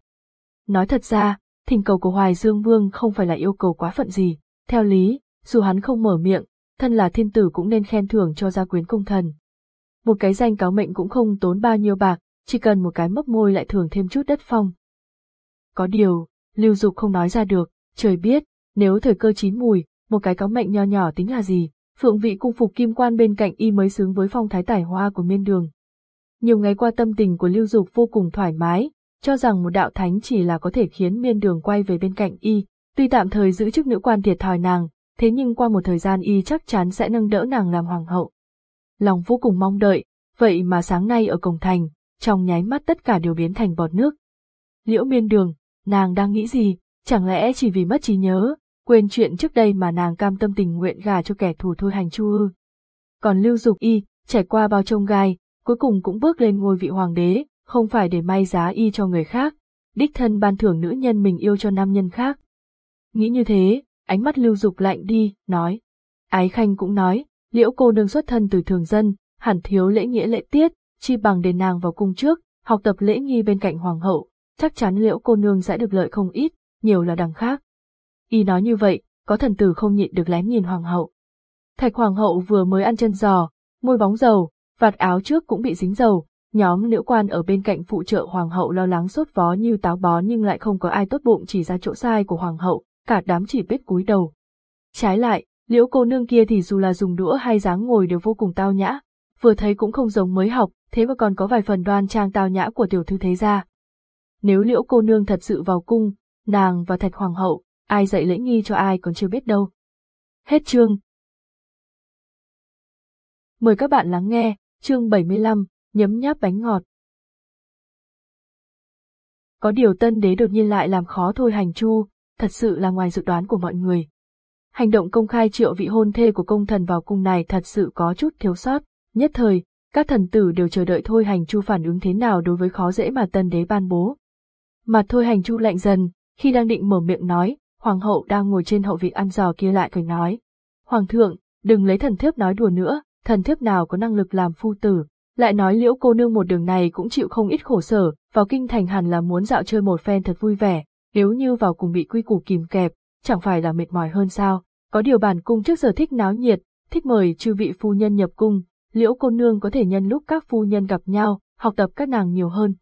Nói thật ra, thỉnh cầu của Hoài Dương Vương không phải là yêu cầu quá phận gì, theo lý, dù hắn không mở miệng, thân là thiên tử cũng nên khen thưởng cho gia quyến công thần. Một cái danh cáo mệnh cũng không tốn bao nhiêu bạc, chỉ cần một cái mấp môi lại thưởng thêm chút đất phong. Có điều, lưu dục không nói ra được, trời biết, nếu thời cơ chín mùi, một cái cáo mệnh nho nhỏ tính là gì, phượng vị cung phục kim quan bên cạnh y mới xứng với phong thái tài hoa của miên đường. Nhiều ngày qua tâm tình của lưu dục vô cùng thoải mái, cho rằng một đạo thánh chỉ là có thể khiến miên đường quay về bên cạnh y, tuy tạm thời giữ chức nữ quan thiệt thòi nàng, thế nhưng qua một thời gian y chắc chắn sẽ nâng đỡ nàng làm hoàng hậu. Lòng vô cùng mong đợi, vậy mà sáng nay ở cổng thành, trong nháy mắt tất cả đều biến thành bọt nước. Liễu miên đường, nàng đang nghĩ gì, chẳng lẽ chỉ vì mất trí nhớ, quên chuyện trước đây mà nàng cam tâm tình nguyện gà cho kẻ thù thôi hành chu ư. Còn lưu dục y, trải qua bao trông gai, cuối cùng cũng bước lên ngôi vị hoàng đế, không phải để may giá y cho người khác, đích thân ban thưởng nữ nhân mình yêu cho nam nhân khác. Nghĩ như thế, ánh mắt lưu dục lạnh đi, nói. Ái Khanh cũng nói, liễu cô nương xuất thân từ thường dân, hẳn thiếu lễ nghĩa lễ tiết, chi bằng đền nàng vào cung trước, học tập lễ nghi bên cạnh hoàng hậu, chắc chắn liễu cô nương sẽ được lợi không ít, nhiều là đằng khác. Y nói như vậy, có thần tử không nhịn được lén nhìn hoàng hậu. Thạch hoàng hậu vừa mới ăn chân giò, môi bóng dầu, vạt áo trước cũng bị dính dầu, nhóm nữ quan ở bên cạnh phụ trợ hoàng hậu lo lắng sốt vó như táo bó nhưng lại không có ai tốt bụng chỉ ra chỗ sai của hoàng hậu, cả đám chỉ biết cúi đầu. Trái lại, liễu cô nương kia thì dù là dùng đũa hay dáng ngồi đều vô cùng tao nhã, vừa thấy cũng không giống mới học, thế mà còn có vài phần đoan trang tao nhã của tiểu thư thế gia. Nếu liễu cô nương thật sự vào cung, nàng và thạch hoàng hậu, ai dạy lễ nghi cho ai còn chưa biết đâu. Hết chương. Mời các bạn lắng nghe, chương 75, nhấm nháp bánh ngọt. Có điều tân đế đột nhiên lại làm khó thôi hành chu, thật sự là ngoài dự đoán của mọi người. Hành động công khai triệu vị hôn thê của công thần vào cung này thật sự có chút thiếu sót, nhất thời, các thần tử đều chờ đợi thôi hành chu phản ứng thế nào đối với khó dễ mà tân đế ban bố. Mặt thôi hành chu lạnh dần, khi đang định mở miệng nói, hoàng hậu đang ngồi trên hậu vị ăn giò kia lại cười nói. Hoàng thượng, đừng lấy thần thiếp nói đùa nữa, thần thiếp nào có năng lực làm phu tử, lại nói liễu cô nương một đường này cũng chịu không ít khổ sở, vào kinh thành hẳn là muốn dạo chơi một phen thật vui vẻ, nếu như vào cùng bị quy củ kìm kẹp, chẳng phải là mệt mỏi hơn sao, có điều bản cung trước giờ thích náo nhiệt, thích mời chư vị phu nhân nhập cung, liễu cô nương có thể nhân lúc các phu nhân gặp nhau, học tập các nàng nhiều hơn.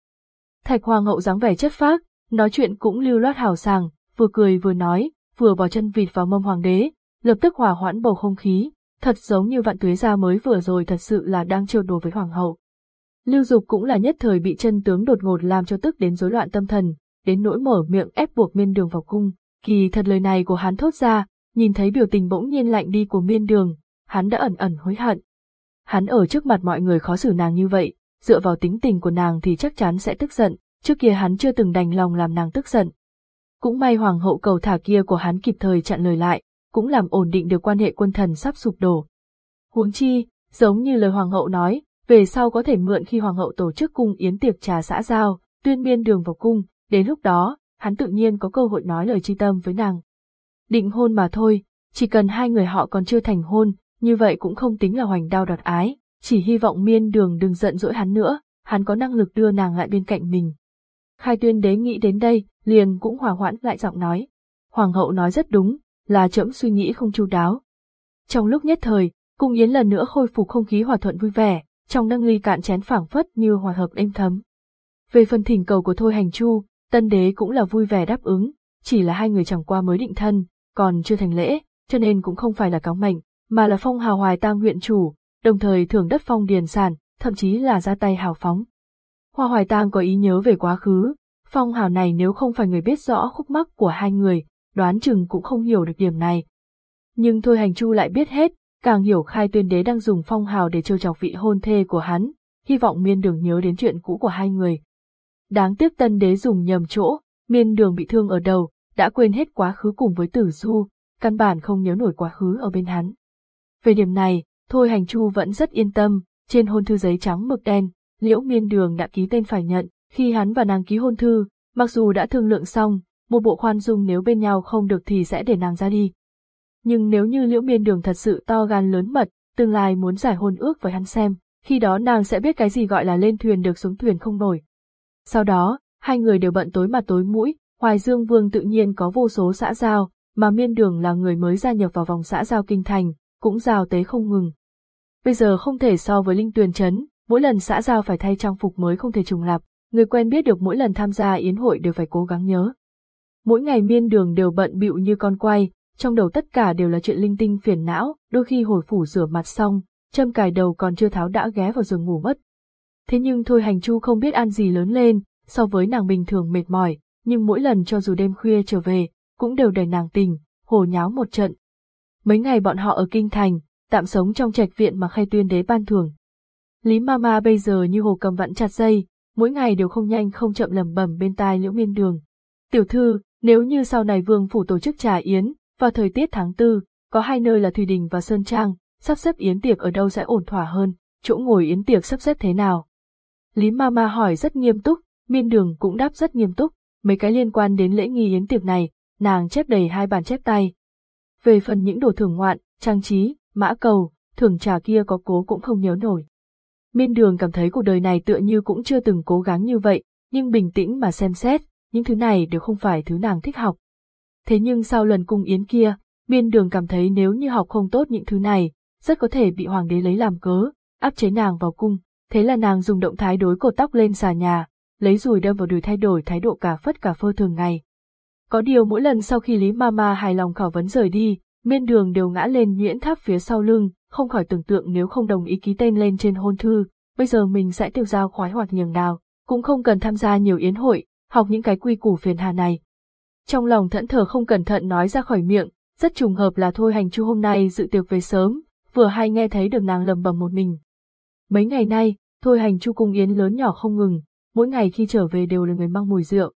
Thạch hoàng hậu dáng vẻ chất phác, nói chuyện cũng lưu loát hào sàng, vừa cười vừa nói, vừa bỏ chân vịt vào mâm hoàng đế, lập tức hòa hoãn bầu không khí, thật giống như vạn tuế gia mới vừa rồi thật sự là đang trêu đùa với hoàng hậu. Lưu Dục cũng là nhất thời bị chân tướng đột ngột làm cho tức đến rối loạn tâm thần, đến nỗi mở miệng ép buộc miên đường vào cung, kỳ thật lời này của hắn thốt ra, nhìn thấy biểu tình bỗng nhiên lạnh đi của miên đường, hắn đã ẩn ẩn hối hận. Hắn ở trước mặt mọi người khó xử nàng như vậy, dựa vào tính tình của nàng thì chắc chắn sẽ tức giận, trước kia hắn chưa từng đành lòng làm nàng tức giận. Cũng may hoàng hậu cầu thả kia của hắn kịp thời chặn lời lại, cũng làm ổn định được quan hệ quân thần sắp sụp đổ. Huống chi, giống như lời hoàng hậu nói, về sau có thể mượn khi hoàng hậu tổ chức cung yến tiệc trà xã giao, tuyên biên đường vào cung, đến lúc đó, hắn tự nhiên có cơ hội nói lời chi tâm với nàng. Định hôn mà thôi, chỉ cần hai người họ còn chưa thành hôn, như vậy cũng không tính là hoành đao đoạt ái, chỉ hy vọng miên đường đừng giận dỗi hắn nữa, hắn có năng lực đưa nàng lại bên cạnh mình. Khai tuyên đế nghĩ đến đây, liền cũng hòa hoãn lại giọng nói. Hoàng hậu nói rất đúng, là trẫm suy nghĩ không chu đáo. Trong lúc nhất thời, cung yến lần nữa khôi phục không khí hòa thuận vui vẻ, trong nâng ly cạn chén phảng phất như hòa hợp êm thấm. Về phần thỉnh cầu của Thôi Hành Chu, tân đế cũng là vui vẻ đáp ứng, chỉ là hai người chẳng qua mới định thân, còn chưa thành lễ, cho nên cũng không phải là cáo mệnh, mà là phong hào hoài tang huyện chủ, đồng thời thưởng đất phong điền sản, thậm chí là ra tay hào phóng. Hoa hoài tang có ý nhớ về quá khứ, phong hào này nếu không phải người biết rõ khúc mắc của hai người, đoán chừng cũng không hiểu được điểm này. Nhưng thôi hành chu lại biết hết, càng hiểu khai tuyên đế đang dùng phong hào để trêu chọc vị hôn thê của hắn, hy vọng miên đường nhớ đến chuyện cũ của hai người. Đáng tiếc tân đế dùng nhầm chỗ, miên đường bị thương ở đầu, đã quên hết quá khứ cùng với tử du, căn bản không nhớ nổi quá khứ ở bên hắn. Về điểm này, Thôi Hành Chu vẫn rất yên tâm, trên hôn thư giấy trắng mực đen, Liễu Miên Đường đã ký tên phải nhận, khi hắn và nàng ký hôn thư, mặc dù đã thương lượng xong, một bộ khoan dung nếu bên nhau không được thì sẽ để nàng ra đi. Nhưng nếu như Liễu Miên Đường thật sự to gan lớn mật, tương lai muốn giải hôn ước với hắn xem, khi đó nàng sẽ biết cái gì gọi là lên thuyền được xuống thuyền không nổi. Sau đó, hai người đều bận tối mặt tối mũi, Hoài Dương Vương tự nhiên có vô số xã giao, mà Miên Đường là người mới gia nhập vào vòng xã giao kinh thành, cũng giao tế không ngừng. Bây giờ không thể so với Linh Tuyền Trấn, mỗi lần xã giao phải thay trang phục mới không thể trùng lặp, người quen biết được mỗi lần tham gia yến hội đều phải cố gắng nhớ. Mỗi ngày miên đường đều bận bịu như con quay, trong đầu tất cả đều là chuyện linh tinh phiền não, đôi khi hồi phủ rửa mặt xong, châm cài đầu còn chưa tháo đã ghé vào giường ngủ mất. Thế nhưng thôi hành chu không biết ăn gì lớn lên, so với nàng bình thường mệt mỏi, nhưng mỗi lần cho dù đêm khuya trở về, cũng đều đầy nàng tình, hồ nháo một trận. Mấy ngày bọn họ ở kinh thành, tạm sống trong trạch viện mà khai tuyên đế ban thưởng. Lý Mama bây giờ như hồ cầm vặn chặt dây, mỗi ngày đều không nhanh không chậm lầm bầm bên tai liễu miên đường. Tiểu thư, nếu như sau này vương phủ tổ chức trà yến, vào thời tiết tháng tư, có hai nơi là Thủy Đình và Sơn Trang, sắp xếp yến tiệc ở đâu sẽ ổn thỏa hơn, chỗ ngồi yến tiệc sắp xếp thế nào? Lý Mama hỏi rất nghiêm túc, miên đường cũng đáp rất nghiêm túc, mấy cái liên quan đến lễ nghi yến tiệc này, nàng chép đầy hai bàn chép tay. Về phần những đồ thưởng ngoạn, trang trí, mã cầu, thưởng trà kia có cố cũng không nhớ nổi. Miên đường cảm thấy cuộc đời này tựa như cũng chưa từng cố gắng như vậy, nhưng bình tĩnh mà xem xét, những thứ này đều không phải thứ nàng thích học. Thế nhưng sau lần cung yến kia, miên đường cảm thấy nếu như học không tốt những thứ này, rất có thể bị hoàng đế lấy làm cớ, áp chế nàng vào cung, thế là nàng dùng động thái đối cột tóc lên xà nhà, lấy rùi đâm vào đùi thay đổi thái độ cả phất cả phơ thường ngày. Có điều mỗi lần sau khi Lý Mama hài lòng khảo vấn rời đi, miên đường đều ngã lên nhuyễn tháp phía sau lưng, không khỏi tưởng tượng nếu không đồng ý ký tên lên trên hôn thư, bây giờ mình sẽ tiêu giao khoái hoạt nhường nào, cũng không cần tham gia nhiều yến hội, học những cái quy củ phiền hà này. Trong lòng thẫn thờ không cẩn thận nói ra khỏi miệng, rất trùng hợp là thôi hành chu hôm nay dự tiệc về sớm, vừa hay nghe thấy được nàng lầm bầm một mình. Mấy ngày nay, thôi hành chu cung yến lớn nhỏ không ngừng, mỗi ngày khi trở về đều là người mang mùi rượu.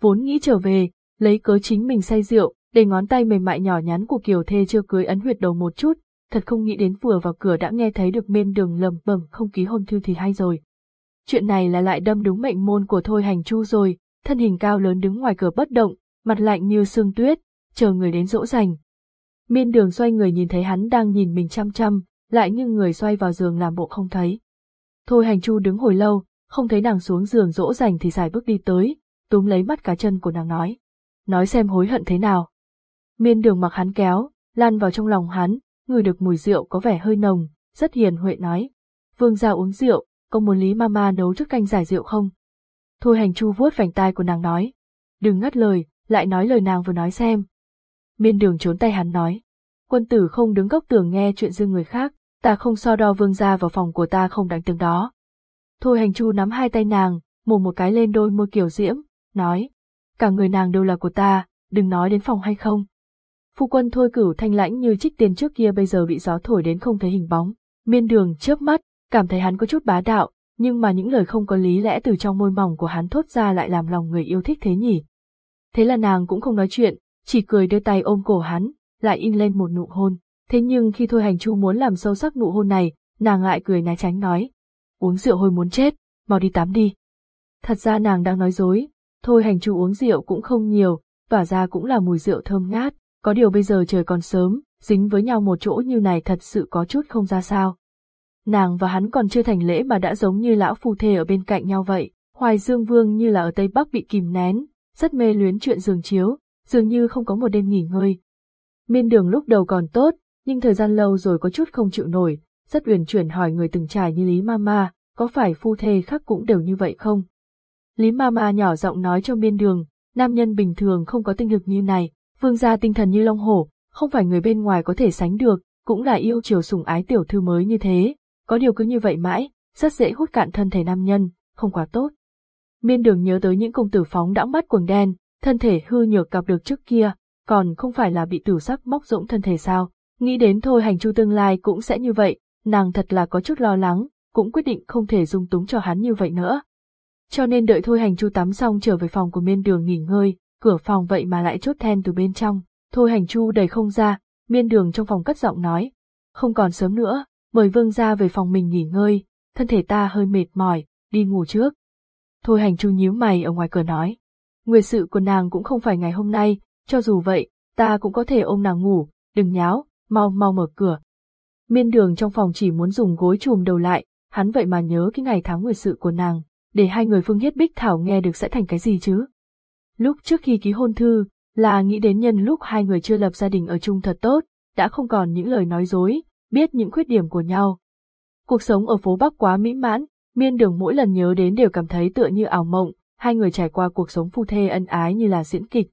Vốn nghĩ trở về, lấy cớ chính mình say rượu, để ngón tay mềm mại nhỏ nhắn của kiều thê chưa cưới ấn huyệt đầu một chút, thật không nghĩ đến vừa vào cửa đã nghe thấy được miên đường lầm bầm không ký hôn thư thì hay rồi. Chuyện này là lại đâm đúng mệnh môn của Thôi Hành Chu rồi, thân hình cao lớn đứng ngoài cửa bất động, mặt lạnh như sương tuyết, chờ người đến dỗ dành. Miên đường xoay người nhìn thấy hắn đang nhìn mình chăm chăm, lại như người xoay vào giường làm bộ không thấy. Thôi Hành Chu đứng hồi lâu, không thấy nàng xuống giường dỗ dành thì xài bước đi tới, túm lấy mắt cá chân của nàng nói. Nói xem hối hận thế nào. Miên đường mặc hắn kéo, lan vào trong lòng hắn, người được mùi rượu có vẻ hơi nồng, rất hiền huệ nói. Vương gia uống rượu, có muốn Lý Mama nấu chút canh giải rượu không? Thôi hành chu vuốt vành tai của nàng nói. Đừng ngắt lời, lại nói lời nàng vừa nói xem. Miên đường trốn tay hắn nói. Quân tử không đứng góc tường nghe chuyện riêng người khác, ta không so đo vương gia vào phòng của ta không đánh tiếng đó. Thôi hành chu nắm hai tay nàng, mồm một cái lên đôi môi kiểu diễm, nói. Cả người nàng đều là của ta, đừng nói đến phòng hay không. Phu quân thôi cửu thanh lãnh như trích tiền trước kia bây giờ bị gió thổi đến không thấy hình bóng. Miên đường chớp mắt, cảm thấy hắn có chút bá đạo, nhưng mà những lời không có lý lẽ từ trong môi mỏng của hắn thốt ra lại làm lòng người yêu thích thế nhỉ. Thế là nàng cũng không nói chuyện, chỉ cười đưa tay ôm cổ hắn, lại in lên một nụ hôn. Thế nhưng khi Thôi Hành Chu muốn làm sâu sắc nụ hôn này, nàng lại cười né tránh nói. Uống rượu hồi muốn chết, mau đi tắm đi. Thật ra nàng đang nói dối, thôi hành chu uống rượu cũng không nhiều, tỏa ra cũng là mùi rượu thơm ngát, có điều bây giờ trời còn sớm, dính với nhau một chỗ như này thật sự có chút không ra sao. Nàng và hắn còn chưa thành lễ mà đã giống như lão phù thê ở bên cạnh nhau vậy, Hoài Dương Vương như là ở Tây Bắc bị kìm nén, rất mê luyến chuyện giường chiếu, dường như không có một đêm nghỉ ngơi. Miên đường lúc đầu còn tốt, nhưng thời gian lâu rồi có chút không chịu nổi, rất uyển chuyển hỏi người từng trải như Lý Mama, có phải phu thê khác cũng đều như vậy không? Lý Mama nhỏ giọng nói cho miên đường, nam nhân bình thường không có tinh lực như này, vương gia tinh thần như long hổ, không phải người bên ngoài có thể sánh được, cũng là yêu chiều sủng ái tiểu thư mới như thế, có điều cứ như vậy mãi, rất dễ hút cạn thân thể nam nhân, không quá tốt. Miên đường nhớ tới những công tử phóng đã mắt quần đen, thân thể hư nhược gặp được trước kia, còn không phải là bị tử sắc móc rỗng thân thể sao, nghĩ đến thôi hành chu tương lai cũng sẽ như vậy, nàng thật là có chút lo lắng, cũng quyết định không thể dung túng cho hắn như vậy nữa. Cho nên đợi thôi hành chu tắm xong trở về phòng của miên đường nghỉ ngơi, cửa phòng vậy mà lại chốt then từ bên trong, thôi hành chu đầy không ra, miên đường trong phòng cất giọng nói. Không còn sớm nữa, mời vương ra về phòng mình nghỉ ngơi, thân thể ta hơi mệt mỏi, đi ngủ trước. Thôi hành chu nhíu mày ở ngoài cửa nói. Nguyệt sự của nàng cũng không phải ngày hôm nay, cho dù vậy, ta cũng có thể ôm nàng ngủ, đừng nháo, mau mau mở cửa. Miên đường trong phòng chỉ muốn dùng gối chùm đầu lại, hắn vậy mà nhớ cái ngày tháng nguyệt sự của nàng, để hai người phương hiết bích thảo nghe được sẽ thành cái gì chứ. Lúc trước khi ký hôn thư, là nghĩ đến nhân lúc hai người chưa lập gia đình ở chung thật tốt, đã không còn những lời nói dối, biết những khuyết điểm của nhau. Cuộc sống ở phố Bắc quá mỹ mãn, miên đường mỗi lần nhớ đến đều cảm thấy tựa như ảo mộng, hai người trải qua cuộc sống phu thê ân ái như là diễn kịch.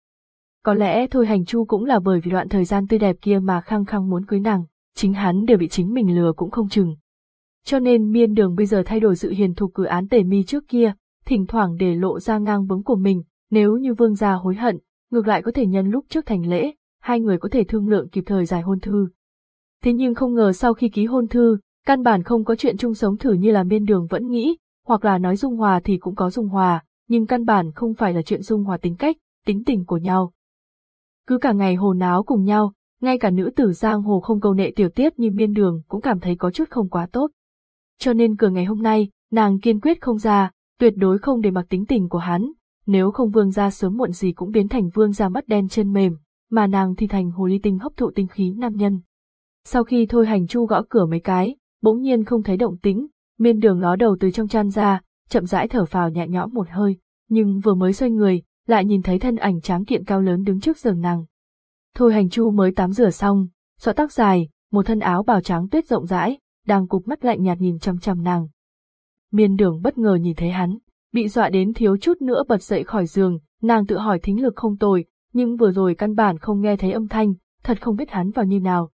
Có lẽ Thôi Hành Chu cũng là bởi vì đoạn thời gian tươi đẹp kia mà khăng khăng muốn cưới nàng, chính hắn đều bị chính mình lừa cũng không chừng. Cho nên miên đường bây giờ thay đổi sự hiền thục cử án tề mi trước kia, thỉnh thoảng để lộ ra ngang bướng của mình, nếu như vương gia hối hận, ngược lại có thể nhân lúc trước thành lễ, hai người có thể thương lượng kịp thời giải hôn thư. Thế nhưng không ngờ sau khi ký hôn thư, căn bản không có chuyện chung sống thử như là miên đường vẫn nghĩ, hoặc là nói dung hòa thì cũng có dung hòa, nhưng căn bản không phải là chuyện dung hòa tính cách, tính tình của nhau. Cứ cả ngày hồ náo cùng nhau, ngay cả nữ tử giang hồ không câu nệ tiểu tiếp như miên đường cũng cảm thấy có chút không quá tốt. Cho nên cửa ngày hôm nay, nàng kiên quyết không ra, tuyệt đối không để mặc tính tình của hắn, nếu không vương gia sớm muộn gì cũng biến thành vương gia mắt đen chân mềm, mà nàng thì thành hồ ly tinh hấp thụ tinh khí nam nhân. Sau khi thôi hành chu gõ cửa mấy cái, bỗng nhiên không thấy động tĩnh, miên đường ló đầu từ trong chăn ra, chậm rãi thở phào nhẹ nhõm một hơi, nhưng vừa mới xoay người, lại nhìn thấy thân ảnh tráng kiện cao lớn đứng trước giường nàng. Thôi hành chu mới tắm rửa xong, xõa tóc dài, một thân áo bào trắng tuyết rộng rãi, đang cụp mắt lạnh nhạt nhìn chăm chăm nàng. Miên đường bất ngờ nhìn thấy hắn, bị dọa đến thiếu chút nữa bật dậy khỏi giường, nàng tự hỏi thính lực không tồi, nhưng vừa rồi căn bản không nghe thấy âm thanh, thật không biết hắn vào như nào.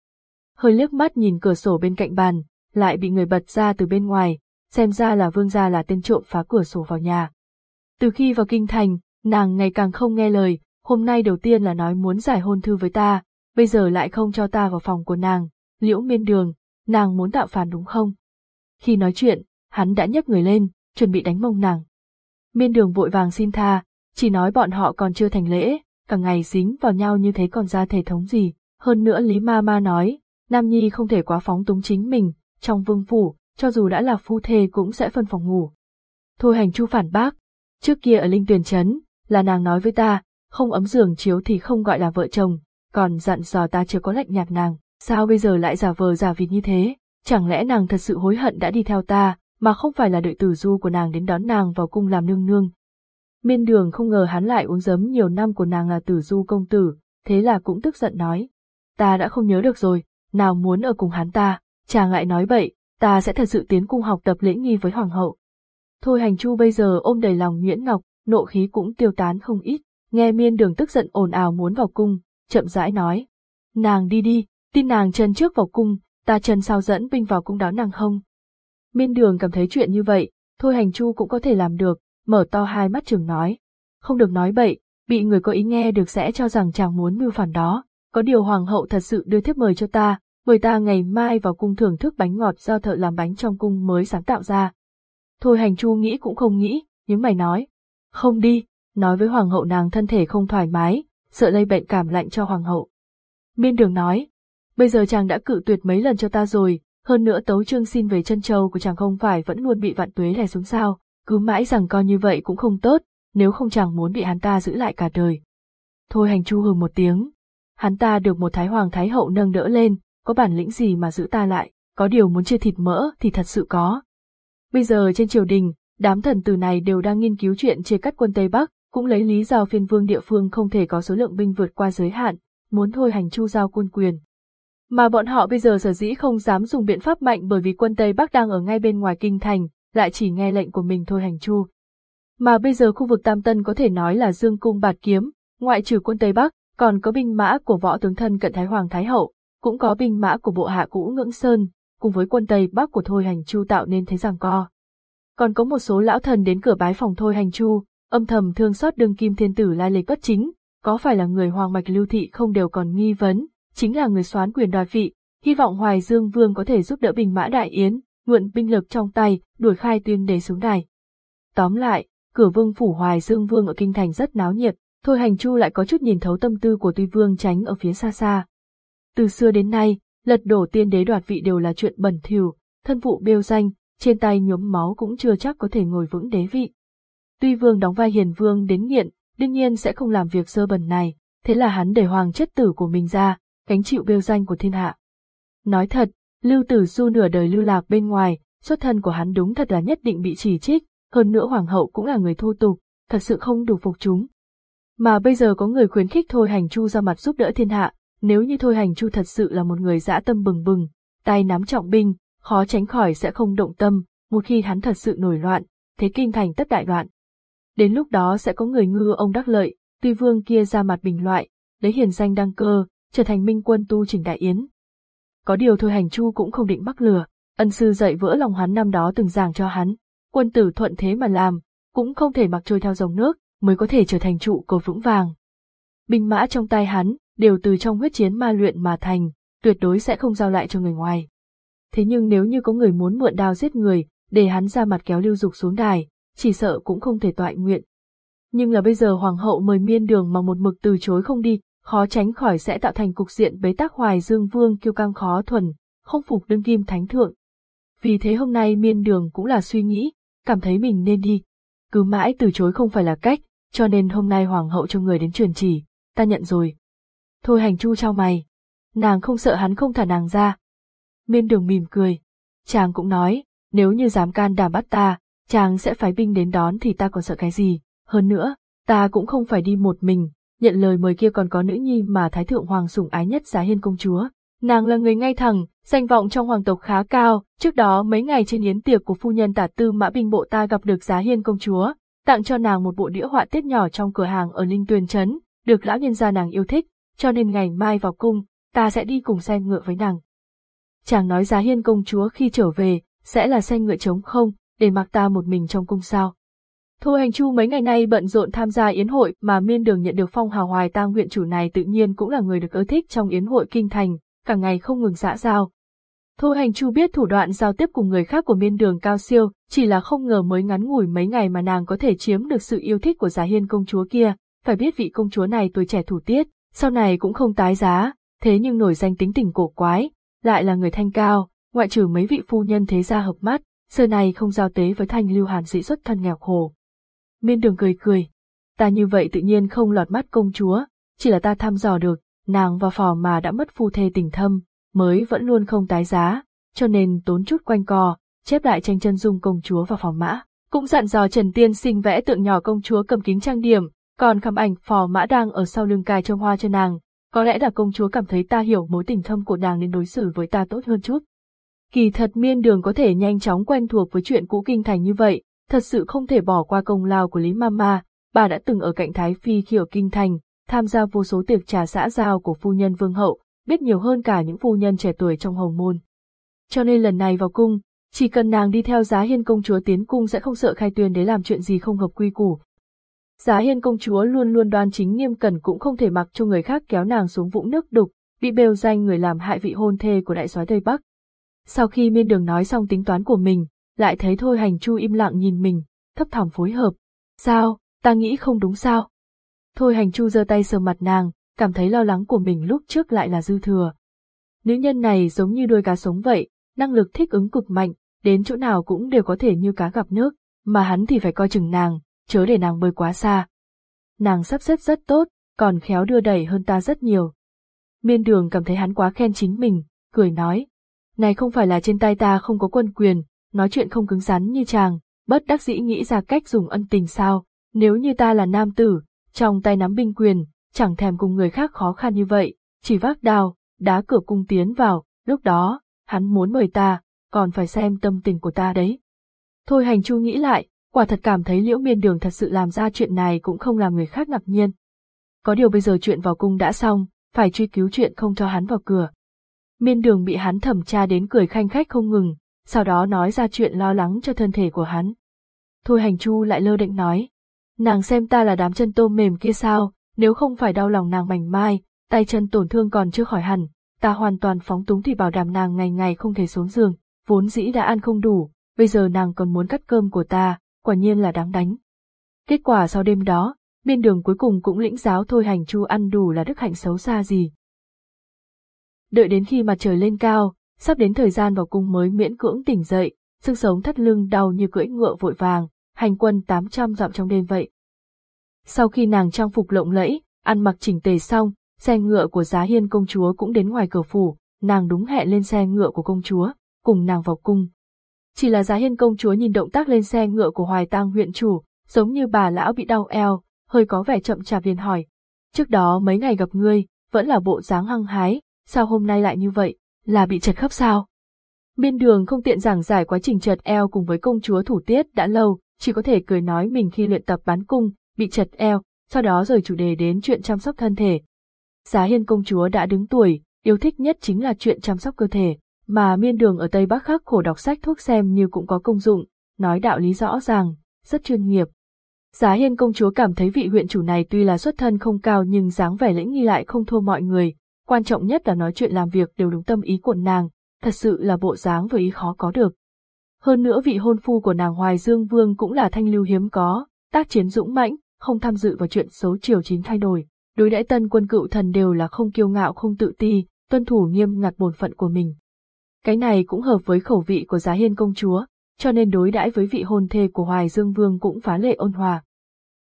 Hơi liếc mắt nhìn cửa sổ bên cạnh bàn, lại bị người bật ra từ bên ngoài, xem ra là vương gia là tên trộm phá cửa sổ vào nhà. Từ khi vào kinh thành, nàng ngày càng không nghe lời, hôm nay đầu tiên là nói muốn giải hôn thư với ta, bây giờ lại không cho ta vào phòng của nàng, liễu miên đường, nàng muốn tạo phản đúng không? Khi nói chuyện, hắn đã nhấc người lên, chuẩn bị đánh mông nàng. Miên đường vội vàng xin tha, chỉ nói bọn họ còn chưa thành lễ, cả ngày dính vào nhau như thế còn ra thể thống gì. Hơn nữa Lý Ma Ma nói, Nam Nhi không thể quá phóng túng chính mình, trong vương phủ, cho dù đã là phu thê cũng sẽ phân phòng ngủ. Thôi hành chu phản bác, trước kia ở Linh Tuyền Trấn, là nàng nói với ta, không ấm giường chiếu thì không gọi là vợ chồng, còn dặn dò ta chưa có lạnh nhạt nàng, sao bây giờ lại giả vờ giả vịt như thế, chẳng lẽ nàng thật sự hối hận đã đi theo ta, mà không phải là đợi tử du của nàng đến đón nàng vào cung làm nương nương. Miên đường không ngờ hắn lại uống giấm nhiều năm của nàng là tử du công tử, thế là cũng tức giận nói. Ta đã không nhớ được rồi, nào muốn ở cùng hắn ta, chàng lại nói bậy, ta sẽ thật sự tiến cung học tập lễ nghi với hoàng hậu. Thôi hành chu bây giờ ôm đầy lòng Nguyễn Ngọc, nộ khí cũng tiêu tán không ít, nghe miên đường tức giận ồn ào muốn vào cung, chậm rãi nói. Nàng đi đi, tin nàng chân trước vào cung, ta chân sau dẫn binh vào cung đón nàng không. Miên đường cảm thấy chuyện như vậy, thôi hành chu cũng có thể làm được, mở to hai mắt trường nói. Không được nói bậy, bị người có ý nghe được sẽ cho rằng chàng muốn mưu phản đó. Có điều hoàng hậu thật sự đưa thiếp mời cho ta, mời ta ngày mai vào cung thưởng thức bánh ngọt do thợ làm bánh trong cung mới sáng tạo ra. Thôi hành chu nghĩ cũng không nghĩ, nhưng mày nói. Không đi, nói với hoàng hậu nàng thân thể không thoải mái, sợ lây bệnh cảm lạnh cho hoàng hậu. Miên đường nói, bây giờ chàng đã cự tuyệt mấy lần cho ta rồi, hơn nữa tấu trương xin về chân châu của chàng không phải vẫn luôn bị vạn tuế lè xuống sao, cứ mãi rằng coi như vậy cũng không tốt, nếu không chàng muốn bị hắn ta giữ lại cả đời. Thôi hành chu hừ một tiếng, hắn ta được một thái hoàng thái hậu nâng đỡ lên, có bản lĩnh gì mà giữ ta lại, có điều muốn chia thịt mỡ thì thật sự có. Bây giờ trên triều đình, đám thần tử này đều đang nghiên cứu chuyện chia cắt quân Tây Bắc, cũng lấy lý do phiên vương địa phương không thể có số lượng binh vượt qua giới hạn, muốn thôi hành chu giao quân quyền. Mà bọn họ bây giờ sở dĩ không dám dùng biện pháp mạnh bởi vì quân Tây Bắc đang ở ngay bên ngoài kinh thành, lại chỉ nghe lệnh của mình thôi hành chu. Mà bây giờ khu vực Tam Tân có thể nói là dương cung bạt kiếm, ngoại trừ quân Tây Bắc, còn có binh mã của võ tướng thân cận Thái Hoàng Thái Hậu, cũng có binh mã của bộ hạ cũ Ngưỡng Sơn, cùng với quân Tây Bắc của Thôi Hành Chu tạo nên thế rằng co. Còn có một số lão thần đến cửa bái phòng Thôi Hành Chu, âm thầm thương xót đương kim thiên tử lai lịch bất chính, có phải là người hoàng mạch lưu thị không đều còn nghi vấn, chính là người soán quyền đoạt vị, hy vọng Hoài Dương Vương có thể giúp đỡ bình mã đại yến, mượn binh lực trong tay, đuổi khai tuyên đế xuống đài. Tóm lại, cửa vương phủ Hoài Dương Vương ở kinh thành rất náo nhiệt, thôi hành chu lại có chút nhìn thấu tâm tư của tuy vương tránh ở phía xa xa. Từ xưa đến nay, lật đổ tiên đế đoạt vị đều là chuyện bẩn thỉu, thân vụ bêu danh, trên tay nhuốm máu cũng chưa chắc có thể ngồi vững đế vị. Tuy vương đóng vai hiền vương đến nghiện, đương nhiên sẽ không làm việc sơ bẩn này, thế là hắn để hoàng chất tử của mình ra, gánh chịu bêu danh của thiên hạ. Nói thật, Lưu Tử Du nửa đời lưu lạc bên ngoài, xuất thân của hắn đúng thật là nhất định bị chỉ trích, hơn nữa hoàng hậu cũng là người thô tục, thật sự không đủ phục chúng. Mà bây giờ có người khuyến khích Thôi Hành Chu ra mặt giúp đỡ thiên hạ, nếu như Thôi Hành Chu thật sự là một người dã tâm bừng bừng, tay nắm trọng binh, khó tránh khỏi sẽ không động tâm, một khi hắn thật sự nổi loạn, thế kinh thành tất đại loạn. Đến lúc đó sẽ có người ngư ông đắc lợi, tuy vương kia ra mặt bình loại, lấy hiền danh đăng cơ, trở thành minh quân tu trình đại yến. Có điều thôi hành chu cũng không định mắc lừa, ân sư dạy vỡ lòng hắn năm đó từng giảng cho hắn, quân tử thuận thế mà làm, cũng không thể mặc trôi theo dòng nước, mới có thể trở thành trụ cột vững vàng. Binh mã trong tay hắn, đều từ trong huyết chiến ma luyện mà thành, tuyệt đối sẽ không giao lại cho người ngoài. Thế nhưng nếu như có người muốn mượn đao giết người, để hắn ra mặt kéo lưu dục xuống đài, chỉ sợ cũng không thể toại nguyện. Nhưng là bây giờ hoàng hậu mời miên đường mà một mực từ chối không đi, khó tránh khỏi sẽ tạo thành cục diện bế tắc hoài dương vương kiêu căng khó thuần, không phục đương kim thánh thượng. Vì thế hôm nay miên đường cũng là suy nghĩ, cảm thấy mình nên đi. Cứ mãi từ chối không phải là cách, cho nên hôm nay hoàng hậu cho người đến truyền chỉ, ta nhận rồi. Thôi hành chu trao mày. Nàng không sợ hắn không thả nàng ra. Miên đường mỉm cười. Chàng cũng nói, nếu như dám can đảm bắt ta, chàng sẽ phái binh đến đón thì ta còn sợ cái gì. Hơn nữa, ta cũng không phải đi một mình, nhận lời mời kia còn có nữ nhi mà Thái Thượng Hoàng sủng ái nhất giá hiên công chúa. Nàng là người ngay thẳng, danh vọng trong hoàng tộc khá cao, trước đó mấy ngày trên yến tiệc của phu nhân tả tư mã binh bộ ta gặp được giá hiên công chúa, tặng cho nàng một bộ đĩa họa tiết nhỏ trong cửa hàng ở Linh Tuyền Trấn, được lão nhân gia nàng yêu thích, cho nên ngày mai vào cung, ta sẽ đi cùng xe ngựa với nàng. Chàng nói giá hiên công chúa khi trở về, sẽ là xe ngựa trống không, để mặc ta một mình trong cung sao. Thu Hành Chu mấy ngày nay bận rộn tham gia yến hội mà miên đường nhận được phong hào hoài tang huyện chủ này tự nhiên cũng là người được ưa thích trong yến hội kinh thành, cả ngày không ngừng xã giao. Thu Hành Chu biết thủ đoạn giao tiếp cùng người khác của miên đường cao siêu, chỉ là không ngờ mới ngắn ngủi mấy ngày mà nàng có thể chiếm được sự yêu thích của giá hiên công chúa kia, phải biết vị công chúa này tuổi trẻ thủ tiết, sau này cũng không tái giá, thế nhưng nổi danh tính tình cổ quái, lại là người thanh cao, ngoại trừ mấy vị phu nhân thế gia hợp mắt, xưa này không giao tế với thanh lưu hàn sĩ xuất thân nghèo khổ. Miên đường cười cười, ta như vậy tự nhiên không lọt mắt công chúa, chỉ là ta thăm dò được, nàng và phò mà đã mất phu thê tình thâm, mới vẫn luôn không tái giá, cho nên tốn chút quanh co, chép lại tranh chân dung công chúa và phò mã. Cũng dặn dò Trần Tiên sinh vẽ tượng nhỏ công chúa cầm kính trang điểm, còn khám ảnh phò mã đang ở sau lưng cài trông hoa cho nàng, có lẽ là công chúa cảm thấy ta hiểu mối tình thâm của nàng nên đối xử với ta tốt hơn chút. Kỳ thật miên đường có thể nhanh chóng quen thuộc với chuyện cũ kinh thành như vậy, thật sự không thể bỏ qua công lao của Lý Mama, bà đã từng ở cạnh Thái Phi khi ở kinh thành, tham gia vô số tiệc trà xã giao của phu nhân vương hậu, biết nhiều hơn cả những phu nhân trẻ tuổi trong hồng môn. Cho nên lần này vào cung, chỉ cần nàng đi theo giá hiên công chúa tiến cung sẽ không sợ khai tuyên để làm chuyện gì không hợp quy củ, Giá hiên công chúa luôn luôn đoan chính nghiêm cẩn cũng không thể mặc cho người khác kéo nàng xuống vũng nước đục, bị bêu danh người làm hại vị hôn thê của đại soái Tây Bắc. Sau khi miên đường nói xong tính toán của mình, lại thấy thôi hành chu im lặng nhìn mình, thấp thỏm phối hợp. Sao, ta nghĩ không đúng sao? Thôi hành chu giơ tay sờ mặt nàng, cảm thấy lo lắng của mình lúc trước lại là dư thừa. Nữ nhân này giống như đôi cá sống vậy, năng lực thích ứng cực mạnh, đến chỗ nào cũng đều có thể như cá gặp nước, mà hắn thì phải coi chừng nàng, chớ để nàng bơi quá xa. Nàng sắp xếp rất tốt, còn khéo đưa đẩy hơn ta rất nhiều. Miên đường cảm thấy hắn quá khen chính mình, cười nói. Này không phải là trên tay ta không có quân quyền, nói chuyện không cứng rắn như chàng, bất đắc dĩ nghĩ ra cách dùng ân tình sao, nếu như ta là nam tử, trong tay nắm binh quyền, chẳng thèm cùng người khác khó khăn như vậy, chỉ vác đao, đá cửa cung tiến vào, lúc đó, hắn muốn mời ta, còn phải xem tâm tình của ta đấy. Thôi hành chu nghĩ lại, quả thật cảm thấy liễu miên đường thật sự làm ra chuyện này cũng không làm người khác ngạc nhiên. Có điều bây giờ chuyện vào cung đã xong, phải truy cứu chuyện không cho hắn vào cửa. Miên đường bị hắn thẩm tra đến cười khanh khách không ngừng, sau đó nói ra chuyện lo lắng cho thân thể của hắn. Thôi hành chu lại lơ định nói, nàng xem ta là đám chân tôm mềm kia sao, nếu không phải đau lòng nàng mảnh mai, tay chân tổn thương còn chưa khỏi hẳn, ta hoàn toàn phóng túng thì bảo đảm nàng ngày ngày không thể xuống giường, vốn dĩ đã ăn không đủ, bây giờ nàng còn muốn cắt cơm của ta, quả nhiên là đáng đánh. Kết quả sau đêm đó, miên đường cuối cùng cũng lĩnh giáo thôi hành chu ăn đủ là đức hạnh xấu xa gì. Đợi đến khi mặt trời lên cao, sắp đến thời gian vào cung mới miễn cưỡng tỉnh dậy, xương sống thắt lưng đau như cưỡi ngựa vội vàng, hành quân 800 dặm trong đêm vậy. Sau khi nàng trang phục lộng lẫy, ăn mặc chỉnh tề xong, xe ngựa của giá hiên công chúa cũng đến ngoài cửa phủ, nàng đúng hẹn lên xe ngựa của công chúa, cùng nàng vào cung. Chỉ là giá hiên công chúa nhìn động tác lên xe ngựa của hoài tang huyện chủ, giống như bà lão bị đau eo, hơi có vẻ chậm chạp liền hỏi. Trước đó mấy ngày gặp ngươi, vẫn là bộ dáng hăng hái, sao hôm nay lại như vậy, là bị chật khớp sao? Biên đường không tiện giảng giải quá trình chật eo cùng với công chúa thủ tiết đã lâu, chỉ có thể cười nói mình khi luyện tập bán cung, bị chật eo, sau đó rời chủ đề đến chuyện chăm sóc thân thể. Giá hiên công chúa đã đứng tuổi, yêu thích nhất chính là chuyện chăm sóc cơ thể, mà miên đường ở Tây Bắc khắc khổ đọc sách thuốc xem như cũng có công dụng, nói đạo lý rõ ràng, rất chuyên nghiệp. Giá hiên công chúa cảm thấy vị huyện chủ này tuy là xuất thân không cao nhưng dáng vẻ lĩnh nghi lại không thua mọi người, quan trọng nhất là nói chuyện làm việc đều đúng tâm ý của nàng, thật sự là bộ dáng với ý khó có được. Hơn nữa vị hôn phu của nàng Hoài Dương Vương cũng là thanh lưu hiếm có, tác chiến dũng mãnh, không tham dự vào chuyện số triều chính thay đổi. Đối đãi tân quân cựu thần đều là không kiêu ngạo không tự ti, tuân thủ nghiêm ngặt bổn phận của mình. Cái này cũng hợp với khẩu vị của giá hiên công chúa, cho nên đối đãi với vị hôn thê của Hoài Dương Vương cũng phá lệ ôn hòa.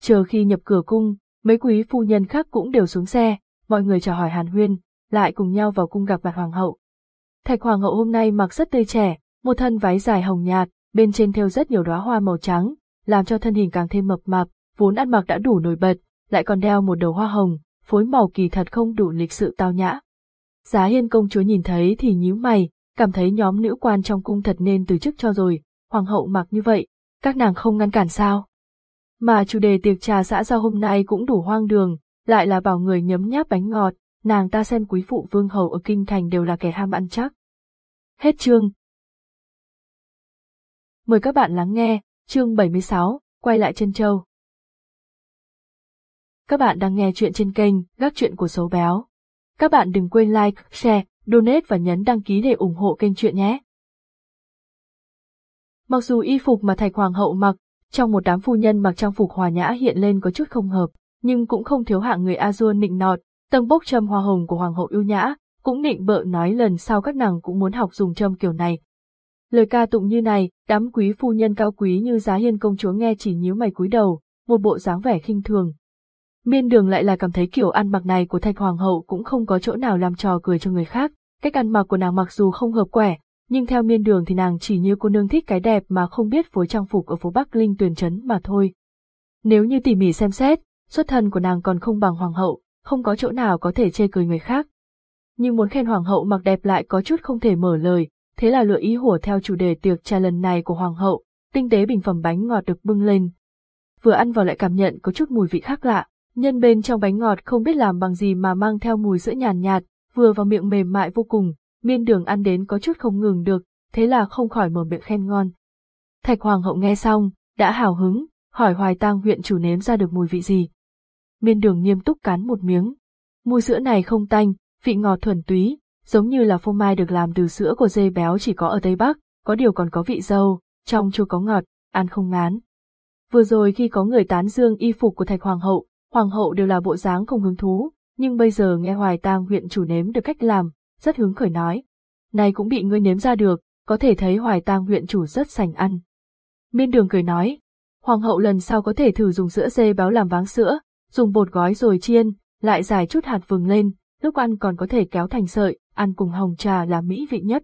Chờ khi nhập cửa cung, mấy quý phu nhân khác cũng đều xuống xe, mọi người chào hỏi hàn huyên, lại cùng nhau vào cung gặp mặt hoàng hậu. Thạch hoàng hậu hôm nay mặc rất tươi trẻ, một thân váy dài hồng nhạt, bên trên thêu rất nhiều đóa hoa màu trắng, làm cho thân hình càng thêm mập mạp, vốn ăn mặc đã đủ nổi bật, lại còn đeo một đầu hoa hồng, phối màu kỳ thật không đủ lịch sự tao nhã. Giá hiên công chúa nhìn thấy thì nhíu mày, cảm thấy nhóm nữ quan trong cung thật nên từ chức cho rồi, hoàng hậu mặc như vậy, các nàng không ngăn cản sao. Mà chủ đề tiệc trà xã giao hôm nay cũng đủ hoang đường, lại là bảo người nhấm nháp bánh ngọt, nàng ta xem quý phụ vương hầu ở kinh thành đều là kẻ ham ăn chắc. Hết chương. Mời các bạn lắng nghe, chương 76, quay lại chân châu. Các bạn đang nghe chuyện trên kênh Gác Chuyện của Số Béo. Các bạn đừng quên like, share, donate và nhấn đăng ký để ủng hộ kênh chuyện nhé. Mặc dù y phục mà Thạch Hoàng hậu mặc, trong một đám phu nhân mặc trang phục hòa nhã hiện lên có chút không hợp, nhưng cũng không thiếu hạng người Azure nịnh nọt, tầng bốc châm hoa hồng của Hoàng hậu ưu nhã, cũng nịnh bợ nói lần sau các nàng cũng muốn học dùng châm kiểu này. Lời ca tụng như này, đám quý phu nhân cao quý như giá hiên công chúa nghe chỉ nhíu mày cúi đầu, một bộ dáng vẻ khinh thường, Miên đường lại là cảm thấy kiểu ăn mặc này của thạch hoàng hậu cũng không có chỗ nào làm trò cười cho người khác, cách ăn mặc của nàng mặc dù không hợp quẻ, nhưng theo miên đường thì nàng chỉ như cô nương thích cái đẹp mà không biết phối trang phục ở phố Bắc Linh tuyển trấn mà thôi. Nếu như tỉ mỉ xem xét, xuất thân của nàng còn không bằng hoàng hậu, không có chỗ nào có thể chê cười người khác. Nhưng muốn khen hoàng hậu mặc đẹp lại có chút không thể mở lời, thế là lựa ý hùa theo chủ đề tiệc trà lần này của hoàng hậu, tinh tế bình phẩm bánh ngọt được bưng lên. Vừa ăn vào lại cảm nhận có chút mùi vị khác lạ, Nhân bên trong bánh ngọt không biết làm bằng gì mà mang theo mùi sữa nhàn nhạt, vừa vào miệng mềm mại vô cùng, miên đường ăn đến có chút không ngừng được, thế là không khỏi mở miệng khen ngon. Thạch Hoàng hậu nghe xong, đã hào hứng, hỏi Hoài Tang huyện chủ nếm ra được mùi vị gì. Miên đường nghiêm túc cắn một miếng. Mùi sữa này không tanh, vị ngọt thuần túy, giống như là phô mai được làm từ sữa của dê béo chỉ có ở Tây Bắc, có điều còn có vị dâu, trong chua có ngọt, ăn không ngán. Vừa rồi khi có người tán dương y phục của Thạch Hoàng hậu, hoàng hậu đều là bộ dáng không hứng thú, nhưng bây giờ nghe Hoài Tang huyện chủ nếm được cách làm, rất hứng khởi nói. Này cũng bị ngươi nếm ra được, có thể thấy hoài tang huyện chủ rất sành ăn. Miên đường cười nói, hoàng hậu lần sau có thể thử dùng sữa dê béo làm váng sữa, dùng bột gói rồi chiên, lại giải chút hạt vừng lên, lúc ăn còn có thể kéo thành sợi, ăn cùng hồng trà là mỹ vị nhất.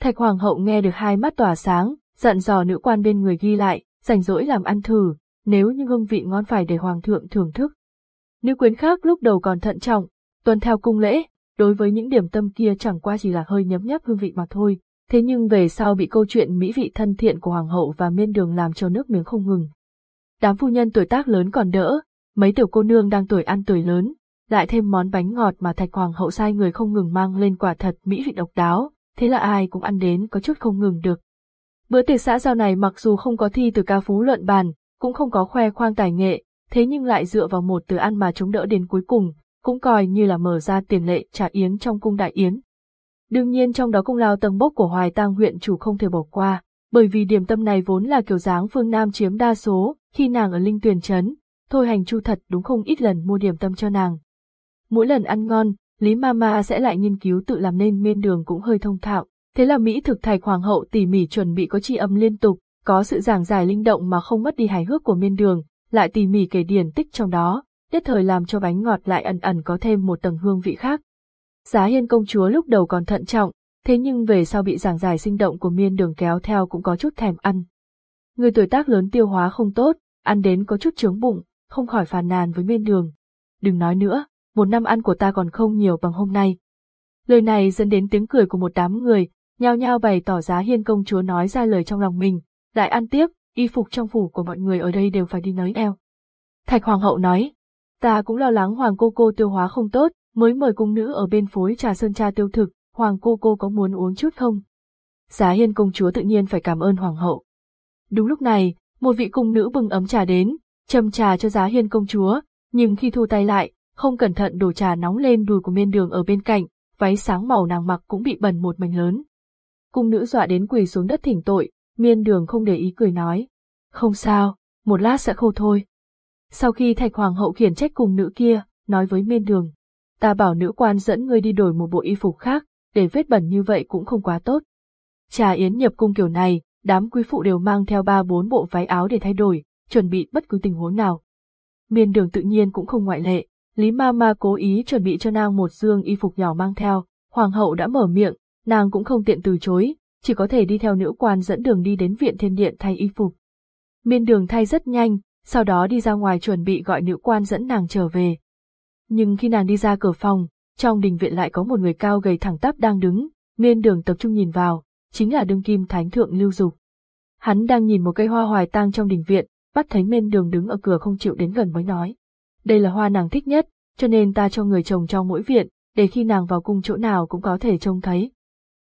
Thạch hoàng hậu nghe được hai mắt tỏa sáng, dặn dò nữ quan bên người ghi lại, rảnh rỗi làm ăn thử, nếu như hương vị ngon phải để hoàng thượng thưởng thức. Nữ quyến khác lúc đầu còn thận trọng, tuân theo cung lễ, đối với những điểm tâm kia chẳng qua chỉ là hơi nhấm nháp hương vị mà thôi, thế nhưng về sau bị câu chuyện mỹ vị thân thiện của hoàng hậu và miên đường làm cho nước miếng không ngừng. Đám phu nhân tuổi tác lớn còn đỡ, mấy tiểu cô nương đang tuổi ăn tuổi lớn, lại thêm món bánh ngọt mà thạch hoàng hậu sai người không ngừng mang lên quả thật mỹ vị độc đáo, thế là ai cũng ăn đến có chút không ngừng được. Bữa tiệc xã giao này mặc dù không có thi từ ca phú luận bàn, cũng không có khoe khoang tài nghệ, thế nhưng lại dựa vào một từ ăn mà chống đỡ đến cuối cùng, cũng coi như là mở ra tiền lệ trả yến trong cung đại yến. Đương nhiên trong đó công lao tầng bốc của Hoài Tang huyện chủ không thể bỏ qua, bởi vì điểm tâm này vốn là kiểu dáng phương Nam chiếm đa số, khi nàng ở Linh Tuyền Trấn, thôi hành chu thật đúng không ít lần mua điểm tâm cho nàng. Mỗi lần ăn ngon, Lý Mama sẽ lại nghiên cứu tự làm nên miên đường cũng hơi thông thạo, thế là Mỹ thực thạch hoàng hậu tỉ mỉ chuẩn bị có chi âm liên tục, có sự giảng giải linh động mà không mất đi hài hước của miên đường, lại tỉ mỉ kể điển tích trong đó, nhất thời làm cho bánh ngọt lại ẩn ẩn có thêm một tầng hương vị khác. Giá hiên công chúa lúc đầu còn thận trọng, thế nhưng về sau bị giảng giải sinh động của miên đường kéo theo cũng có chút thèm ăn. Người tuổi tác lớn tiêu hóa không tốt, ăn đến có chút trướng bụng, không khỏi phàn nàn với miên đường. Đừng nói nữa, một năm ăn của ta còn không nhiều bằng hôm nay. Lời này dẫn đến tiếng cười của một đám người, nhao nhao bày tỏ giá hiên công chúa nói ra lời trong lòng mình, lại ăn tiếp, y phục trong phủ của mọi người ở đây đều phải đi nới eo. Thạch hoàng hậu nói, ta cũng lo lắng hoàng cô cô tiêu hóa không tốt, mới mời cung nữ ở bên phối trà sơn cha tiêu thực, hoàng cô cô có muốn uống chút không? Giá hiên công chúa tự nhiên phải cảm ơn hoàng hậu. Đúng lúc này, một vị cung nữ bưng ấm trà đến, châm trà cho giá hiên công chúa, nhưng khi thu tay lại, không cẩn thận đổ trà nóng lên đùi của miên đường ở bên cạnh, váy sáng màu nàng mặc cũng bị bẩn một mảnh lớn. Cung nữ dọa đến quỳ xuống đất thỉnh tội, miên đường không để ý cười nói. Không sao, một lát sẽ khô thôi. Sau khi thạch hoàng hậu khiển trách cung nữ kia, nói với miên đường. Ta bảo nữ quan dẫn ngươi đi đổi một bộ y phục khác, để vết bẩn như vậy cũng không quá tốt. Trà yến nhập cung kiểu này, đám quý phụ đều mang theo ba bốn bộ váy áo để thay đổi, chuẩn bị bất cứ tình huống nào. Miên đường tự nhiên cũng không ngoại lệ, Lý ma ma cố ý chuẩn bị cho nàng một dương y phục nhỏ mang theo, hoàng hậu đã mở miệng, nàng cũng không tiện từ chối, chỉ có thể đi theo nữ quan dẫn đường đi đến viện thiên điện thay y phục. Miên đường thay rất nhanh, sau đó đi ra ngoài chuẩn bị gọi nữ quan dẫn nàng trở về. Nhưng khi nàng đi ra cửa phòng, trong đình viện lại có một người cao gầy thẳng tắp đang đứng, miên đường tập trung nhìn vào, chính là đương kim thánh thượng lưu dục. Hắn đang nhìn một cây hoa hoài tang trong đình viện, bắt thấy miên đường đứng ở cửa không chịu đến gần mới nói đây là hoa nàng thích nhất, cho nên ta cho người trồng trong mỗi viện, để khi nàng vào cung chỗ nào cũng có thể trông thấy.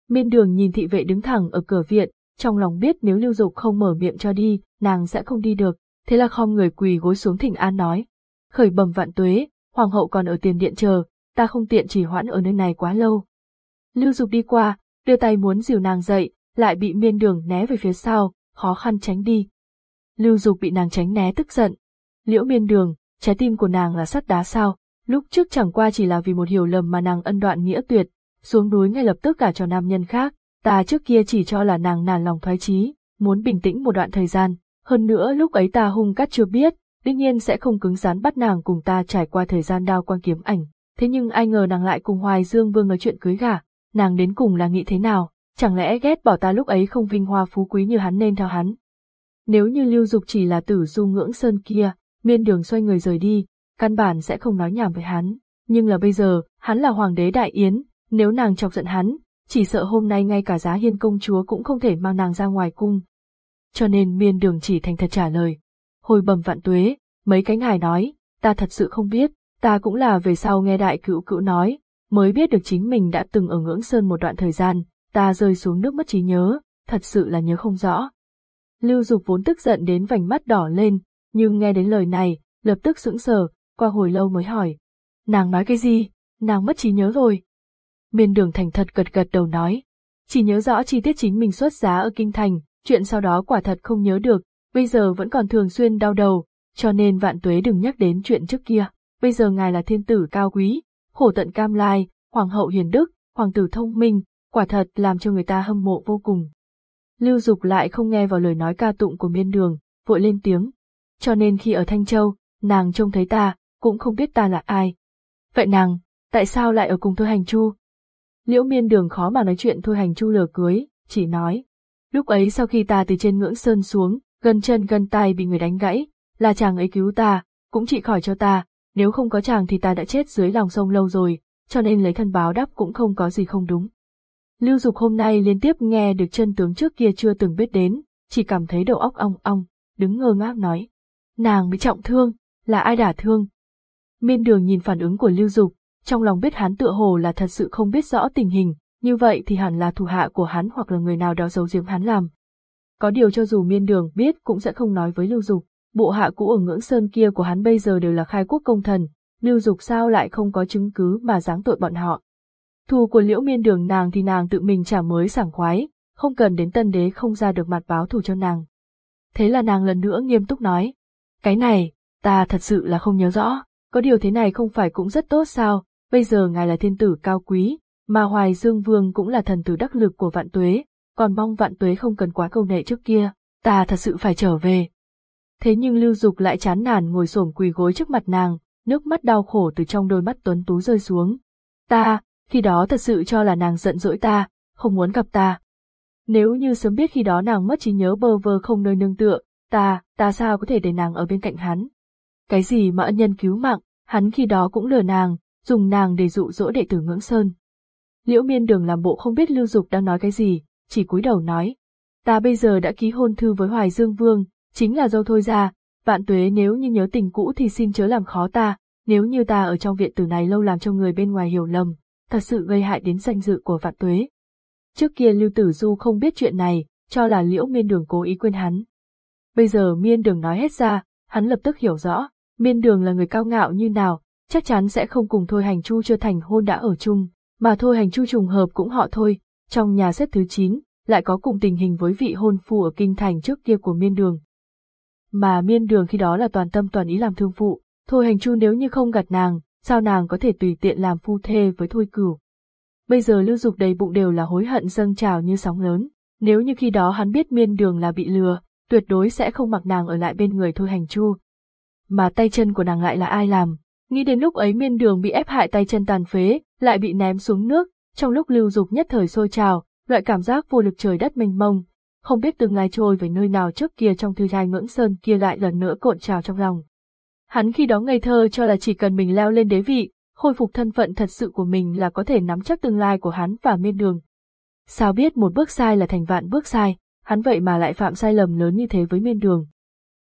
Miên đường nhìn thị vệ đứng thẳng ở cửa viện, trong lòng biết nếu lưu dục không mở miệng cho đi, nàng sẽ không đi được, thế là không người quỳ gối xuống thỉnh an nói. Khởi bầm vạn tuế, hoàng hậu còn ở tiền điện chờ, ta không tiện chỉ hoãn ở nơi này quá lâu. Lưu dục đi qua, đưa tay muốn dìu nàng dậy, lại bị miên đường né về phía sau, khó khăn tránh đi. Lưu dục bị nàng tránh né tức giận. Liễu miên đường, trái tim của nàng là sắt đá sao, lúc trước chẳng qua chỉ là vì một hiểu lầm mà nàng ân đoạn nghĩa tuyệt, xuống núi ngay lập tức cả cho nam nhân khác, ta trước kia chỉ cho là nàng nản lòng thoái chí, muốn bình tĩnh một đoạn thời gian, hơn nữa lúc ấy ta hung cắt chưa biết, đương nhiên sẽ không cứng rắn bắt nàng cùng ta trải qua thời gian đao quang kiếm ảnh, thế nhưng ai ngờ nàng lại cùng Hoài Dương Vương nói chuyện cưới gả, nàng đến cùng là nghĩ thế nào, chẳng lẽ ghét bỏ ta lúc ấy không vinh hoa phú quý như hắn nên theo hắn. Nếu như lưu dục chỉ là tử du ngưỡng sơn kia, miên đường xoay người rời đi, căn bản sẽ không nói nhảm với hắn. Nhưng là bây giờ, hắn là hoàng đế đại yến, nếu nàng chọc giận hắn, chỉ sợ hôm nay ngay cả giá hiên công chúa cũng không thể mang nàng ra ngoài cung. Cho nên miên đường chỉ thành thật trả lời. Hồi bẩm vạn tuế, mấy cánh hải nói, ta thật sự không biết, ta cũng là về sau nghe đại cữu cữu nói, mới biết được chính mình đã từng ở ngưỡng sơn một đoạn thời gian, ta rơi xuống nước mất trí nhớ, thật sự là nhớ không rõ. Lưu Dục vốn tức giận đến vành mắt đỏ lên, nhưng nghe đến lời này, lập tức sững sờ, qua hồi lâu mới hỏi. Nàng nói cái gì? Nàng mất trí nhớ rồi. Miên đường thành thật gật gật đầu nói. Chỉ nhớ rõ chi tiết chính mình xuất giá ở Kinh Thành, chuyện sau đó quả thật không nhớ được, bây giờ vẫn còn thường xuyên đau đầu, cho nên vạn tuế đừng nhắc đến chuyện trước kia. Bây giờ ngài là thiên tử cao quý, khổ tận cam lai, hoàng hậu hiền đức, hoàng tử thông minh, quả thật làm cho người ta hâm mộ vô cùng. Lưu Dục lại không nghe vào lời nói ca tụng của miên đường, vội lên tiếng. Cho nên khi ở Thanh Châu, nàng trông thấy ta, cũng không biết ta là ai. Vậy nàng, tại sao lại ở cùng Thôi Hành Chu? Liễu miên đường khó mà nói chuyện Thôi Hành Chu lừa cưới, chỉ nói. Lúc ấy sau khi ta từ trên ngưỡng sơn xuống, gần chân gần tay bị người đánh gãy, là chàng ấy cứu ta, cũng trị khỏi cho ta, nếu không có chàng thì ta đã chết dưới lòng sông lâu rồi, cho nên lấy thân báo đáp cũng không có gì không đúng. Lưu Dục hôm nay liên tiếp nghe được chân tướng trước kia chưa từng biết đến, chỉ cảm thấy đầu óc ong ong, đứng ngơ ngác nói. Nàng bị trọng thương, là ai đả thương? Miên đường nhìn phản ứng của Lưu Dục, trong lòng biết hắn tựa hồ là thật sự không biết rõ tình hình, như vậy thì hẳn là thủ hạ của hắn hoặc là người nào đó giấu giếm hắn làm. Có điều cho dù miên đường biết cũng sẽ không nói với Lưu Dục, bộ hạ cũ ở ngưỡng sơn kia của hắn bây giờ đều là khai quốc công thần, Lưu Dục sao lại không có chứng cứ mà giáng tội bọn họ. Thù của liễu miên đường nàng thì nàng tự mình trả mới sảng khoái, không cần đến tân đế không ra được mặt báo thù cho nàng. Thế là nàng lần nữa nghiêm túc nói, cái này, ta thật sự là không nhớ rõ, có điều thế này không phải cũng rất tốt sao, bây giờ ngài là thiên tử cao quý, mà Hoài Dương Vương cũng là thần tử đắc lực của vạn tuế, còn mong vạn tuế không cần quá câu nệ trước kia, ta thật sự phải trở về. Thế nhưng Lưu Dục lại chán nản ngồi xổm quỳ gối trước mặt nàng, nước mắt đau khổ từ trong đôi mắt tuấn tú rơi xuống. Ta, khi đó thật sự cho là nàng giận dỗi ta, không muốn gặp ta. Nếu như sớm biết khi đó nàng mất trí nhớ bơ vơ không nơi nương tựa, ta, ta sao có thể để nàng ở bên cạnh hắn. Cái gì mà ân nhân cứu mạng, hắn khi đó cũng lừa nàng, dùng nàng để dụ dỗ đệ tử ngưỡng sơn. Liễu miên đường làm bộ không biết Lưu Dục đang nói cái gì, chỉ cúi đầu nói. Ta bây giờ đã ký hôn thư với Hoài Dương Vương, chính là dâu thôi ra, vạn tuế nếu như nhớ tình cũ thì xin chớ làm khó ta, nếu như ta ở trong viện tử này lâu làm cho người bên ngoài hiểu lầm, thật sự gây hại đến danh dự của vạn tuế. Trước kia Lưu Tử Du không biết chuyện này, cho là liễu miên đường cố ý quên hắn. Bây giờ miên đường nói hết ra, hắn lập tức hiểu rõ, miên đường là người cao ngạo như nào, chắc chắn sẽ không cùng Thôi Hành Chu chưa thành hôn đã ở chung, mà Thôi Hành Chu trùng hợp cũng họ thôi, trong nhà xếp thứ 9, lại có cùng tình hình với vị hôn phu ở kinh thành trước kia của miên đường. Mà miên đường khi đó là toàn tâm toàn ý làm thương phụ, Thôi Hành Chu nếu như không gặt nàng, sao nàng có thể tùy tiện làm phu thê với Thôi Cửu. Bây giờ lưu dục đầy bụng đều là hối hận dâng trào như sóng lớn, nếu như khi đó hắn biết miên đường là bị lừa, tuyệt đối sẽ không mặc nàng ở lại bên người Thôi Hành Chu. Mà tay chân của nàng lại là ai làm, nghĩ đến lúc ấy miên đường bị ép hại tay chân tàn phế, lại bị ném xuống nước, trong lúc lưu dục nhất thời sôi trào, loại cảm giác vô lực trời đất mênh mông, không biết tương lai trôi về nơi nào trước kia trong thư giai ngưỡng sơn kia lại lần nữa cộn trào trong lòng. Hắn khi đó ngây thơ cho là chỉ cần mình leo lên đế vị, khôi phục thân phận thật sự của mình là có thể nắm chắc tương lai của hắn và miên đường. Sao biết một bước sai là thành vạn bước sai, hắn vậy mà lại phạm sai lầm lớn như thế với miên đường.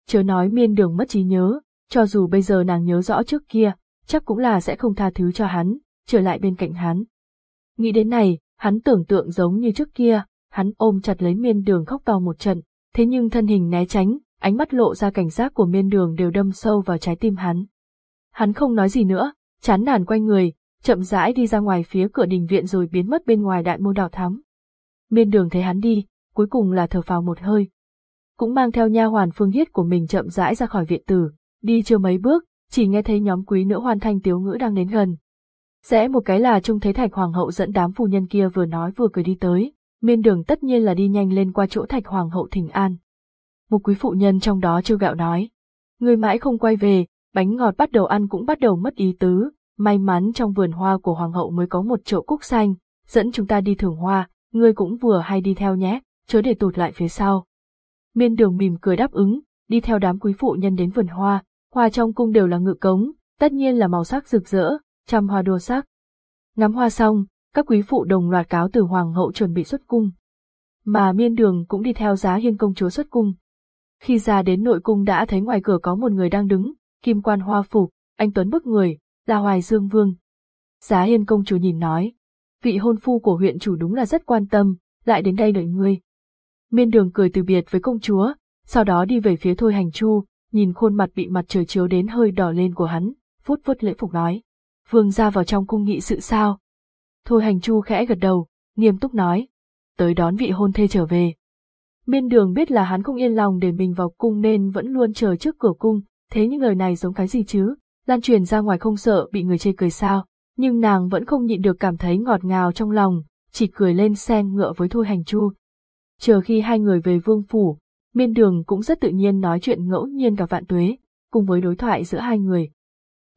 Chớ nói miên đường mất trí nhớ, cho dù bây giờ nàng nhớ rõ trước kia, chắc cũng là sẽ không tha thứ cho hắn, trở lại bên cạnh hắn. Nghĩ đến này, hắn tưởng tượng giống như trước kia, hắn ôm chặt lấy miên đường khóc to một trận, thế nhưng thân hình né tránh, ánh mắt lộ ra cảnh giác của miên đường đều đâm sâu vào trái tim hắn. Hắn không nói gì nữa, chán nản quay người, chậm rãi đi ra ngoài phía cửa đình viện rồi biến mất bên ngoài đại môn đào thắm. Miên đường thấy hắn đi, cuối cùng là thở phào một hơi. Cũng mang theo nha hoàn phương hiết của mình chậm rãi ra khỏi viện tử, đi chưa mấy bước, chỉ nghe thấy nhóm quý nữ hoàn thanh tiếu ngữ đang đến gần. Rẽ một cái là trông thấy thạch hoàng hậu dẫn đám phu nhân kia vừa nói vừa cười đi tới, miên đường tất nhiên là đi nhanh lên qua chỗ thạch hoàng hậu thỉnh an. Một quý phụ nhân trong đó trêu gạo nói, người mãi không quay về, bánh ngọt bắt đầu ăn cũng bắt đầu mất ý tứ, may mắn trong vườn hoa của hoàng hậu mới có một chậu cúc xanh, dẫn chúng ta đi thưởng hoa, ngươi cũng vừa hay đi theo nhé, chớ để tụt lại phía sau. Miên đường mỉm cười đáp ứng, đi theo đám quý phụ nhân đến vườn hoa, hoa trong cung đều là ngự cống, tất nhiên là màu sắc rực rỡ, trăm hoa đua sắc. Ngắm hoa xong, các quý phụ đồng loạt cáo từ hoàng hậu chuẩn bị xuất cung. Mà miên đường cũng đi theo giá hiên công chúa xuất cung. Khi ra đến nội cung đã thấy ngoài cửa có một người đang đứng, kim quan hoa phục, anh Tuấn bức người, là Hoài Dương Vương. Giá hiên công chúa nhìn nói, vị hôn phu của huyện chủ đúng là rất quan tâm, lại đến đây đợi ngươi. Miên đường cười từ biệt với công chúa, sau đó đi về phía Thôi Hành Chu, nhìn khuôn mặt bị mặt trời chiếu đến hơi đỏ lên của hắn, phút phút lễ phục nói. Vương ra vào trong cung nghị sự sao? Thôi Hành Chu khẽ gật đầu, nghiêm túc nói. Tới đón vị hôn thê trở về. Miên đường biết là hắn không yên lòng để mình vào cung nên vẫn luôn chờ trước cửa cung, thế những lời này giống cái gì chứ? Lan truyền ra ngoài không sợ bị người chê cười sao, nhưng nàng vẫn không nhịn được cảm thấy ngọt ngào trong lòng, chỉ cười lên sen ngựa với Thôi Hành Chu. Chờ khi hai người về vương phủ, miên đường cũng rất tự nhiên nói chuyện ngẫu nhiên cả vạn tuế, cùng với đối thoại giữa hai người.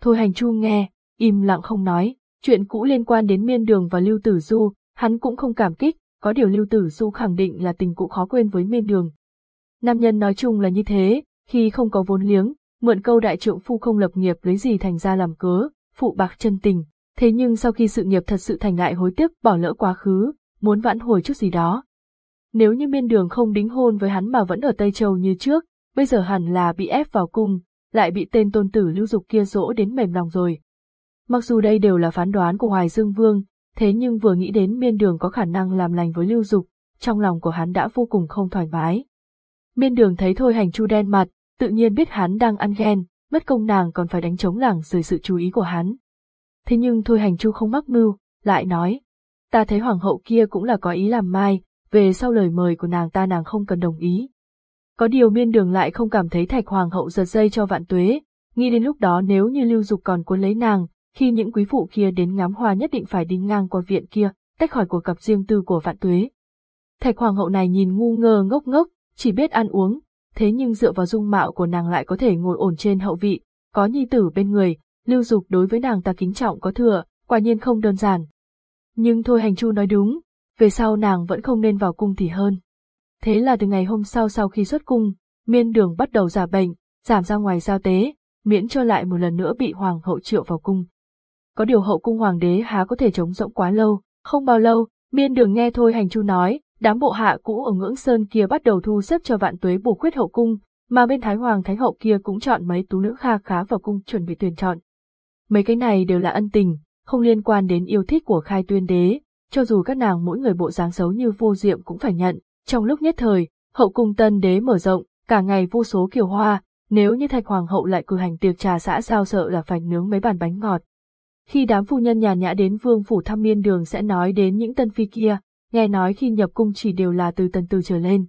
Thôi Hành Chu nghe, im lặng không nói, chuyện cũ liên quan đến miên đường và Lưu Tử Du, hắn cũng không cảm kích, có điều Lưu Tử Du khẳng định là tình cũ khó quên với miên đường. Nam nhân nói chung là như thế, khi không có vốn liếng, mượn câu đại trượng phu không lập nghiệp lấy gì thành ra làm cớ, phụ bạc chân tình. Thế nhưng sau khi sự nghiệp thật sự thành lại hối tiếc bỏ lỡ quá khứ, muốn vãn hồi chút gì đó. Nếu như miên đường không đính hôn với hắn mà vẫn ở Tây Châu như trước, bây giờ hẳn là bị ép vào cung, lại bị tên tôn tử lưu dục kia dỗ đến mềm lòng rồi. Mặc dù đây đều là phán đoán của Hoài Dương Vương, thế nhưng vừa nghĩ đến miên đường có khả năng làm lành với lưu dục, trong lòng của hắn đã vô cùng không thoải mái. Miên đường thấy thôi hành chu đen mặt, tự nhiên biết hắn đang ăn ghen, mất công nàng còn phải đánh chống làng dưới sự chú ý của hắn. Thế nhưng thôi hành chu không mắc mưu, lại nói, ta thấy hoàng hậu kia cũng là có ý làm mai, về sau lời mời của nàng ta nàng không cần đồng ý. Có điều miên đường lại không cảm thấy thạch hoàng hậu giật dây cho vạn tuế, nghĩ đến lúc đó nếu như lưu dục còn cuốn lấy nàng, khi những quý phụ kia đến ngắm hoa nhất định phải đi ngang qua viện kia, tách khỏi cuộc gặp riêng tư của vạn tuế. Thạch hoàng hậu này nhìn ngu ngơ ngốc ngốc, chỉ biết ăn uống, thế nhưng dựa vào dung mạo của nàng lại có thể ngồi ổn trên hậu vị, có nhi tử bên người, lưu dục đối với nàng ta kính trọng có thừa, quả nhiên không đơn giản. Nhưng thôi hành chu nói đúng, về sau nàng vẫn không nên vào cung thì hơn. Thế là từ ngày hôm sau sau khi xuất cung, miên đường bắt đầu giả bệnh, giảm ra ngoài giao tế, miễn cho lại một lần nữa bị hoàng hậu triệu vào cung. Có điều hậu cung hoàng đế há có thể chống rỗng quá lâu, không bao lâu, miên đường nghe thôi hành chu nói, đám bộ hạ cũ ở ngưỡng sơn kia bắt đầu thu xếp cho vạn tuế bổ khuyết hậu cung, mà bên Thái Hoàng Thái Hậu kia cũng chọn mấy tú nữ kha khá vào cung chuẩn bị tuyển chọn. Mấy cái này đều là ân tình, không liên quan đến yêu thích của khai tuyên đế, cho dù các nàng mỗi người bộ dáng xấu như vô diệm cũng phải nhận. Trong lúc nhất thời, hậu cung tân đế mở rộng, cả ngày vô số kiều hoa, nếu như thạch hoàng hậu lại cử hành tiệc trà xã sao sợ là phải nướng mấy bàn bánh ngọt. Khi đám phu nhân nhàn nhã đến vương phủ thăm miên đường sẽ nói đến những tân phi kia, nghe nói khi nhập cung chỉ đều là từ tần từ trở lên.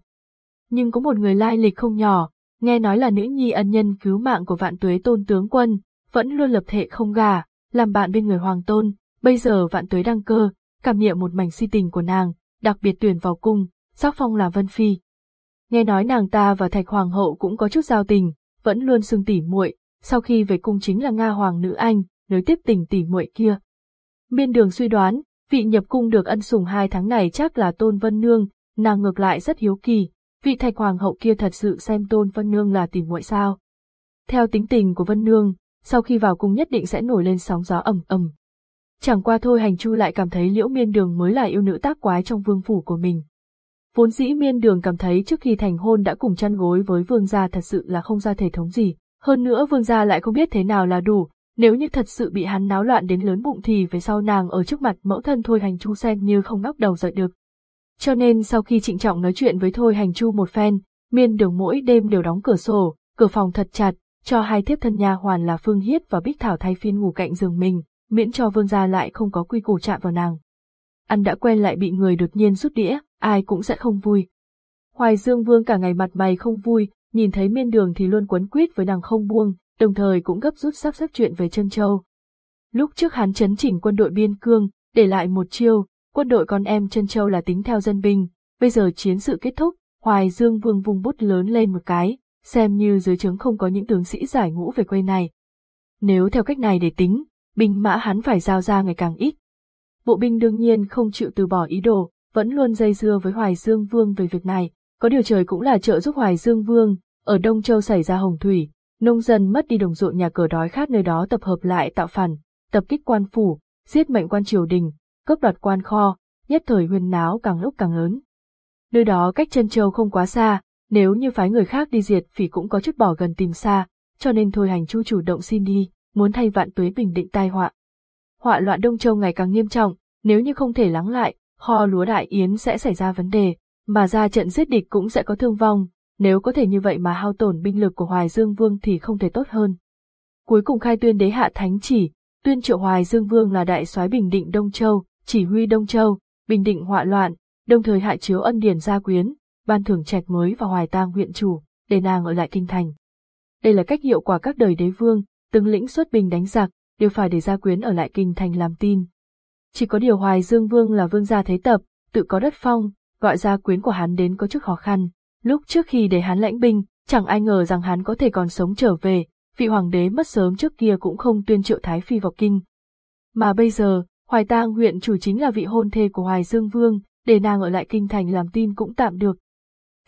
Nhưng có một người lai lịch không nhỏ, nghe nói là nữ nhi ân nhân cứu mạng của vạn tuế tôn tướng quân, vẫn luôn lập thệ không gà, làm bạn bên người hoàng tôn, bây giờ vạn tuế đăng cơ, cảm nghiệm một mảnh si tình của nàng, đặc biệt tuyển vào cung, sắc phong là vân phi. Nghe nói nàng ta và thạch hoàng hậu cũng có chút giao tình, vẫn luôn xưng tỉ muội, sau khi về cung chính là Nga hoàng nữ anh, nối tiếp tình tỉ muội kia. Miên đường suy đoán, vị nhập cung được ân sủng hai tháng này chắc là Tôn Vân Nương, nàng ngược lại rất hiếu kỳ, vị thạch hoàng hậu kia thật sự xem Tôn Vân Nương là tỉ muội sao. Theo tính tình của Vân Nương, sau khi vào cung nhất định sẽ nổi lên sóng gió ầm ầm. Chẳng qua thôi hành chu lại cảm thấy liễu miên đường mới là yêu nữ tác quái trong vương phủ của mình. Vốn dĩ miên đường cảm thấy trước khi thành hôn đã cùng chăn gối với vương gia thật sự là không ra thể thống gì, hơn nữa vương gia lại không biết thế nào là đủ, nếu như thật sự bị hắn náo loạn đến lớn bụng thì về sau nàng ở trước mặt mẫu thân Thôi Hành Chu xem như không ngóc đầu dậy được. Cho nên sau khi trịnh trọng nói chuyện với Thôi Hành Chu một phen, miên đường mỗi đêm đều đóng cửa sổ, cửa phòng thật chặt, cho hai thiếp thân nha hoàn là Phương Hiết và Bích Thảo thay phiên ngủ cạnh giường mình, miễn cho vương gia lại không có quy củ chạm vào nàng. Ăn đã quen lại bị người đột nhiên rút đĩa, ai cũng sẽ không vui. Hoài Dương Vương cả ngày mặt mày không vui, nhìn thấy miên đường thì luôn quấn quýt với nàng không buông, đồng thời cũng gấp rút sắp xếp chuyện về chân châu. Lúc trước hắn chấn chỉnh quân đội biên cương, để lại một chiêu, quân đội con em chân châu là tính theo dân binh, bây giờ chiến sự kết thúc, Hoài Dương Vương vung bút lớn lên một cái, xem như dưới trướng không có những tướng sĩ giải ngũ về quê này. Nếu theo cách này để tính, binh mã hắn phải giao ra ngày càng ít. Bộ binh đương nhiên không chịu từ bỏ ý đồ, vẫn luôn dây dưa với Hoài Dương Vương về việc này, có điều trời cũng là trợ giúp Hoài Dương Vương, ở Đông Châu xảy ra hồng thủy, nông dân mất đi đồng ruộng nhà cửa đói khát nơi đó tập hợp lại tạo phản, tập kích quan phủ, giết mệnh quan triều đình, cướp đoạt quan kho, nhất thời huyên náo càng lúc càng lớn. Nơi đó cách chân châu không quá xa, nếu như phái người khác đi diệt phỉ cũng có chút bỏ gần tìm xa, cho nên thôi hành chu chủ động xin đi, muốn thay vạn tuế bình định tai họa. Họa loạn Đông Châu ngày càng nghiêm trọng, nếu như không thể lắng lại, kho lúa đại yến sẽ xảy ra vấn đề, mà ra trận giết địch cũng sẽ có thương vong, nếu có thể như vậy mà hao tổn binh lực của Hoài Dương Vương thì không thể tốt hơn. Cuối cùng khai tuyên đế hạ thánh chỉ, tuyên triệu Hoài Dương Vương là đại soái bình định Đông Châu, chỉ huy Đông Châu, bình định họa loạn, đồng thời hạ chiếu ân điển gia quyến, ban thưởng trạch mới và hoài tang huyện chủ, để nàng ở lại kinh thành. Đây là cách hiệu quả các đời đế vương, từng lĩnh xuất binh đánh giặc, đều phải để gia quyến ở lại kinh thành làm tin. Chỉ có điều Hoài Dương Vương là vương gia thế tập, tự có đất phong, gọi gia quyến của hắn đến có chút khó khăn. Lúc trước khi để hắn lãnh binh, chẳng ai ngờ rằng hắn có thể còn sống trở về, vị hoàng đế mất sớm trước kia cũng không tuyên triệu Thái Phi vào kinh. Mà bây giờ, Hoài Tang huyện chủ chính là vị hôn thê của Hoài Dương Vương, để nàng ở lại kinh thành làm tin cũng tạm được.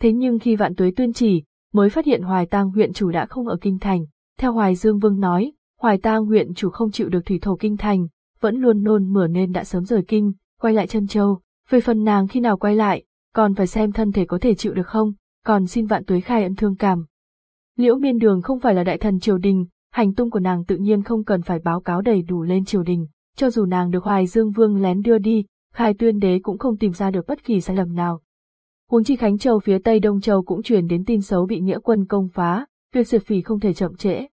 Thế nhưng khi vạn tuế tuyên chỉ, mới phát hiện Hoài Tang huyện chủ đã không ở kinh thành. Theo Hoài Dương Vương nói, Hoài Tang huyện chủ không chịu được thủy thổ kinh thành, vẫn luôn nôn mửa nên đã sớm rời kinh, quay lại chân châu. Về phần nàng khi nào quay lại, còn phải xem thân thể có thể chịu được không, còn xin vạn tuế khai ân thương cảm. Liễu miên đường không phải là đại thần triều đình, hành tung của nàng tự nhiên không cần phải báo cáo đầy đủ lên triều đình, cho dù nàng được Hoài Dương Vương lén đưa đi, khai tuyên đế cũng không tìm ra được bất kỳ sai lầm nào. Huống chi Khánh Châu phía Tây Đông Châu cũng truyền đến tin xấu bị nghĩa quân công phá, việc diệt phỉ không thể chậm trễ.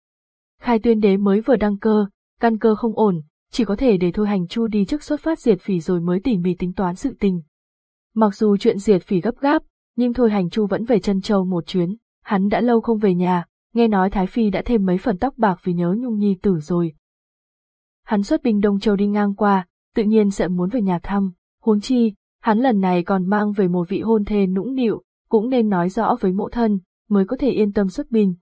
Khai tuyên đế mới vừa đăng cơ, căn cơ không ổn, chỉ có thể để thôi hành chu đi trước xuất phát diệt phỉ rồi mới tỉ mỉ tính toán sự tình. Mặc dù chuyện diệt phỉ gấp gáp, nhưng thôi hành chu vẫn về chân châu một chuyến, hắn đã lâu không về nhà, nghe nói Thái Phi đã thêm mấy phần tóc bạc vì nhớ Nhung Nhi tử rồi. Hắn xuất binh Đông Châu đi ngang qua, tự nhiên sẽ muốn về nhà thăm, huống chi, hắn lần này còn mang về một vị hôn thê nũng nịu, cũng nên nói rõ với mộ thân, mới có thể yên tâm xuất binh.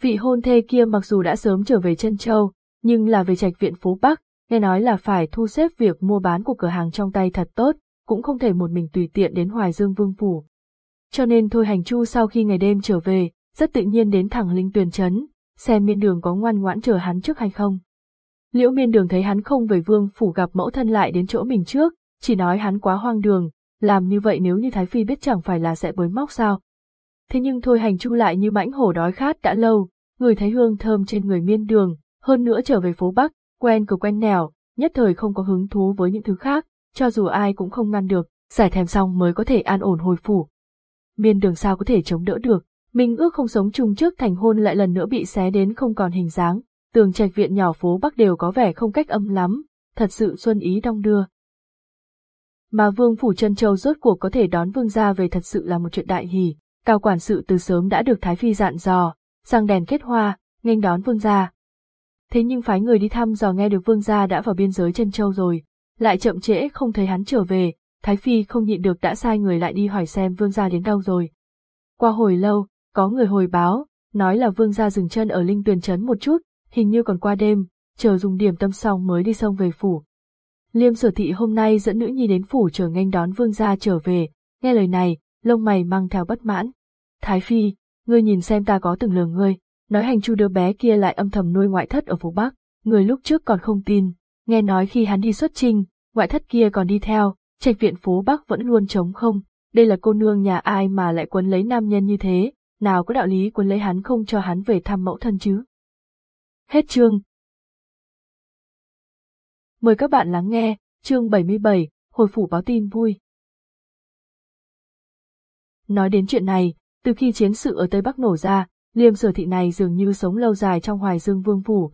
Vị hôn thê kia mặc dù đã sớm trở về chân châu, nhưng là về trạch viện phố Bắc, nghe nói là phải thu xếp việc mua bán của cửa hàng trong tay thật tốt, cũng không thể một mình tùy tiện đến Hoài Dương Vương Phủ. Cho nên thôi hành chu sau khi ngày đêm trở về, rất tự nhiên đến thẳng linh tuyền trấn, xem miên đường có ngoan ngoãn chờ hắn trước hay không. Liễu miên đường thấy hắn không về vương phủ gặp mẫu thân lại đến chỗ mình trước, chỉ nói hắn quá hoang đường, làm như vậy nếu như Thái Phi biết chẳng phải là sẽ bới móc sao. Thế nhưng thôi hành chu lại như mãnh hổ đói khát đã lâu, người thấy hương thơm trên người miên đường, hơn nữa trở về phố Bắc, quen cửa quen nẻo, nhất thời không có hứng thú với những thứ khác, cho dù ai cũng không ngăn được, giải thèm xong mới có thể an ổn hồi phủ. Miên đường sao có thể chống đỡ được, mình ước không sống chung trước thành hôn lại lần nữa bị xé đến không còn hình dáng, tường trạch viện nhỏ phố Bắc đều có vẻ không cách âm lắm, thật sự xuân ý đong đưa. Mà vương phủ chân châu rốt cuộc có thể đón vương gia về thật sự là một chuyện đại hỷ, cao quản sự từ sớm đã được Thái Phi dặn dò, sang đèn kết hoa, nghênh đón vương gia. Thế nhưng phái người đi thăm dò nghe được vương gia đã vào biên giới chân châu rồi, lại chậm trễ không thấy hắn trở về, Thái Phi không nhịn được đã sai người lại đi hỏi xem vương gia đến đâu rồi. Qua hồi lâu, có người hồi báo, nói là vương gia dừng chân ở linh tuyền trấn một chút, hình như còn qua đêm, chờ dùng điểm tâm xong mới đi sông về phủ. Liêm sở thị hôm nay dẫn nữ nhi đến phủ chờ nghênh đón vương gia trở về, nghe lời này, lông mày mang theo bất mãn. Thái Phi, ngươi nhìn xem ta có từng lừa ngươi, nói hành chu đứa bé kia lại âm thầm nuôi ngoại thất ở phố Bắc, người lúc trước còn không tin, nghe nói khi hắn đi xuất trinh, ngoại thất kia còn đi theo, trạch viện phố Bắc vẫn luôn trống không, đây là cô nương nhà ai mà lại quấn lấy nam nhân như thế, nào có đạo lý quấn lấy hắn không cho hắn về thăm mẫu thân chứ. Hết chương. Mời các bạn lắng nghe, chương 77, hồi phủ báo tin vui. Nói đến chuyện này, từ khi chiến sự ở Tây Bắc nổ ra, liêm sở thị này dường như sống lâu dài trong hoài dương vương phủ.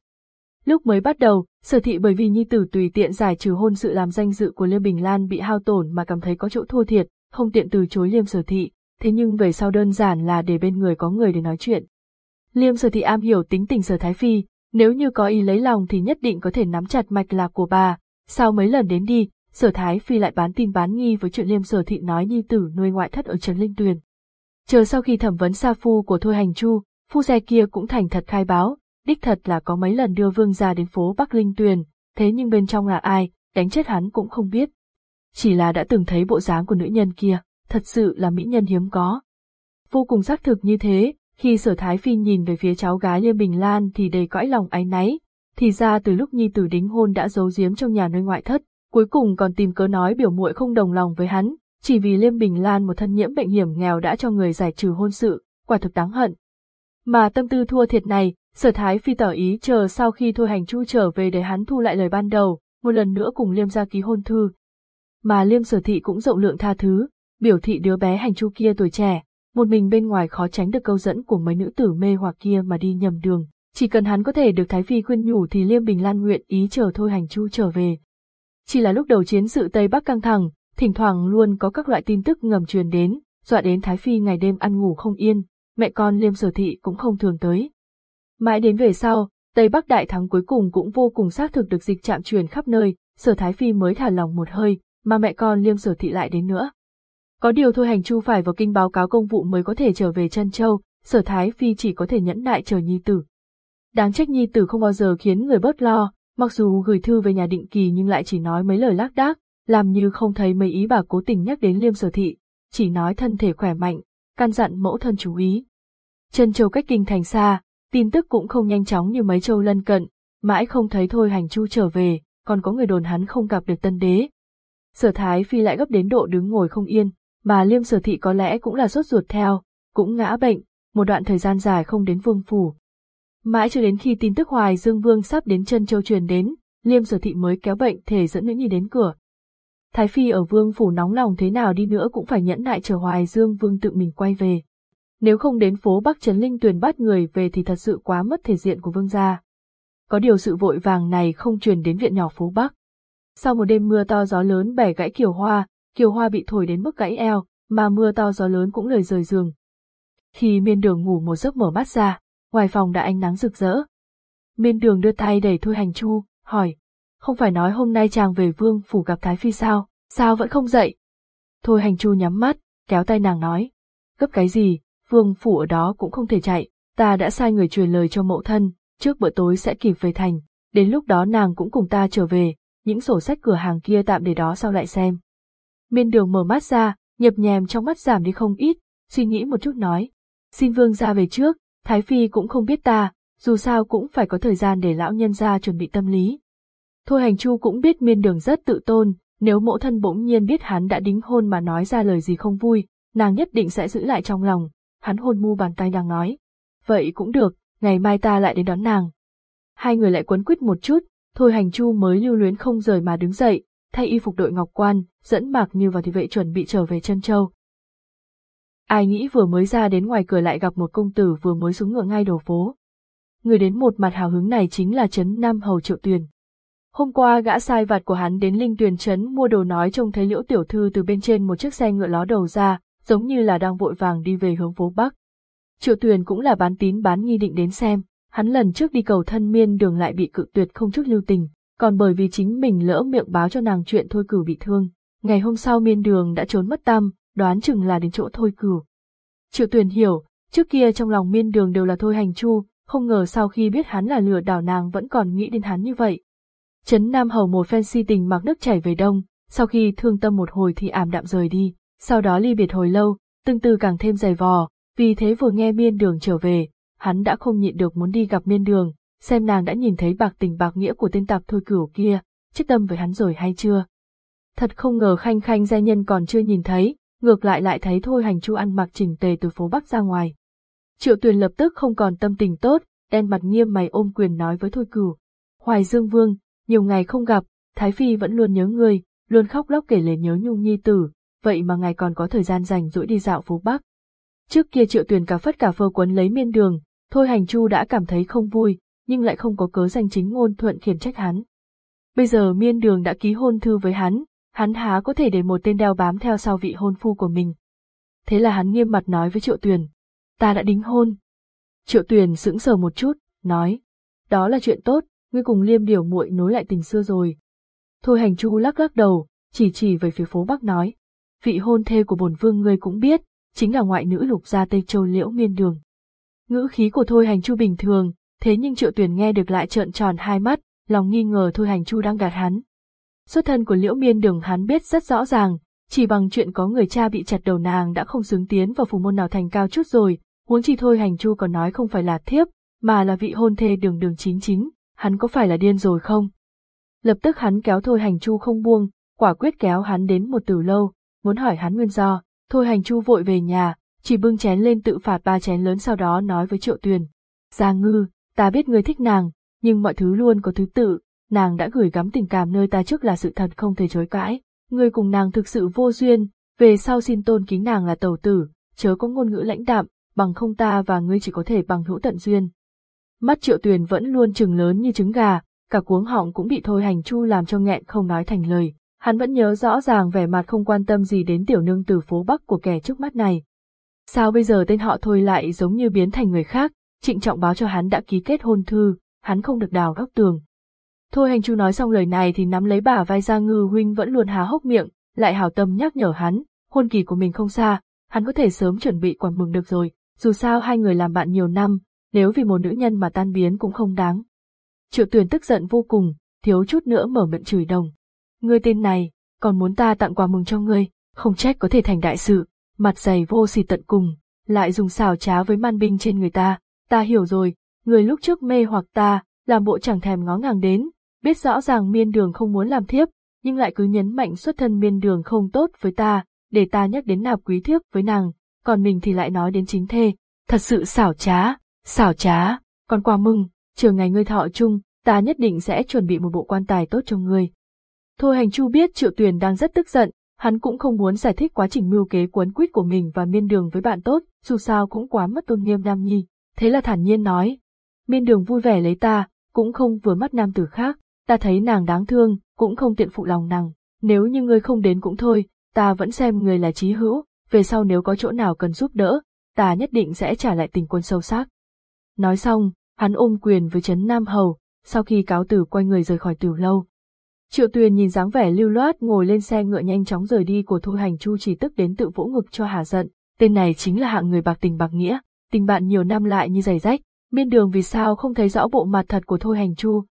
Lúc mới bắt đầu, sở thị bởi vì nhi tử tùy tiện giải trừ hôn sự làm danh dự của Liêm Bình Lan bị hao tổn mà cảm thấy có chỗ thua thiệt, không tiện từ chối liêm sở thị, thế nhưng về sau đơn giản là để bên người có người để nói chuyện. Liêm sở thị am hiểu tính tình sở thái phi, nếu như có ý lấy lòng thì nhất định có thể nắm chặt mạch lạc của bà, sau mấy lần đến đi, sở thái phi lại bán tin bán nghi với chuyện liêm sở thị nói nhi tử nuôi ngoại thất ở Trấn Linh Tuyền. Chờ sau khi thẩm vấn sa phu của Thôi Hành Chu, phu xe kia cũng thành thật khai báo, đích thật là có mấy lần đưa vương gia đến phố Bắc Linh Tuyền, thế nhưng bên trong là ai, đánh chết hắn cũng không biết. Chỉ là đã từng thấy bộ dáng của nữ nhân kia, thật sự là mỹ nhân hiếm có. Vô cùng xác thực như thế, khi sở thái phi nhìn về phía cháu gái Liêm Bình Lan thì đầy cõi lòng áy náy, thì ra từ lúc nhi tử đính hôn đã giấu giếm trong nhà nơi ngoại thất, cuối cùng còn tìm cớ nói biểu muội không đồng lòng với hắn, chỉ vì Liêm Bình Lan một thân nhiễm bệnh hiểm nghèo đã cho người giải trừ hôn sự, quả thực đáng hận. Mà tâm tư thua thiệt này, sở thái phi tỏ ý chờ sau khi thôi hành chu trở về để hắn thu lại lời ban đầu, một lần nữa cùng Liêm ra ký hôn thư. Mà Liêm sở thị cũng rộng lượng tha thứ, biểu thị đứa bé hành chu kia tuổi trẻ, một mình bên ngoài khó tránh được câu dẫn của mấy nữ tử mê hoặc kia mà đi nhầm đường. Chỉ cần hắn có thể được Thái Phi khuyên nhủ thì Liêm Bình Lan nguyện ý chờ thôi hành chu trở về. Chỉ là lúc đầu chiến sự Tây Bắc căng thẳng, thỉnh thoảng luôn có các loại tin tức ngầm truyền đến, dọa đến Thái Phi ngày đêm ăn ngủ không yên, mẹ con Liêm Sở Thị cũng không thường tới. Mãi đến về sau, Tây Bắc đại thắng cuối cùng cũng vô cùng xác thực được dịch chạm truyền khắp nơi, sở Thái Phi mới thả lòng một hơi, mà mẹ con liêm sở thị lại đến nữa. Có điều thôi hành chu phải vào kinh báo cáo công vụ mới có thể trở về chân châu, sở Thái Phi chỉ có thể nhẫn nại chờ nhi tử. Đáng trách nhi tử không bao giờ khiến người bớt lo, mặc dù gửi thư về nhà định kỳ nhưng lại chỉ nói mấy lời lác đác, làm như không thấy mấy ý bà cố tình nhắc đến liêm sở thị, chỉ nói thân thể khỏe mạnh, căn dặn mẫu thân chú ý. Chân châu cách kinh thành xa, tin tức cũng không nhanh chóng như mấy châu lân cận, mãi không thấy thôi hành chu trở về, còn có người đồn hắn không gặp được tân đế. Sở thái phi lại gấp đến độ đứng ngồi không yên, mà liêm sở thị có lẽ cũng là sốt ruột theo, cũng ngã bệnh, một đoạn thời gian dài không đến vương phủ. Mãi cho đến khi tin tức Hoài Dương Vương sắp đến chân châu truyền đến, liêm sở thị mới kéo bệnh thể dẫn nữ nhi đến cửa. Thái Phi ở vương phủ nóng lòng thế nào đi nữa cũng phải nhẫn nại chờ Hoài Dương Vương tự mình quay về. Nếu không đến phố Bắc Trấn Linh Tuyền bắt người về thì thật sự quá mất thể diện của vương gia. Có điều sự vội vàng này không truyền đến viện nhỏ phố Bắc. Sau một đêm mưa to gió lớn bẻ gãy kiều hoa, kiều hoa bị thổi đến mức gãy eo, mà mưa to gió lớn cũng lời rời giường. Khi miên đường ngủ một giấc mở mắt ra, ngoài phòng đã ánh nắng rực rỡ. Miên đường đưa tay đẩy Thôi Hành Chu, hỏi, không phải nói hôm nay chàng về vương phủ gặp Thái Phi sao, sao vẫn không dậy? Thôi Hành Chu nhắm mắt, kéo tay nàng nói, gấp cái gì, vương phủ ở đó cũng không thể chạy, ta đã sai người truyền lời cho mẫu thân, trước bữa tối sẽ kịp về thành, đến lúc đó nàng cũng cùng ta trở về, những sổ sách cửa hàng kia tạm để đó sau lại xem. Miên đường mở mắt ra, nhập nhèm trong mắt giảm đi không ít, suy nghĩ một chút nói, xin vương ra về trước, Thái Phi cũng không biết ta, dù sao cũng phải có thời gian để lão nhân ra chuẩn bị tâm lý. Thôi hành chu cũng biết miên đường rất tự tôn, nếu mẫu thân bỗng nhiên biết hắn đã đính hôn mà nói ra lời gì không vui, nàng nhất định sẽ giữ lại trong lòng, hắn hôn mu bàn tay đang nói. Vậy cũng được, ngày mai ta lại đến đón nàng. Hai người lại quấn quýt một chút, thôi hành chu mới lưu luyến không rời mà đứng dậy, thay y phục đội ngọc quan, dẫn Mạc Như vào thì vệ chuẩn bị trở về chân châu. Ai nghĩ vừa mới ra đến ngoài cửa lại gặp một công tử vừa mới xuống ngựa ngay đầu phố. Người đến một mặt hào hứng này chính là Trấn Nam Hầu Triệu Tuyền. Hôm qua gã sai vặt của hắn đến Linh Tuyền Trấn mua đồ nói trông thấy liễu tiểu thư từ bên trên một chiếc xe ngựa ló đầu ra, giống như là đang vội vàng đi về hướng phố Bắc. Triệu Tuyền cũng là bán tín bán nghi định đến xem, hắn lần trước đi cầu thân miên đường lại bị cự tuyệt không chút lưu tình, còn bởi vì chính mình lỡ miệng báo cho nàng chuyện thôi cửu bị thương. Ngày hôm sau miên đường đã trốn mất tâm, đoán chừng là đến chỗ thôi cửu. Triệu Tuyền hiểu, trước kia trong lòng miên đường đều là thôi hành chu, không ngờ sau khi biết hắn là lừa đảo nàng vẫn còn nghĩ đến hắn như vậy. Trấn Nam Hầu một phen si tình mặc nước chảy về đông, sau khi thương tâm một hồi thì ảm đạm rời đi, sau đó ly biệt hồi lâu, tương tư càng thêm dày vò, vì thế vừa nghe miên đường trở về, hắn đã không nhịn được muốn đi gặp miên đường, xem nàng đã nhìn thấy bạc tình bạc nghĩa của tên tạp thôi cửu kia, chết tâm với hắn rồi hay chưa. Thật không ngờ khanh khanh gia nhân còn chưa nhìn thấy, ngược lại lại thấy thôi hành chu ăn mặc chỉnh tề từ phố Bắc ra ngoài. Triệu tuyền lập tức không còn tâm tình tốt, đen mặt nghiêm mày ôm quyền nói với thôi cửu. Hoài Dương Vương, nhiều ngày không gặp, Thái Phi vẫn luôn nhớ người, luôn khóc lóc kể lể nhớ nhung nhi tử, vậy mà ngài còn có thời gian rảnh rỗi đi dạo phố Bắc. Trước kia triệu tuyền cả phất cả phơ quấn lấy miên đường, thôi hành chu đã cảm thấy không vui, nhưng lại không có cớ danh chính ngôn thuận khiển trách hắn. Bây giờ miên đường đã ký hôn thư với hắn, hắn há có thể để một tên đeo bám theo sau vị hôn phu của mình. Thế là hắn nghiêm mặt nói với Triệu Tuyền, ta đã đính hôn. Triệu Tuyền sững sờ một chút, nói, đó là chuyện tốt, ngươi cùng liêm điều muội nối lại tình xưa rồi. Thôi hành chu lắc lắc đầu, chỉ chỉ về phía phố Bắc nói, vị hôn thê của bổn vương ngươi cũng biết, chính là ngoại nữ lục gia Tây Châu Liễu Miên Đường. Ngữ khí của Thôi Hành Chu bình thường, thế nhưng Triệu Tuyền nghe được lại trợn tròn hai mắt, lòng nghi ngờ Thôi Hành Chu đang gạt hắn. Xuất thân của Liễu Miên Đường hắn biết rất rõ ràng, chỉ bằng chuyện có người cha bị chặt đầu nàng đã không xứng tiến vào phủ môn nào thành cao chút rồi, huống chi Thôi Hành Chu còn nói không phải là thiếp, mà là vị hôn thê đường đường chính chính, hắn có phải là điên rồi không? Lập tức hắn kéo Thôi Hành Chu không buông, quả quyết kéo hắn đến một từ lâu, muốn hỏi hắn nguyên do, Thôi Hành Chu vội về nhà, chỉ bưng chén lên tự phạt ba chén lớn sau đó nói với Triệu Tuyền. Gia ngư, ta biết ngươi thích nàng, nhưng mọi thứ luôn có thứ tự, nàng đã gửi gắm tình cảm nơi ta trước là sự thật không thể chối cãi. Ngươi cùng nàng thực sự vô duyên, về sau xin tôn kính nàng là tẩu tử, chớ có ngôn ngữ lãnh đạm, bằng không ta và ngươi chỉ có thể bằng hữu tận duyên. Mắt triệu tuyền vẫn luôn trừng lớn như trứng gà, cả cuống họng cũng bị thôi hành chu làm cho nghẹn không nói thành lời. Hắn vẫn nhớ rõ ràng vẻ mặt không quan tâm gì đến tiểu nương từ phố Bắc của kẻ trước mắt này. Sao bây giờ tên họ thôi lại giống như biến thành người khác, trịnh trọng báo cho hắn đã ký kết hôn thư, hắn không được đào góc tường. Thôi hành chu nói xong lời này thì nắm lấy bà vai ra Ngư huynh vẫn luôn há hốc miệng, lại hảo tâm nhắc nhở hắn, hôn kỳ của mình không xa, hắn có thể sớm chuẩn bị quần mừng được rồi, dù sao hai người làm bạn nhiều năm, nếu vì một nữ nhân mà tan biến cũng không đáng. Triệu tuyển tức giận vô cùng, thiếu chút nữa mở miệng chửi đồng. Ngươi tên này, còn muốn ta tặng quà mừng cho ngươi, không trách có thể thành đại sự, mặt dày vô xì tận cùng, lại dùng xào trá với man binh trên người ta, ta hiểu rồi, người lúc trước mê hoặc ta, làm bộ chẳng thèm ngó ngàng đến, biết rõ ràng miên đường không muốn làm thiếp, nhưng lại cứ nhấn mạnh xuất thân miên đường không tốt với ta, để ta nhắc đến nạp quý thiếp với nàng, còn mình thì lại nói đến chính thê, thật sự xảo trá, xảo trá, còn quà mừng, chiều ngày ngươi thọ chung, ta nhất định sẽ chuẩn bị một bộ quan tài tốt cho ngươi. Thôi hành chu biết triệu tuyền đang rất tức giận, hắn cũng không muốn giải thích quá trình mưu kế cuốn quýt của mình và miên đường với bạn tốt, dù sao cũng quá mất tôn nghiêm nam nhi, thế là thản nhiên nói. Miên đường vui vẻ lấy ta, cũng không vừa mắt nam tử khác, ta thấy nàng đáng thương, cũng không tiện phụ lòng nàng, nếu như ngươi không đến cũng thôi, ta vẫn xem người là trí hữu, về sau nếu có chỗ nào cần giúp đỡ, ta nhất định sẽ trả lại tình quân sâu sắc. Nói xong, hắn ôm quyền với Trấn Nam Hầu, sau khi cáo tử quay người rời khỏi tiểu lâu. Triệu Tuyền nhìn dáng vẻ lưu loát ngồi lên xe ngựa nhanh chóng rời đi của Thôi Hành Chu chỉ tức đến tự vỗ ngực cho hà giận, tên này chính là hạng người bạc tình bạc nghĩa, tình bạn nhiều năm lại như giày rách, miên đường vì sao không thấy rõ bộ mặt thật của Thôi Hành Chu.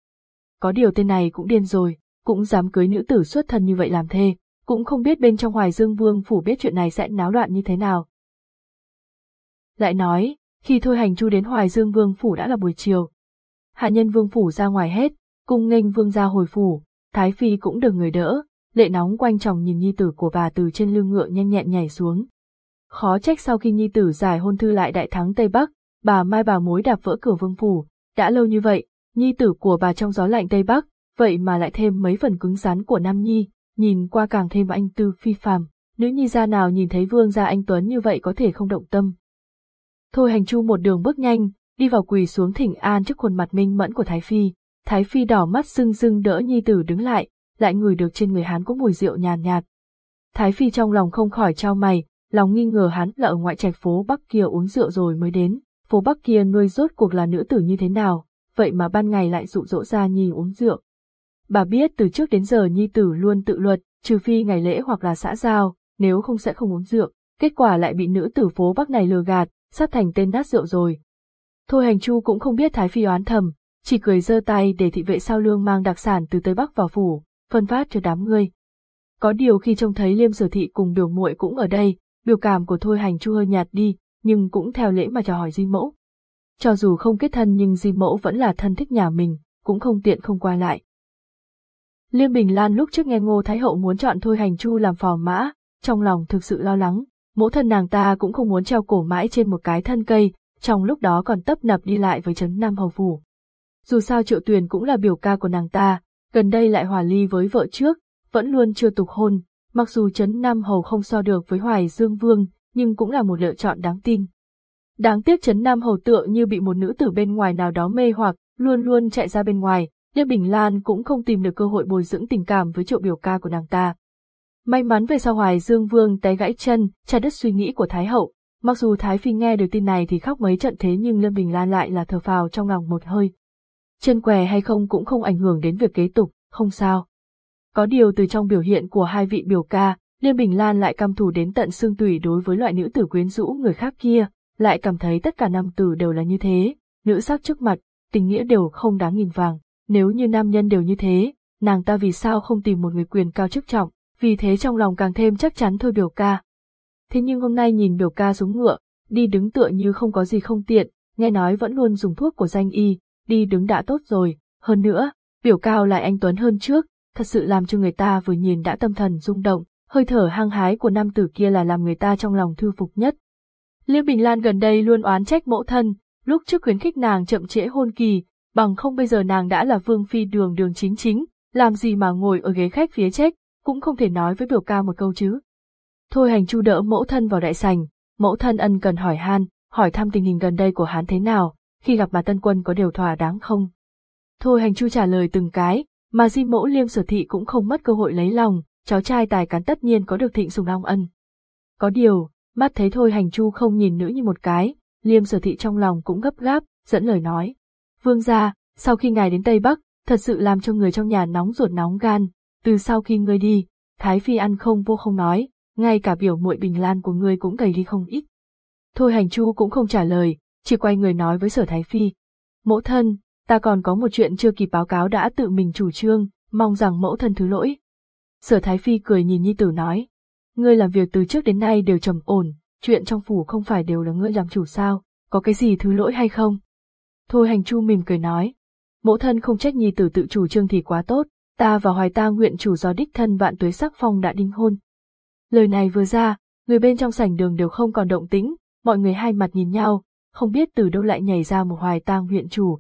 Có điều tên này cũng điên rồi, cũng dám cưới nữ tử xuất thân như vậy làm thê, cũng không biết bên trong Hoài Dương Vương phủ biết chuyện này sẽ náo loạn như thế nào. Lại nói, khi Thôi Hành Chu đến Hoài Dương Vương phủ đã là buổi chiều. Hạ nhân Vương phủ ra ngoài hết, cung nghênh Vương ra hồi phủ, Thái Phi cũng được người đỡ, lệ nóng quanh chồng nhìn nhi tử của bà từ trên lưng ngựa nhanh nhẹn nhảy xuống. Khó trách sau khi nhi tử giải hôn thư lại đại thắng Tây Bắc, bà Mai bà mối đạp vỡ cửa vương phủ, đã lâu như vậy, nhi tử của bà trong gió lạnh Tây Bắc, vậy mà lại thêm mấy phần cứng rắn của Nam Nhi, nhìn qua càng thêm anh tư phi phàm, nữ nhi gia nào nhìn thấy vương gia anh Tuấn như vậy có thể không động tâm. Thôi hành chu một đường bước nhanh, đi vào quỳ xuống thỉnh an trước khuôn mặt minh mẫn của Thái Phi, Thái Phi đỏ mắt rưng rưng đỡ nhi tử đứng lại, lại ngửi được trên người hắn có mùi rượu nhàn nhạt, Thái Phi trong lòng không khỏi trao mày, lòng nghi ngờ hắn là ở ngoại trạch phố Bắc kia uống rượu rồi mới đến, phố Bắc kia nuôi rốt cuộc là nữ tử như thế nào, vậy mà ban ngày lại dụ dỗ ra nhi uống rượu. Bà biết từ trước đến giờ nhi tử luôn tự luật, trừ phi ngày lễ hoặc là xã giao, nếu không sẽ không uống rượu, kết quả lại bị nữ tử phố Bắc này lừa gạt, sắp thành tên nát rượu rồi. Thôi hành chu cũng không biết Thái Phi oán thầm, chỉ cười giơ tay để thị vệ sao lương mang đặc sản từ Tây Bắc vào phủ, phân phát cho đám người Có điều khi trông thấy liêm sở thị cùng biểu muội cũng ở đây, biểu cảm của Thôi hành chu hơi nhạt đi, nhưng cũng theo lễ mà chào hỏi di mẫu. Cho dù không kết thân nhưng di mẫu vẫn là thân thích nhà mình, cũng không tiện không qua lại. Liêm Bình Lan lúc trước nghe Ngô Thái Hậu muốn chọn Thôi Hành Chu làm phò mã, trong lòng thực sự lo lắng, mẫu thân nàng ta cũng không muốn treo cổ mãi trên một cái thân cây, trong lúc đó còn tấp nập đi lại với Trấn Nam Hầu Phủ. Dù sao Triệu Tuyền cũng là biểu ca của nàng ta, gần đây lại hòa ly với vợ trước, vẫn luôn chưa tục hôn, mặc dù Trấn Nam Hầu không so được với Hoài Dương Vương, nhưng cũng là một lựa chọn đáng tin. Đáng tiếc Trấn Nam Hầu tựa như bị một nữ tử bên ngoài nào đó mê hoặc, luôn luôn chạy ra bên ngoài, nhưng Bình Lan cũng không tìm được cơ hội bồi dưỡng tình cảm với triệu biểu ca của nàng ta. May mắn về sau Hoài Dương Vương té gãy chân, trái đất suy nghĩ của Thái Hậu, mặc dù Thái Phi nghe được tin này thì khóc mấy trận thế nhưng Lâm Bình Lan lại là thờ phào trong lòng một hơi. Chân què hay không cũng không ảnh hưởng đến việc kế tục, không sao. Có điều từ trong biểu hiện của hai vị biểu ca, liên Bình Lan lại căm thù đến tận xương tủy đối với loại nữ tử quyến rũ người khác kia, lại cảm thấy tất cả nam tử đều là như thế, nữ sắc trước mặt, tình nghĩa đều không đáng nghìn vàng. Nếu như nam nhân đều như thế, nàng ta vì sao không tìm một người quyền cao chức trọng, vì thế trong lòng càng thêm chắc chắn thôi biểu ca. Thế nhưng hôm nay nhìn biểu ca xuống ngựa, đi đứng tựa như không có gì không tiện, nghe nói vẫn luôn dùng thuốc của danh y, đi đứng đã tốt rồi, hơn nữa, biểu cao lại anh Tuấn hơn trước, thật sự làm cho người ta vừa nhìn đã tâm thần rung động, hơi thở hăng hái của nam tử kia là làm người ta trong lòng thư phục nhất. Liêu Bình Lan gần đây luôn oán trách mẫu thân, lúc trước khuyến khích nàng chậm trễ hôn kỳ, bằng không bây giờ nàng đã là vương phi đường đường chính chính, làm gì mà ngồi ở ghế khách phía trách cũng không thể nói với biểu ca một câu chứ. Thôi hành chu đỡ mẫu thân vào đại sành, mẫu thân ân cần hỏi han, hỏi thăm tình hình gần đây của hắn thế nào, khi gặp bà tân quân có điều thỏa đáng không. Thôi hành chu trả lời từng cái, mà di mẫu liêm sở thị cũng không mất cơ hội lấy lòng, cháu trai tài cán tất nhiên có được thịnh sùng long ân. Có điều, mắt thấy thôi hành chu không nhìn nữ như một cái, liêm sở thị trong lòng cũng gấp gáp, dẫn lời nói. Vương gia, sau khi ngài đến Tây Bắc, thật sự làm cho người trong nhà nóng ruột nóng gan, từ sau khi ngươi đi, Thái Phi ăn không vô không nói, ngay cả biểu muội bình lan của ngươi cũng gầy đi không ít. Thôi hành chu cũng không trả lời, chỉ quay người nói với sở Thái Phi. Mẫu thân, ta còn có một chuyện chưa kịp báo cáo đã tự mình chủ trương, mong rằng mẫu thân thứ lỗi. Sở Thái Phi cười nhìn Nhi Tử nói, ngươi làm việc từ trước đến nay đều trầm ổn, chuyện trong phủ không phải đều là ngươi làm chủ sao, có cái gì thứ lỗi hay không? Thôi hành chu mỉm cười nói, mẫu thân không trách Nhi Tử tự chủ trương thì quá tốt, ta và Hoài ta nguyện chủ do đích thân vạn tuế sắc phong đã đính hôn. Lời này vừa ra, người bên trong sảnh đường đều không còn động tĩnh, mọi người hai mặt nhìn nhau, không biết từ đâu lại nhảy ra một hoài tang huyện chủ.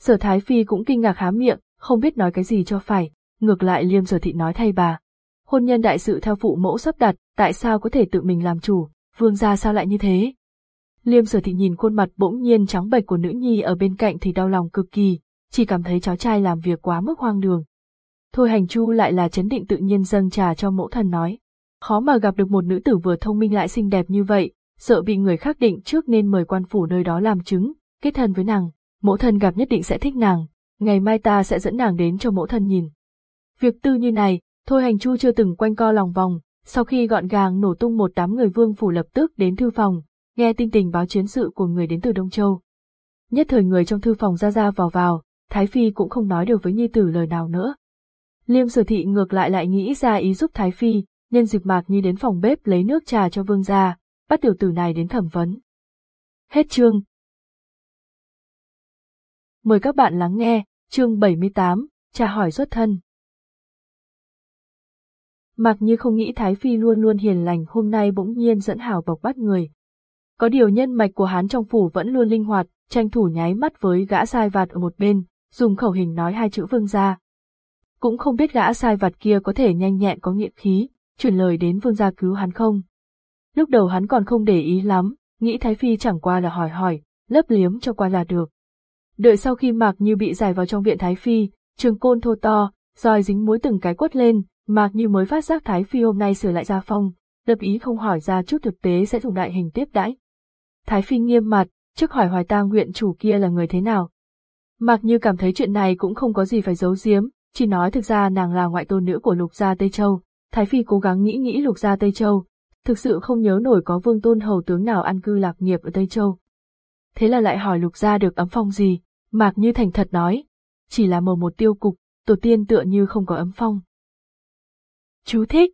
Sở Thái Phi cũng kinh ngạc há miệng, không biết nói cái gì cho phải, ngược lại liêm sở thị nói thay bà. Hôn nhân đại sự theo phụ mẫu sắp đặt, tại sao có thể tự mình làm chủ, vương gia sao lại như thế? Liêm sở thị nhìn khuôn mặt bỗng nhiên trắng bệch của nữ nhi ở bên cạnh thì đau lòng cực kỳ, chỉ cảm thấy cháu trai làm việc quá mức hoang đường. Thôi hành chu lại là chấn định tự nhiên dâng trà cho mẫu thần nói. Khó mà gặp được một nữ tử vừa thông minh lại xinh đẹp như vậy, sợ bị người khác định trước nên mời quan phủ nơi đó làm chứng, kết thân với nàng, mẫu thân gặp nhất định sẽ thích nàng, ngày mai ta sẽ dẫn nàng đến cho mẫu thân nhìn. Việc tư như này, thôi hành chu chưa từng quanh co lòng vòng, sau khi gọn gàng nổ tung một đám người vương phủ lập tức đến thư phòng, nghe tin tình báo chiến sự của người đến từ Đông Châu. Nhất thời người trong thư phòng ra ra vào vào, Thái Phi cũng không nói được với Nhi Tử lời nào nữa. Liêm sở thị ngược lại lại nghĩ ra ý giúp Thái Phi, nhân dịp Mạc Nhi đến phòng bếp lấy nước trà cho vương gia, bắt tiểu tử này đến thẩm vấn. Hết chương. Mời các bạn lắng nghe, chương 78, trả hỏi xuất thân. mặc Như không nghĩ Thái Phi luôn luôn hiền lành hôm nay bỗng nhiên dẫn hào bộc bắt người. Có điều nhân mạch của hắn trong phủ vẫn luôn linh hoạt, tranh thủ nháy mắt với gã sai vặt ở một bên, dùng khẩu hình nói hai chữ vương gia. Cũng không biết gã sai vặt kia có thể nhanh nhẹn có nghiện khí, chuyển lời đến vương gia cứu hắn không. Lúc đầu hắn còn không để ý lắm, nghĩ Thái Phi chẳng qua là hỏi hỏi, lấp liếm cho qua là được. Đợi sau khi Mạc Như bị giải vào trong viện Thái Phi, trường côn thô to, roi dính muối từng cái quất lên, Mạc Như mới phát giác Thái Phi hôm nay sửa lại gia phong, lập ý không hỏi ra chút thực tế sẽ dùng đại hình tiếp đãi. Thái Phi nghiêm mặt, trước hỏi hoài tang nguyện chủ kia là người thế nào. Mạc Như cảm thấy chuyện này cũng không có gì phải giấu giếm, chỉ nói thực ra nàng là ngoại tôn nữ của lục gia Tây Châu. Thái Phi cố gắng nghĩ nghĩ lục gia Tây Châu, thực sự không nhớ nổi có vương tôn hầu tướng nào ăn cư lạc nghiệp ở Tây Châu. Thế là lại hỏi lục gia được ấm phong gì, Mạc Như thành thật nói, chỉ là màu một tiêu cục, tổ tiên tựa như không có ấm phong. Chú thích,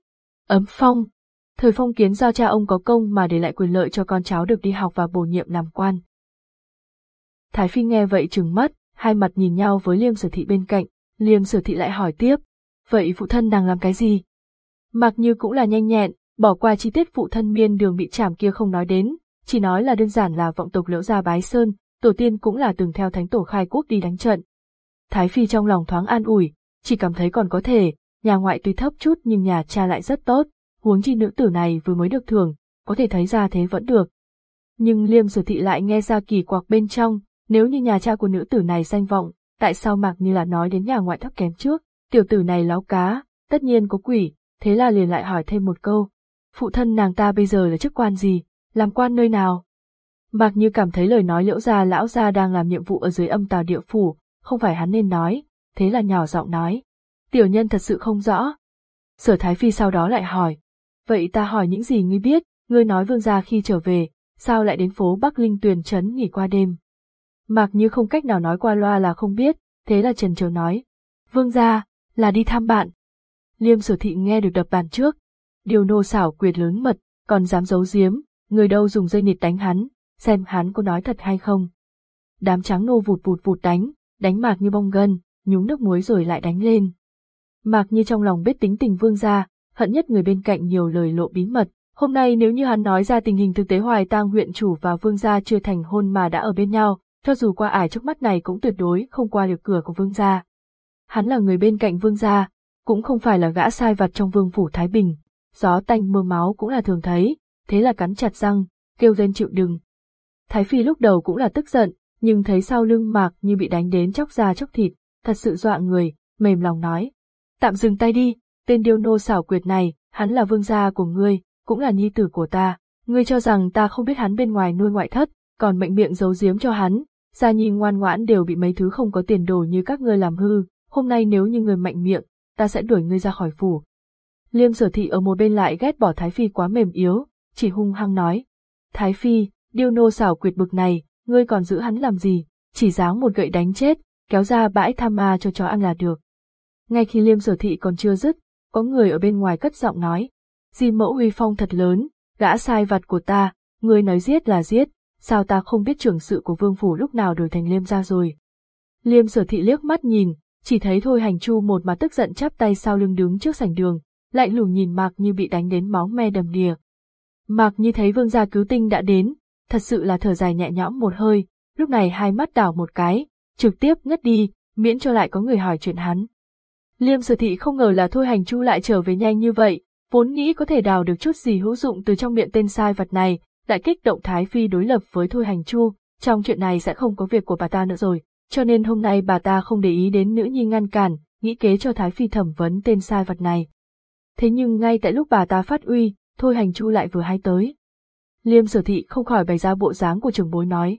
ấm phong, thời phong kiến do cha ông có công mà để lại quyền lợi cho con cháu được đi học và bổ nhiệm làm quan. Thái Phi nghe vậy trừng mắt, hai mặt nhìn nhau với liêm sở thị bên cạnh, liêm sở thị lại hỏi tiếp, vậy phụ thân đang làm cái gì? Mạc Như cũng là nhanh nhẹn, bỏ qua chi tiết phụ thân miên đường bị chảm kia không nói đến, chỉ nói là đơn giản là vọng tộc liễu gia bái sơn, tổ tiên cũng là từng theo thánh tổ khai quốc đi đánh trận. Thái Phi trong lòng thoáng an ủi, chỉ cảm thấy còn có thể, nhà ngoại tuy thấp chút nhưng nhà cha lại rất tốt, huống chi nữ tử này vừa mới được thưởng, có thể thấy ra thế vẫn được. Nhưng liêm sử thị lại nghe ra kỳ quặc bên trong, nếu như nhà cha của nữ tử này danh vọng, tại sao mặc như là nói đến nhà ngoại thấp kém trước, tiểu tử này láo cá, tất nhiên có quỷ, thế là liền lại hỏi thêm một câu, phụ thân nàng ta bây giờ là chức quan gì, làm quan nơi nào? Mạc Như cảm thấy lời nói liễu gia lão gia đang làm nhiệm vụ ở dưới âm tào địa phủ, không phải hắn nên nói, thế là nhỏ giọng nói. Tiểu nhân thật sự không rõ. Sở Thái Phi sau đó lại hỏi. Vậy ta hỏi những gì ngươi biết, ngươi nói vương gia khi trở về, sao lại đến phố Bắc Linh Tuyền Trấn nghỉ qua đêm? Mạc Như không cách nào nói qua loa là không biết, thế là trần chờ nói. Vương gia, là đi thăm bạn. Liêm sở thị nghe được đập bàn trước, điều nô xảo quyệt lớn mật, còn dám giấu giếm, người đâu dùng dây nịt đánh hắn, xem hắn có nói thật hay không. Đám trắng nô vụt vụt vụt đánh, đánh mạc như bong gân, nhúng nước muối rồi lại đánh lên. Mạc như trong lòng biết tính tình vương gia, hận nhất người bên cạnh nhiều lời lộ bí mật. Hôm nay nếu như hắn nói ra tình hình thực tế hoài tang huyện chủ và vương gia chưa thành hôn mà đã ở bên nhau, cho dù qua ải trước mắt này cũng tuyệt đối không qua được cửa của vương gia. Hắn là người bên cạnh vương gia, cũng không phải là gã sai vặt trong vương phủ Thái Bình, gió tanh mưa máu cũng là thường thấy, thế là cắn chặt răng, kêu lên chịu đừng. Thái Phi lúc đầu cũng là tức giận, nhưng thấy sau lưng mạc như bị đánh đến chóc da chóc thịt, thật sự dọa người, mềm lòng nói. Tạm dừng tay đi, tên điêu nô xảo quyệt này, hắn là vương gia của ngươi, cũng là nhi tử của ta, ngươi cho rằng ta không biết hắn bên ngoài nuôi ngoại thất, còn mệnh miệng giấu giếm cho hắn, gia nhi ngoan ngoãn đều bị mấy thứ không có tiền đồ như các ngươi làm hư, hôm nay nếu như người mạnh miệng, ta sẽ đuổi ngươi ra khỏi phủ. Liêm sở thị ở một bên lại ghét bỏ Thái Phi quá mềm yếu, chỉ hung hăng nói. Thái Phi, điêu nô xảo quyệt bực này, ngươi còn giữ hắn làm gì, chỉ dáng một gậy đánh chết, kéo ra bãi tham ma cho chó ăn là được. Ngay khi liêm sở thị còn chưa dứt, có người ở bên ngoài cất giọng nói. Di mẫu Huy phong thật lớn, gã sai vặt của ta, ngươi nói giết là giết, sao ta không biết trưởng sự của vương phủ lúc nào đổi thành liêm ra rồi. Liêm sở thị liếc mắt nhìn, chỉ thấy thôi hành chu một mà tức giận chắp tay sau lưng đứng trước sảnh đường, lạnh lùng nhìn Mạc Như bị đánh đến máu me đầm đìa. Mạc Như thấy vương gia cứu tinh đã đến, thật sự là thở dài nhẹ nhõm một hơi, lúc này hai mắt đảo một cái, trực tiếp ngất đi, miễn cho lại có người hỏi chuyện hắn. Liêm sở thị không ngờ là thôi hành chu lại trở về nhanh như vậy, vốn nghĩ có thể đào được chút gì hữu dụng từ trong miệng tên sai vật này, lại kích động Thái Phi đối lập với thôi hành chu, trong chuyện này sẽ không có việc của bà ta nữa rồi, cho nên hôm nay bà ta không để ý đến nữ nhi ngăn cản, nghĩ kế cho Thái Phi thẩm vấn tên sai vật này. Thế nhưng ngay tại lúc bà ta phát uy, thôi hành chu lại vừa hay tới. Liêm sở thị không khỏi bày ra bộ dáng của trưởng bối nói.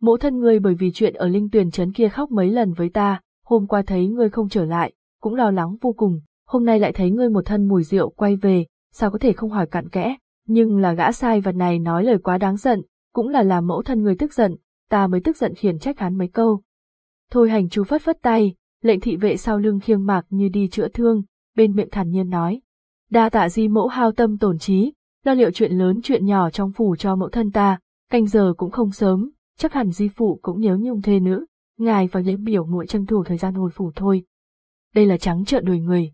Mẫu thân ngươi bởi vì chuyện ở linh tuyển trấn kia khóc mấy lần với ta, hôm qua thấy ngươi không trở lại, cũng lo lắng vô cùng, hôm nay lại thấy ngươi một thân mùi rượu quay về, sao có thể không hỏi cặn kẽ, nhưng là gã sai vật này nói lời quá đáng giận, cũng là làm mẫu thân ngươi tức giận, ta mới tức giận khiển trách hắn mấy câu. Thôi hành chú phất phất tay, lệnh thị vệ sau lưng khiêng mạc như đi chữa thương, bên miệng thản nhiên nói. Đa tạ di mẫu hao tâm tổn trí, lo liệu chuyện lớn chuyện nhỏ trong phủ cho mẫu thân ta, canh giờ cũng không sớm, chắc hẳn di phụ cũng nhớ nhung thê nữ, ngài và lễ biểu muội tranh thủ thời gian hồi phủ thôi. Đây là trắng trợn đuổi người.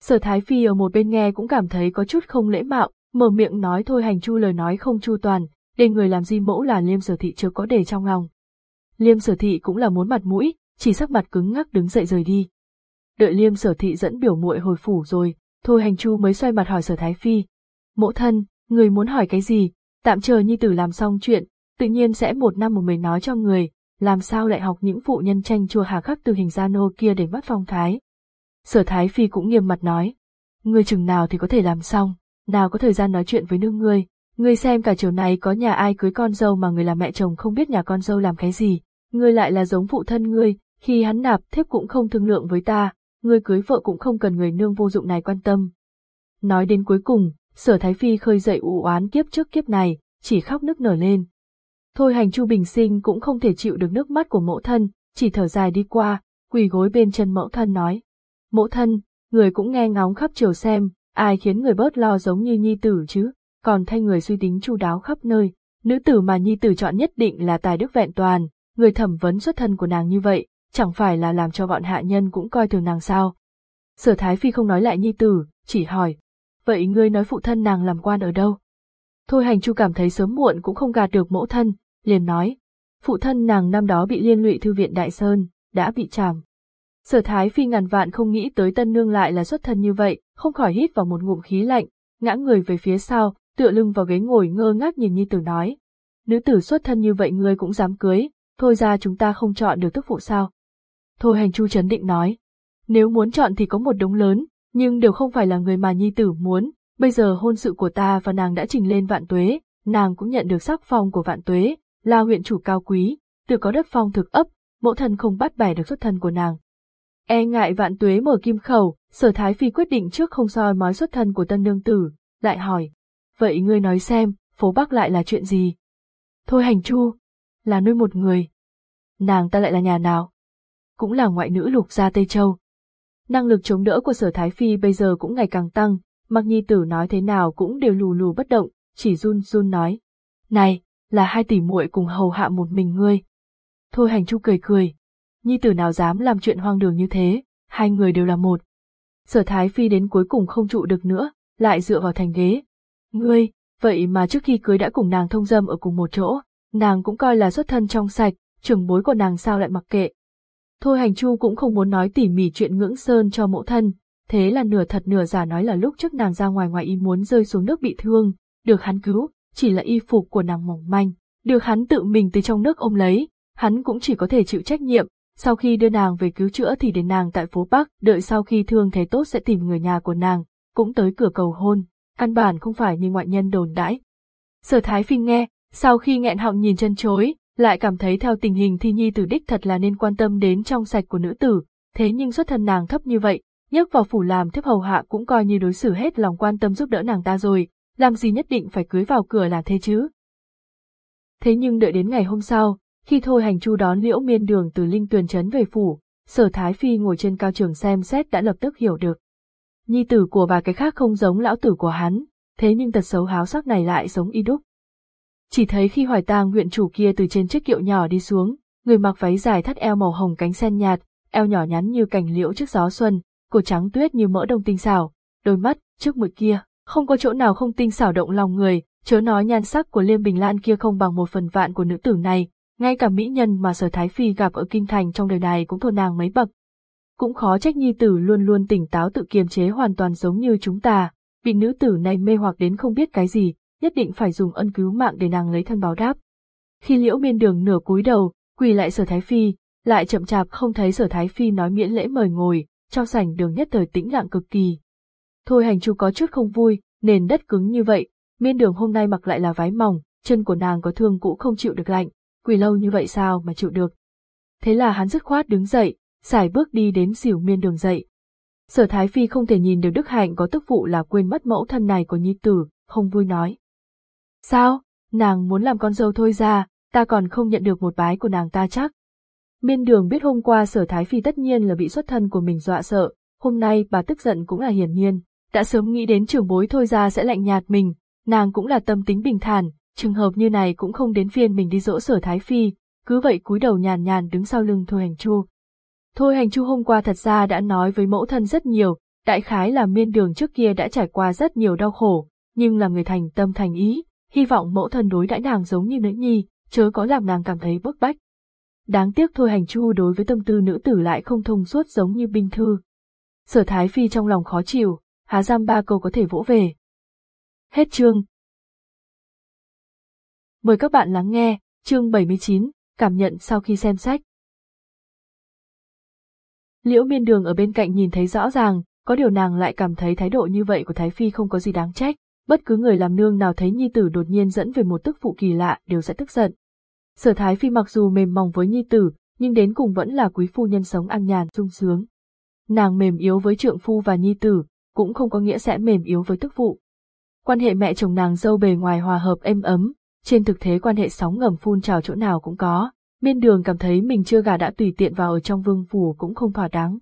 Sở Thái Phi ở một bên nghe cũng cảm thấy có chút không lễ mạo, mở miệng nói thôi hành chu lời nói không chu toàn, để người làm di mẫu là liêm sở thị chưa có để trong lòng. Liêm sở thị cũng là muốn mặt mũi, chỉ sắc mặt cứng ngắc đứng dậy rời đi. Đợi liêm sở thị dẫn biểu muội hồi phủ rồi, thôi hành chu mới xoay mặt hỏi sở thái phi. Mẫu thân, người muốn hỏi cái gì, tạm chờ nhi tử làm xong chuyện, tự nhiên sẽ một năm một mình nói cho người, làm sao lại học những phụ nhân tranh chua hà khắc từ hình gia nô kia để mất phong thái. Sở thái phi cũng nghiêm mặt nói, ngươi chừng nào thì có thể làm xong, nào có thời gian nói chuyện với nương ngươi, ngươi xem cả chiều này có nhà ai cưới con dâu mà người là mẹ chồng không biết nhà con dâu làm cái gì, ngươi lại là giống phụ thân ngươi, khi hắn nạp thiếp cũng không thương lượng với ta, ngươi cưới vợ cũng không cần người nương vô dụng này quan tâm. Nói đến cuối cùng, sở thái phi khơi dậy u oán kiếp trước kiếp này, chỉ khóc nức nở lên. Thôi hành chu bình sinh cũng không thể chịu được nước mắt của mẫu thân, chỉ thở dài đi qua, quỳ gối bên chân mẫu thân nói. Mẫu thân, người cũng nghe ngóng khắp chiều xem, ai khiến người bớt lo giống như nhi tử chứ, còn thay người suy tính chu đáo khắp nơi, nữ tử mà nhi tử chọn nhất định là tài đức vẹn toàn, người thẩm vấn xuất thân của nàng như vậy, chẳng phải là làm cho bọn hạ nhân cũng coi thường nàng sao. Sở Thái Phi không nói lại nhi tử, chỉ hỏi, vậy ngươi nói phụ thân nàng làm quan ở đâu? Thôi hành chu cảm thấy sớm muộn cũng không gạt được mẫu thân, liền nói, phụ thân nàng năm đó bị liên lụy thư viện Đại Sơn, đã bị trảm. Sở Thái Phi ngàn vạn không nghĩ tới tân nương lại là xuất thân như vậy, không khỏi hít vào một ngụm khí lạnh, ngã người về phía sau, tựa lưng vào ghế ngồi ngơ ngác nhìn Nhi Tử nói. Nữ tử xuất thân như vậy ngươi cũng dám cưới, thôi ra chúng ta không chọn được tức phụ sao. Thôi hành chu chấn định nói. Nếu muốn chọn thì có một đống lớn, nhưng đều không phải là người mà Nhi Tử muốn, bây giờ hôn sự của ta và nàng đã trình lên vạn tuế, nàng cũng nhận được sắc phong của vạn tuế, là huyện chủ cao quý, từ có đất phong thực ấp, mẫu thân không bắt bẻ được xuất thân của nàng. E ngại vạn tuế mở kim khẩu, sở thái phi quyết định trước không soi mói xuất thân của tân nương tử, lại hỏi. Vậy ngươi nói xem, phố Bắc lại là chuyện gì? Thôi hành chu, là nuôi một người. Nàng ta lại là nhà nào? Cũng là ngoại nữ lục gia Tây Châu. Năng lực chống đỡ của sở thái phi bây giờ cũng ngày càng tăng, mặc nhi tử nói thế nào cũng đều lù lù bất động, chỉ run run nói. Này, là hai tỷ muội cùng hầu hạ một mình ngươi. Thôi hành chu cười cười. Nhi tử nào dám làm chuyện hoang đường như thế, hai người đều là một. Sở thái phi đến cuối cùng không trụ được nữa, lại dựa vào thành ghế. Ngươi, vậy mà trước khi cưới đã cùng nàng thông dâm ở cùng một chỗ, nàng cũng coi là xuất thân trong sạch, trưởng bối của nàng sao lại mặc kệ. Thôi hành chu cũng không muốn nói tỉ mỉ chuyện ngưỡng sơn cho mẫu thân, thế là nửa thật nửa giả nói là lúc trước nàng ra ngoài ngoài ý muốn rơi xuống nước bị thương, được hắn cứu, chỉ là y phục của nàng mỏng manh, được hắn tự mình từ trong nước ôm lấy, hắn cũng chỉ có thể chịu trách nhiệm, sau khi đưa nàng về cứu chữa thì đến nàng tại phố Bắc, đợi sau khi thương thế tốt sẽ tìm người nhà của nàng, cũng tới cửa cầu hôn, căn bản không phải như ngoại nhân đồn đãi. Sở Thái Phi nghe, sau khi nghẹn họng nhìn chân chối, lại cảm thấy theo tình hình thì nhi tử đích thật là nên quan tâm đến trong sạch của nữ tử, thế nhưng xuất thân nàng thấp như vậy, nhấc vào phủ làm thiếp hầu hạ cũng coi như đối xử hết lòng quan tâm giúp đỡ nàng ta rồi, làm gì nhất định phải cưới vào cửa là thế chứ. Thế nhưng đợi đến ngày hôm sau, khi thôi hành chu đón liễu miên đường từ linh tuyền trấn về phủ, sở thái phi ngồi trên cao trường xem xét đã lập tức hiểu được. Nhi tử của bà cái khác không giống lão tử của hắn, thế nhưng tật xấu háo sắc này lại giống y đúc. Chỉ thấy khi hoài tang huyện chủ kia từ trên chiếc kiệu nhỏ đi xuống, người mặc váy dài thắt eo màu hồng cánh sen nhạt, eo nhỏ nhắn như cành liễu trước gió xuân, cổ trắng tuyết như mỡ đông tinh xảo, đôi mắt, trước mũi kia, không có chỗ nào không tinh xảo động lòng người, chớ nói nhan sắc của Liêm Bình Lan kia không bằng một phần vạn của nữ tử này, ngay cả mỹ nhân mà Sở Thái Phi gặp ở Kinh Thành trong đời này cũng thôn nàng mấy bậc. Cũng khó trách nhi tử luôn luôn tỉnh táo tự kiềm chế hoàn toàn giống như chúng ta, bị nữ tử này mê hoặc đến không biết cái gì, nhất định phải dùng ân cứu mạng để nàng lấy thân báo đáp. Khi liễu miên đường nửa cúi đầu, quỳ lại Sở Thái Phi, lại chậm chạp không thấy Sở Thái Phi nói miễn lễ mời ngồi, trong sảnh đường nhất thời tĩnh lặng cực kỳ. Thôi hành chu có chút không vui, nền đất cứng như vậy, miên đường hôm nay mặc lại là váy mỏng, chân của nàng có thương cũ không chịu được lạnh, quỳ lâu như vậy sao mà chịu được. Thế là hắn dứt khoát đứng dậy, xài bước đi đến xỉu miên đường dậy. Sở Thái Phi không thể nhìn được Đức Hạnh có tức phụ là quên mất mẫu thân này của Nhi Tử, không vui nói. Sao, nàng muốn làm con dâu thôi ra, ta còn không nhận được một bái của nàng ta chắc. Miên đường biết hôm qua sở Thái Phi tất nhiên là bị xuất thân của mình dọa sợ, hôm nay bà tức giận cũng là hiển nhiên, đã sớm nghĩ đến trưởng bối thôi ra sẽ lạnh nhạt mình, nàng cũng là tâm tính bình thản, trường hợp như này cũng không đến phiên mình đi dỗ sở Thái Phi, cứ vậy cúi đầu nhàn nhàn đứng sau lưng Thôi Hành Chu. Thôi Hành Chu hôm qua thật ra đã nói với mẫu thân rất nhiều, đại khái là miên đường trước kia đã trải qua rất nhiều đau khổ, nhưng là người thành tâm thành ý, hy vọng mẫu thân đối đãi nàng giống như nữ nhi, chớ có làm nàng cảm thấy bức bách. Đáng tiếc Thôi Hành Chu đối với tâm tư nữ tử lại không thông suốt giống như binh thư. Sở Thái Phi trong lòng khó chịu, há giam ba câu có thể vỗ về. Hết chương. Mời các bạn lắng nghe, chương 79, cảm nhận sau khi xem sách. Liễu miên đường ở bên cạnh nhìn thấy rõ ràng, có điều nàng lại cảm thấy thái độ như vậy của Thái Phi không có gì đáng trách, bất cứ người làm nương nào thấy nhi tử đột nhiên dẫn về một tức phụ kỳ lạ đều sẽ tức giận. Sở Thái Phi mặc dù mềm mỏng với nhi tử, nhưng đến cùng vẫn là quý phu nhân sống an nhàn sung sướng. Nàng mềm yếu với trượng phu và nhi tử, cũng không có nghĩa sẽ mềm yếu với tức phụ. Quan hệ mẹ chồng nàng dâu bề ngoài hòa hợp êm ấm, trên thực tế quan hệ sóng ngầm phun trào chỗ nào cũng có, miên đường cảm thấy mình chưa gà đã tùy tiện vào ở trong vương phủ cũng không thỏa đáng.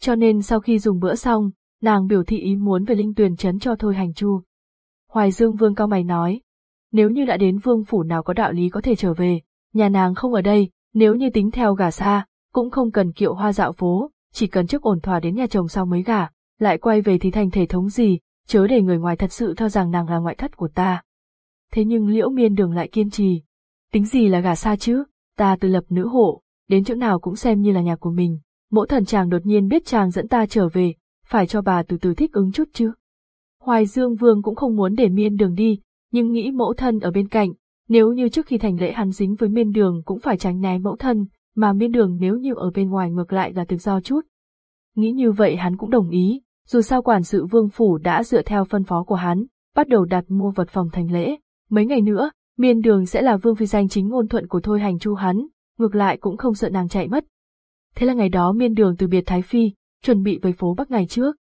Cho nên sau khi dùng bữa xong, nàng biểu thị ý muốn về linh tuyền chấn cho thôi hành chu. Hoài Dương Vương cao mày nói, nếu như đã đến vương phủ nào có đạo lý có thể trở về, nhà nàng không ở đây, nếu như tính theo gà xa, cũng không cần kiệu hoa dạo phố, chỉ cần trước ổn thỏa đến nhà chồng sau mới gả, lại quay về thì thành thể thống gì, chớ để người ngoài thật sự cho rằng nàng là ngoại thất của ta. Thế nhưng liễu miên đường lại kiên trì. Tính gì là gà xa chứ, ta từ lập nữ hộ, đến chỗ nào cũng xem như là nhà của mình. Mỗ thần chàng đột nhiên biết chàng dẫn ta trở về, phải cho bà từ từ thích ứng chút chứ. Hoài Dương Vương cũng không muốn để miên đường đi, nhưng nghĩ mẫu thân ở bên cạnh, nếu như trước khi thành lễ hắn dính với miên đường cũng phải tránh né mẫu thân, mà miên đường nếu như ở bên ngoài ngược lại là tự do chút. Nghĩ như vậy hắn cũng đồng ý, dù sao quản sự vương phủ đã dựa theo phân phó của hắn, bắt đầu đặt mua vật phòng thành lễ. Mấy ngày nữa, miên đường sẽ là vương phi danh chính ngôn thuận của thôi hành chu hắn, ngược lại cũng không sợ nàng chạy mất. Thế là ngày đó miên đường từ biệt Thái Phi, chuẩn bị về phố Bắc ngày trước.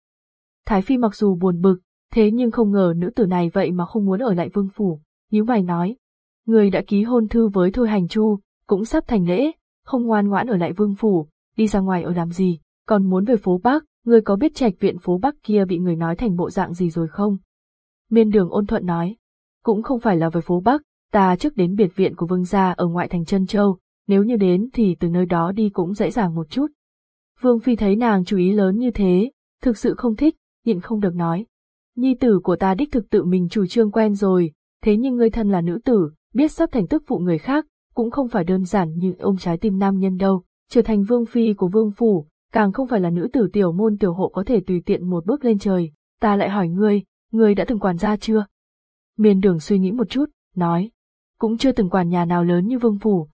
Thái Phi mặc dù buồn bực, thế nhưng không ngờ nữ tử này vậy mà không muốn ở lại vương phủ, nhíu mày nói. Người đã ký hôn thư với thôi hành chu, cũng sắp thành lễ, không ngoan ngoãn ở lại vương phủ, đi ra ngoài ở làm gì, còn muốn về phố Bắc, người có biết trạch viện phố Bắc kia bị người nói thành bộ dạng gì rồi không? Miên đường ôn thuận nói, cũng không phải là về phố Bắc, ta trước đến biệt viện của vương gia ở ngoại thành Trân Châu, nếu như đến thì từ nơi đó đi cũng dễ dàng một chút. Vương Phi thấy nàng chú ý lớn như thế, thực sự không thích, nhịn không được nói. Nhi tử của ta đích thực tự mình chủ trương quen rồi, thế nhưng ngươi thân là nữ tử, biết sắp thành tức phụ người khác, cũng không phải đơn giản như ôm trái tim nam nhân đâu, trở thành vương phi của vương phủ, càng không phải là nữ tử tiểu môn tiểu hộ có thể tùy tiện một bước lên trời, ta lại hỏi ngươi, ngươi đã từng quản gia chưa? Miên đường suy nghĩ một chút, nói, cũng chưa từng quản nhà nào lớn như vương phủ.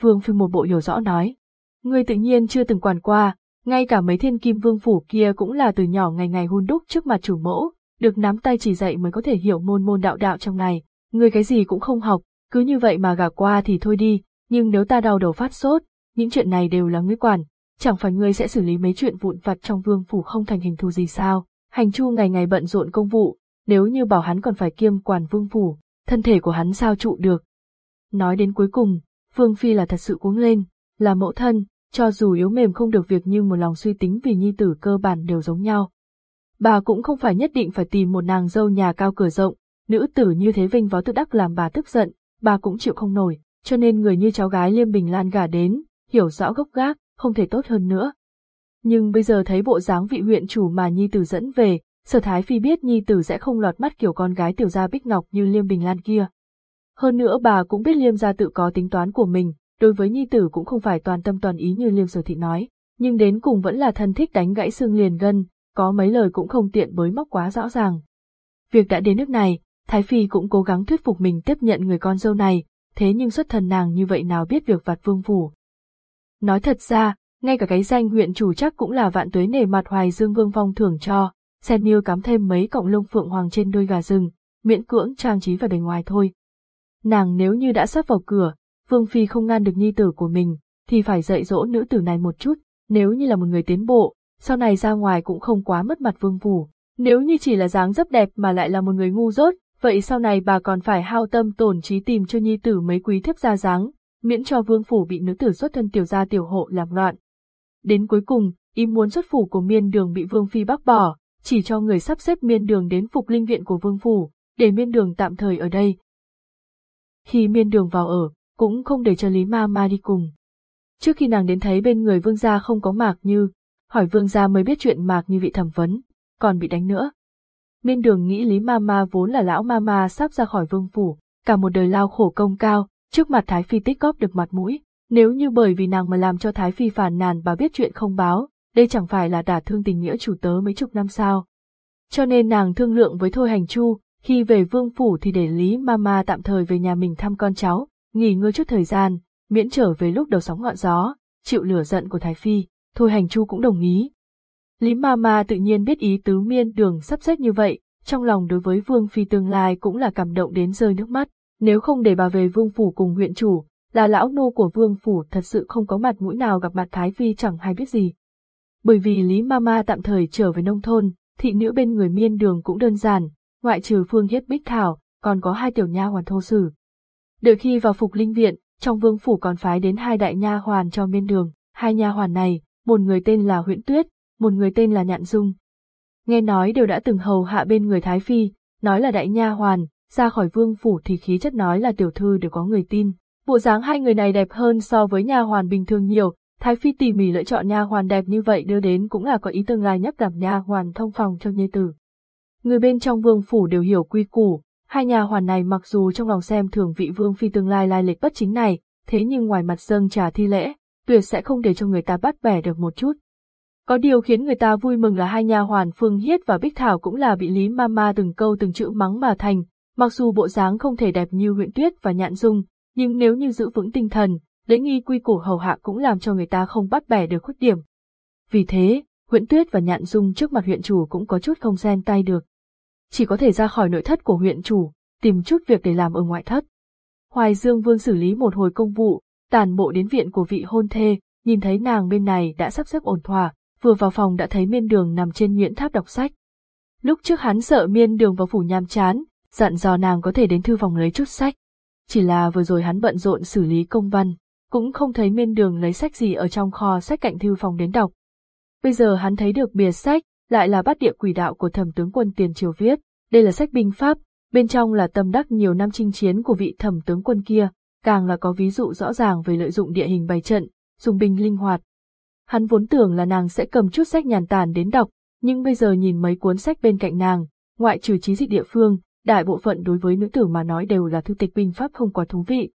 Vương phi một bộ hiểu rõ nói, ngươi tự nhiên chưa từng quản qua, ngay cả mấy thiên kim vương phủ kia cũng là từ nhỏ ngày ngày hun đúc trước mặt chủ mẫu, được nắm tay chỉ dạy mới có thể hiểu môn môn đạo đạo trong này, ngươi cái gì cũng không học, cứ như vậy mà gả qua thì thôi đi, nhưng nếu ta đau đầu phát sốt, những chuyện này đều là ngươi quản, chẳng phải ngươi sẽ xử lý mấy chuyện vụn vặt trong vương phủ không thành hình thù gì sao? Hành Chu ngày ngày bận rộn công vụ, nếu như bảo hắn còn phải kiêm quản vương phủ, thân thể của hắn sao trụ được. Nói đến cuối cùng, Vương Phi là thật sự cuống lên, là mẫu thân, cho dù yếu mềm không được việc nhưng một lòng suy tính vì nhi tử cơ bản đều giống nhau. Bà cũng không phải nhất định phải tìm một nàng dâu nhà cao cửa rộng, nữ tử như thế vinh vó tự đắc làm bà tức giận, bà cũng chịu không nổi, cho nên người như cháu gái Liêm Bình Lan gả đến, hiểu rõ gốc gác, không thể tốt hơn nữa. Nhưng bây giờ thấy bộ dáng vị huyện chủ mà Nhi Tử dẫn về, Sở Thái Phi biết Nhi Tử sẽ không lọt mắt kiểu con gái tiểu gia Bích Ngọc như Liêm Bình Lan kia. Hơn nữa bà cũng biết Liêm gia tự có tính toán của mình, đối với Nhi Tử cũng không phải toàn tâm toàn ý như Liêm Sở Thị nói, nhưng đến cùng vẫn là thân thích đánh gãy xương liền gân, có mấy lời cũng không tiện bới móc quá rõ ràng. Việc đã đến nước này, Thái Phi cũng cố gắng thuyết phục mình tiếp nhận người con dâu này, thế nhưng xuất thần nàng như vậy nào biết việc vặt vương phủ. Nói thật ra, ngay cả cái danh huyện chủ chắc cũng là vạn tuế nề mặt hoài dương vương phong thưởng cho, xem như cắm thêm mấy cọng lông phượng hoàng trên đôi gà rừng, miễn cưỡng trang trí vào bề ngoài thôi. Nàng nếu như đã sắp vào cửa, Vương Phi không ngăn được nhi tử của mình, thì phải dạy dỗ nữ tử này một chút, nếu như là một người tiến bộ, sau này ra ngoài cũng không quá mất mặt Vương Phủ. Nếu như chỉ là dáng dấp đẹp mà lại là một người ngu dốt, vậy sau này bà còn phải hao tâm tổn trí tìm cho nhi tử mấy quý thiếp ra dáng, miễn cho vương phủ bị nữ tử xuất thân tiểu gia tiểu hộ làm loạn. Đến cuối cùng, ý muốn xuất phủ của miên đường bị vương phi bác bỏ, chỉ cho người sắp xếp miên đường đến phục linh viện của vương phủ, để miên đường tạm thời ở đây. Khi miên đường vào ở, cũng không để cho Lý Ma Ma đi cùng. Trước khi nàng đến thấy bên người vương gia không có mạc như, hỏi vương gia mới biết chuyện mạc như vị thẩm vấn, còn bị đánh nữa. Miên đường nghĩ Lý Ma Ma vốn là lão Ma Ma sắp ra khỏi vương phủ, cả một đời lao khổ công cao, trước mặt Thái Phi tích góp được mặt mũi, nếu như bởi vì nàng mà làm cho Thái Phi phản nàn bà biết chuyện không báo, đây chẳng phải là đả thương tình nghĩa chủ tớ mấy chục năm sao. Cho nên nàng thương lượng với Thôi Hành Chu, khi về vương phủ thì để Lý Mama tạm thời về nhà mình thăm con cháu, nghỉ ngơi chút thời gian, miễn trở về lúc đầu sóng ngọn gió, chịu lửa giận của Thái Phi, Thôi Hành Chu cũng đồng ý. Lý Mama tự nhiên biết ý tứ miên đường sắp xếp như vậy, trong lòng đối với Vương Phi tương lai cũng là cảm động đến rơi nước mắt. Nếu không để bà về vương phủ cùng huyện chủ, là lão nô của vương phủ thật sự không có mặt mũi nào gặp mặt Thái Phi chẳng hay biết gì. Bởi vì Lý Mama tạm thời trở về nông thôn, thị nữ bên người miên đường cũng đơn giản, ngoại trừ phương hiết bích thảo, còn có hai tiểu nha hoàn thô sử. Đợi khi vào phục linh viện, trong vương phủ còn phái đến hai đại nha hoàn cho miên đường, hai nha hoàn này, một người tên là Huyễn Tuyết, một người tên là Nhạn Dung. Nghe nói đều đã từng hầu hạ bên người Thái Phi, nói là đại nha hoàn, ra khỏi vương phủ thì khí chất nói là tiểu thư đều có người tin. Bộ dáng hai người này đẹp hơn so với nha hoàn bình thường nhiều, Thái Phi tỉ mỉ lựa chọn nha hoàn đẹp như vậy đưa đến cũng là có ý tương lai nhắc đảm nha hoàn thông phòng cho nhi tử. Người bên trong vương phủ đều hiểu quy củ, hai nha hoàn này mặc dù trong lòng xem thường vị vương phi tương lai lai lịch bất chính này, thế nhưng ngoài mặt dâng trả thi lễ, tuyệt sẽ không để cho người ta bắt bẻ được một chút. Có điều khiến người ta vui mừng là hai nha hoàn Phương Hiết và Bích Thảo cũng là bị Lý Mama từng câu từng chữ mắng mà thành, Mặc dù bộ dáng không thể đẹp như huyện tuyết và nhạn dung, nhưng nếu như giữ vững tinh thần, lễ nghi quy củ hầu hạ cũng làm cho người ta không bắt bẻ được khuyết điểm. Vì thế, huyện tuyết và nhạn dung trước mặt huyện chủ cũng có chút không xen tay được. Chỉ có thể ra khỏi nội thất của huyện chủ, tìm chút việc để làm ở ngoại thất. Hoài Dương Vương xử lý một hồi công vụ, tàn bộ đến viện của vị hôn thê, nhìn thấy nàng bên này đã sắp xếp ổn thỏa, vừa vào phòng đã thấy miên đường nằm trên nhuyễn tháp đọc sách. Lúc trước hắn sợ miên đường vào phủ nhàm chán, dặn dò nàng có thể đến thư phòng lấy chút sách. Chỉ là vừa rồi hắn bận rộn xử lý công văn, cũng không thấy miên đường lấy sách gì ở trong kho sách cạnh thư phòng đến đọc. Bây giờ hắn thấy được bìa sách, lại là bát địa quỷ đạo của thẩm tướng quân tiền triều viết, đây là sách binh pháp, bên trong là tâm đắc nhiều năm chinh chiến của vị thẩm tướng quân kia, càng là có ví dụ rõ ràng về lợi dụng địa hình bày trận, dùng binh linh hoạt. Hắn vốn tưởng là nàng sẽ cầm chút sách nhàn tản đến đọc, nhưng bây giờ nhìn mấy cuốn sách bên cạnh nàng, ngoại trừ trí dịch địa phương, đại bộ phận đối với nữ tử mà nói đều là thư tịch binh pháp không quá thú vị.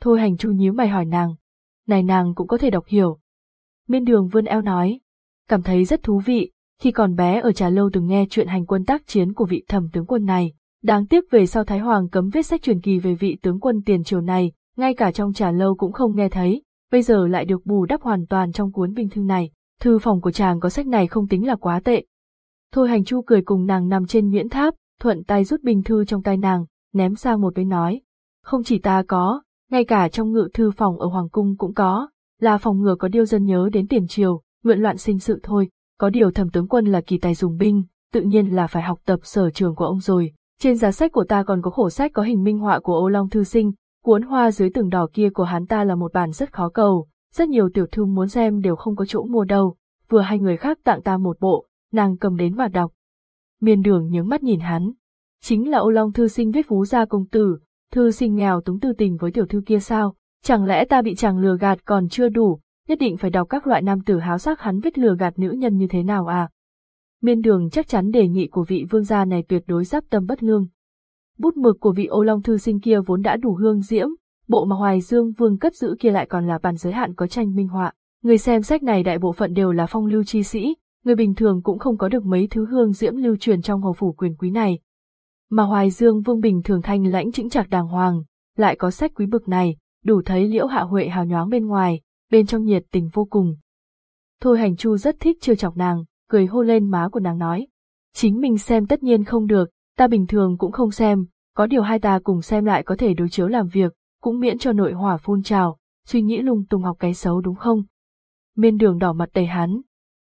Thôi hành chu nhíu mày hỏi nàng, này nàng cũng có thể đọc hiểu. Miên đường vươn eo nói, cảm thấy rất thú vị, khi còn bé ở trà lâu từng nghe chuyện hành quân tác chiến của vị thẩm tướng quân này, đáng tiếc về sau Thái Hoàng cấm viết sách truyền kỳ về vị tướng quân tiền triều này, ngay cả trong trà lâu cũng không nghe thấy, bây giờ lại được bù đắp hoàn toàn trong cuốn binh thư này, thư phòng của chàng có sách này không tính là quá tệ. Thôi hành chu cười cùng nàng nằm trên nhuyễn tháp, thuận tay rút bình thư trong tay nàng, ném sang một bên nói. Không chỉ ta có, ngay cả trong ngự thư phòng ở Hoàng Cung cũng có, là phòng ngừa có điêu dân nhớ đến tiền triều, nguyện loạn sinh sự thôi, có điều thẩm tướng quân là kỳ tài dùng binh, tự nhiên là phải học tập sở trường của ông rồi. Trên giá sách của ta còn có khổ sách có hình minh họa của Ô Long Thư Sinh, cuốn hoa dưới tường đỏ kia của hắn ta là một bản rất khó cầu, rất nhiều tiểu thư muốn xem đều không có chỗ mua đâu, vừa hai người khác tặng ta một bộ, nàng cầm đến mà đọc. Miên đường nhướng mắt nhìn hắn. Chính là Ô Long Thư Sinh viết phú gia công tử, thư sinh nghèo túng tư tình với tiểu thư kia sao, chẳng lẽ ta bị chàng lừa gạt còn chưa đủ, nhất định phải đọc các loại nam tử háo sắc hắn viết lừa gạt nữ nhân như thế nào à? Miên đường chắc chắn đề nghị của vị vương gia này tuyệt đối giáp tâm bất lương. Bút mực của vị ô long thư sinh kia vốn đã đủ hương diễm, bộ mà Hoài Dương Vương cất giữ kia lại còn là bàn giới hạn có tranh minh họa. Người xem sách này đại bộ phận đều là phong lưu chi sĩ, người bình thường cũng không có được mấy thứ hương diễm lưu truyền trong hầu phủ quyền quý này. Mà Hoài Dương Vương bình thường thanh lãnh chững chạc đàng hoàng, lại có sách quý bực này, đủ thấy liễu hạ huệ hào nhoáng bên ngoài, bên trong nhiệt tình vô cùng. Thôi hành chu rất thích trêu chọc nàng, cười hô lên má của nàng nói. Chính mình xem tất nhiên không được, ta bình thường cũng không xem, có điều hai ta cùng xem lại có thể đối chiếu làm việc, cũng miễn cho nội hỏa phun trào, suy nghĩ lung tung học cái xấu đúng không? Miên đường đỏ mặt đầy hắn.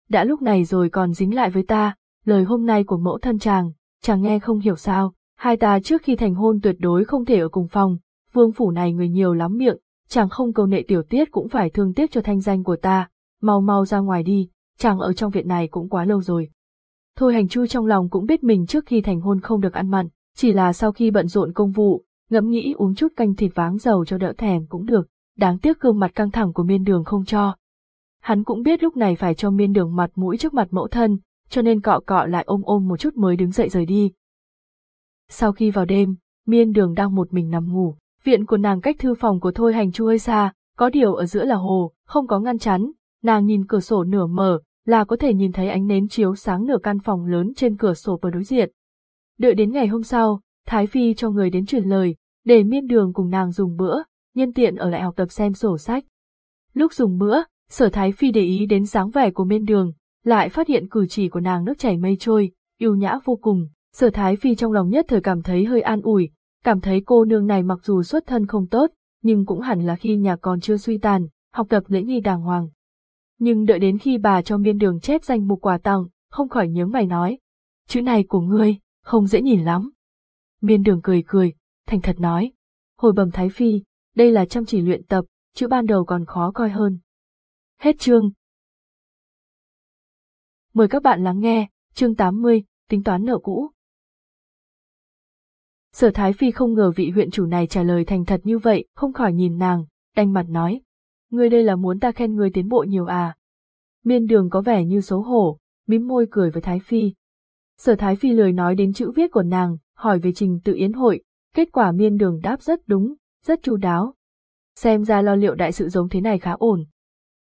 Đã lúc này rồi còn dính lại với ta, lời hôm nay của mẫu thân chàng, chàng nghe không hiểu sao, hai ta trước khi thành hôn tuyệt đối không thể ở cùng phòng, vương phủ này người nhiều lắm miệng, chàng không cầu nệ tiểu tiết cũng phải thương tiếc cho thanh danh của ta, mau mau ra ngoài đi, chàng ở trong viện này cũng quá lâu rồi. Thôi hành chu trong lòng cũng biết mình trước khi thành hôn không được ăn mặn, chỉ là sau khi bận rộn công vụ, ngẫm nghĩ uống chút canh thịt váng dầu cho đỡ thèm cũng được, đáng tiếc gương mặt căng thẳng của miên đường không cho. Hắn cũng biết lúc này phải cho miên đường mặt mũi trước mặt mẫu thân, cho nên cọ cọ lại ôm ôm một chút mới đứng dậy rời đi. Sau khi vào đêm, miên đường đang một mình nằm ngủ, viện của nàng cách thư phòng của Thôi Hành Chu hơi xa, có điều ở giữa là hồ, không có ngăn chắn, nàng nhìn cửa sổ nửa mở, là có thể nhìn thấy ánh nến chiếu sáng nửa căn phòng lớn trên cửa sổ bờ đối diện. Đợi đến ngày hôm sau, Thái Phi cho người đến truyền lời, để miên đường cùng nàng dùng bữa, nhân tiện ở lại học tập xem sổ sách. Lúc dùng bữa, sở Thái Phi để ý đến dáng vẻ của miên đường, lại phát hiện cử chỉ của nàng nước chảy mây trôi, yêu nhã vô cùng. Sở Thái Phi trong lòng nhất thời cảm thấy hơi an ủi, cảm thấy cô nương này mặc dù xuất thân không tốt, nhưng cũng hẳn là khi nhà còn chưa suy tàn, học tập lễ nghi đàng hoàng. Nhưng đợi đến khi bà cho miên đường chép danh mục quà tặng, không khỏi nhớ mày nói. Chữ này của ngươi, không dễ nhìn lắm. Miên đường cười cười, thành thật nói. Hồi bẩm Thái Phi, đây là chăm chỉ luyện tập, chữ ban đầu còn khó coi hơn. Hết chương. Mời các bạn lắng nghe, chương 80, tính toán nợ cũ. Sở Thái Phi không ngờ vị huyện chủ này trả lời thành thật như vậy, không khỏi nhìn nàng, đanh mặt nói. Ngươi đây là muốn ta khen ngươi tiến bộ nhiều à? Miên đường có vẻ như xấu hổ, mím môi cười với Thái Phi. Sở Thái Phi lời nói đến chữ viết của nàng, hỏi về trình tự yến hội, kết quả miên đường đáp rất đúng, rất chu đáo. Xem ra lo liệu đại sự giống thế này khá ổn.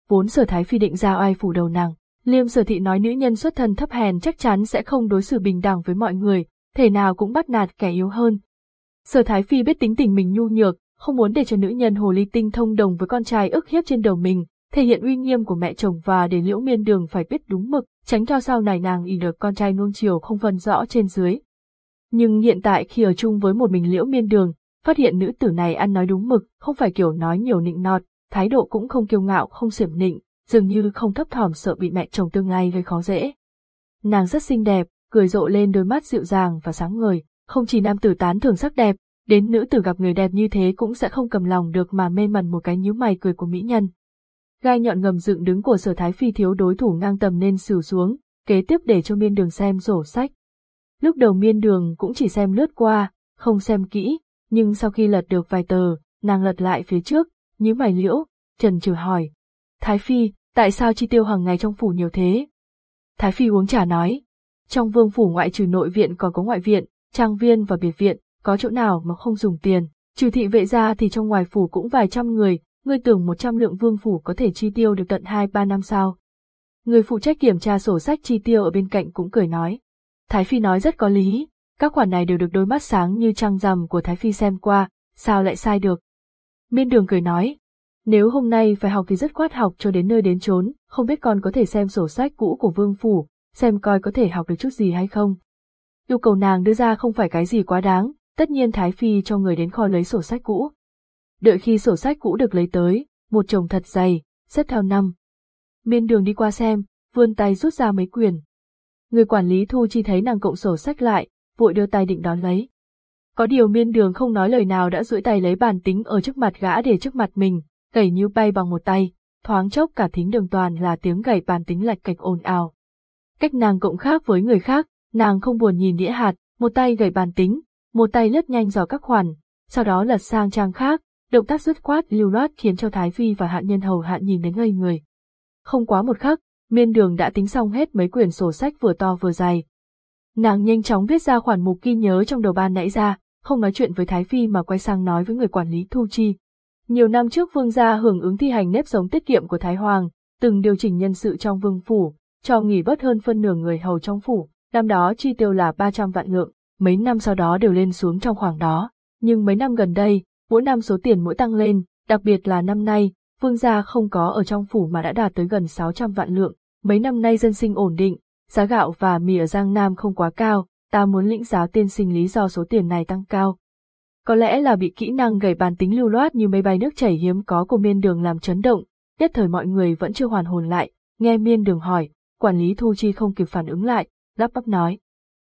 Vốn sở Thái Phi định ra ai phủ đầu nàng, liêm sở thị nói nữ nhân xuất thân thấp hèn chắc chắn sẽ không đối xử bình đẳng với mọi người, thể nào cũng bắt nạt kẻ yếu hơn. Sở Thái Phi biết tính tình mình nhu nhược, không muốn để cho nữ nhân hồ ly tinh thông đồng với con trai ức hiếp trên đầu mình, thể hiện uy nghiêm của mẹ chồng và để liễu miên đường phải biết đúng mực, tránh cho sau này nàng ý được con trai nuông chiều không phân rõ trên dưới. Nhưng hiện tại khi ở chung với một mình liễu miên đường, phát hiện nữ tử này ăn nói đúng mực, không phải kiểu nói nhiều nịnh nọt, thái độ cũng không kiêu ngạo không xiểm nịnh, dường như không thấp thỏm sợ bị mẹ chồng tương lai gây khó dễ. Nàng rất xinh đẹp, cười rộ lên đôi mắt dịu dàng và sáng ngời, không chỉ nam tử tán thưởng sắc đẹp, đến nữ tử gặp người đẹp như thế cũng sẽ không cầm lòng được mà mê mẩn một cái nhíu mày cười của mỹ nhân. Gai nhọn ngầm dựng đứng của sở thái phi thiếu đối thủ ngang tầm nên xỉu xuống, kế tiếp để cho miên đường xem sổ sách. Lúc đầu miên đường cũng chỉ xem lướt qua, không xem kỹ, nhưng sau khi lật được vài tờ, nàng lật lại phía trước, nhíu mày liễu, trần trừ hỏi. Thái phi, tại sao chi tiêu hàng ngày trong phủ nhiều thế? Thái phi uống trà nói. Trong vương phủ ngoại trừ nội viện còn có ngoại viện, trang viên và biệt viện, có chỗ nào mà không dùng tiền, trừ thị vệ ra thì trong ngoài phủ cũng vài trăm người, ngươi tưởng một trăm lượng vương phủ có thể chi tiêu được tận hai ba năm sao. Người phụ trách kiểm tra sổ sách chi tiêu ở bên cạnh cũng cười nói. Thái Phi nói rất có lý, các khoản này đều được đôi mắt sáng như trăng rằm của Thái Phi xem qua, sao lại sai được. Miên đường cười nói, nếu hôm nay phải học thì rất quát học cho đến nơi đến chốn, không biết con có thể xem sổ sách cũ của vương phủ, xem coi có thể học được chút gì hay không. Yêu cầu nàng đưa ra không phải cái gì quá đáng, tất nhiên Thái Phi cho người đến kho lấy sổ sách cũ. Đợi khi sổ sách cũ được lấy tới, một chồng thật dày, xếp theo năm. Miên đường đi qua xem, vươn tay rút ra mấy quyền. Người quản lý thu chi thấy nàng cộng sổ sách lại, vội đưa tay định đón lấy. Có điều miên đường không nói lời nào đã duỗi tay lấy bàn tính ở trước mặt gã để trước mặt mình, gảy như bay bằng một tay, thoáng chốc cả thính đường toàn là tiếng gảy bàn tính lạch cạch ồn ào. Cách nàng cộng khác với người khác, nàng không buồn nhìn đĩa hạt, một tay gảy bàn tính, một tay lướt nhanh dò các khoản, sau đó lật sang trang khác, động tác dứt khoát lưu loát khiến cho Thái Phi và hạn nhân hầu hạn nhìn đến ngây người. Không quá một khắc, miên đường đã tính xong hết mấy quyển sổ sách vừa to vừa dài. Nàng nhanh chóng viết ra khoản mục ghi nhớ trong đầu ban nãy ra, không nói chuyện với Thái Phi mà quay sang nói với người quản lý Thu Chi. Nhiều năm trước vương gia hưởng ứng thi hành nếp sống tiết kiệm của Thái Hoàng, từng điều chỉnh nhân sự trong vương phủ, cho nghỉ bớt hơn phân nửa người hầu trong phủ, năm đó chi tiêu là 300 vạn lượng, mấy năm sau đó đều lên xuống trong khoảng đó. Nhưng mấy năm gần đây, mỗi năm số tiền mỗi tăng lên, đặc biệt là năm nay, vương gia không có ở trong phủ mà đã đạt tới gần 600 vạn lượng. Mấy năm nay dân sinh ổn định, giá gạo và mì ở Giang Nam không quá cao, ta muốn lĩnh giáo tiên sinh lý do số tiền này tăng cao. Có lẽ là bị kỹ năng gầy bàn tính lưu loát như mây bay nước chảy hiếm có của miên đường làm chấn động, nhất thời mọi người vẫn chưa hoàn hồn lại, nghe miên đường hỏi, quản lý thu chi không kịp phản ứng lại, lắp bắp nói.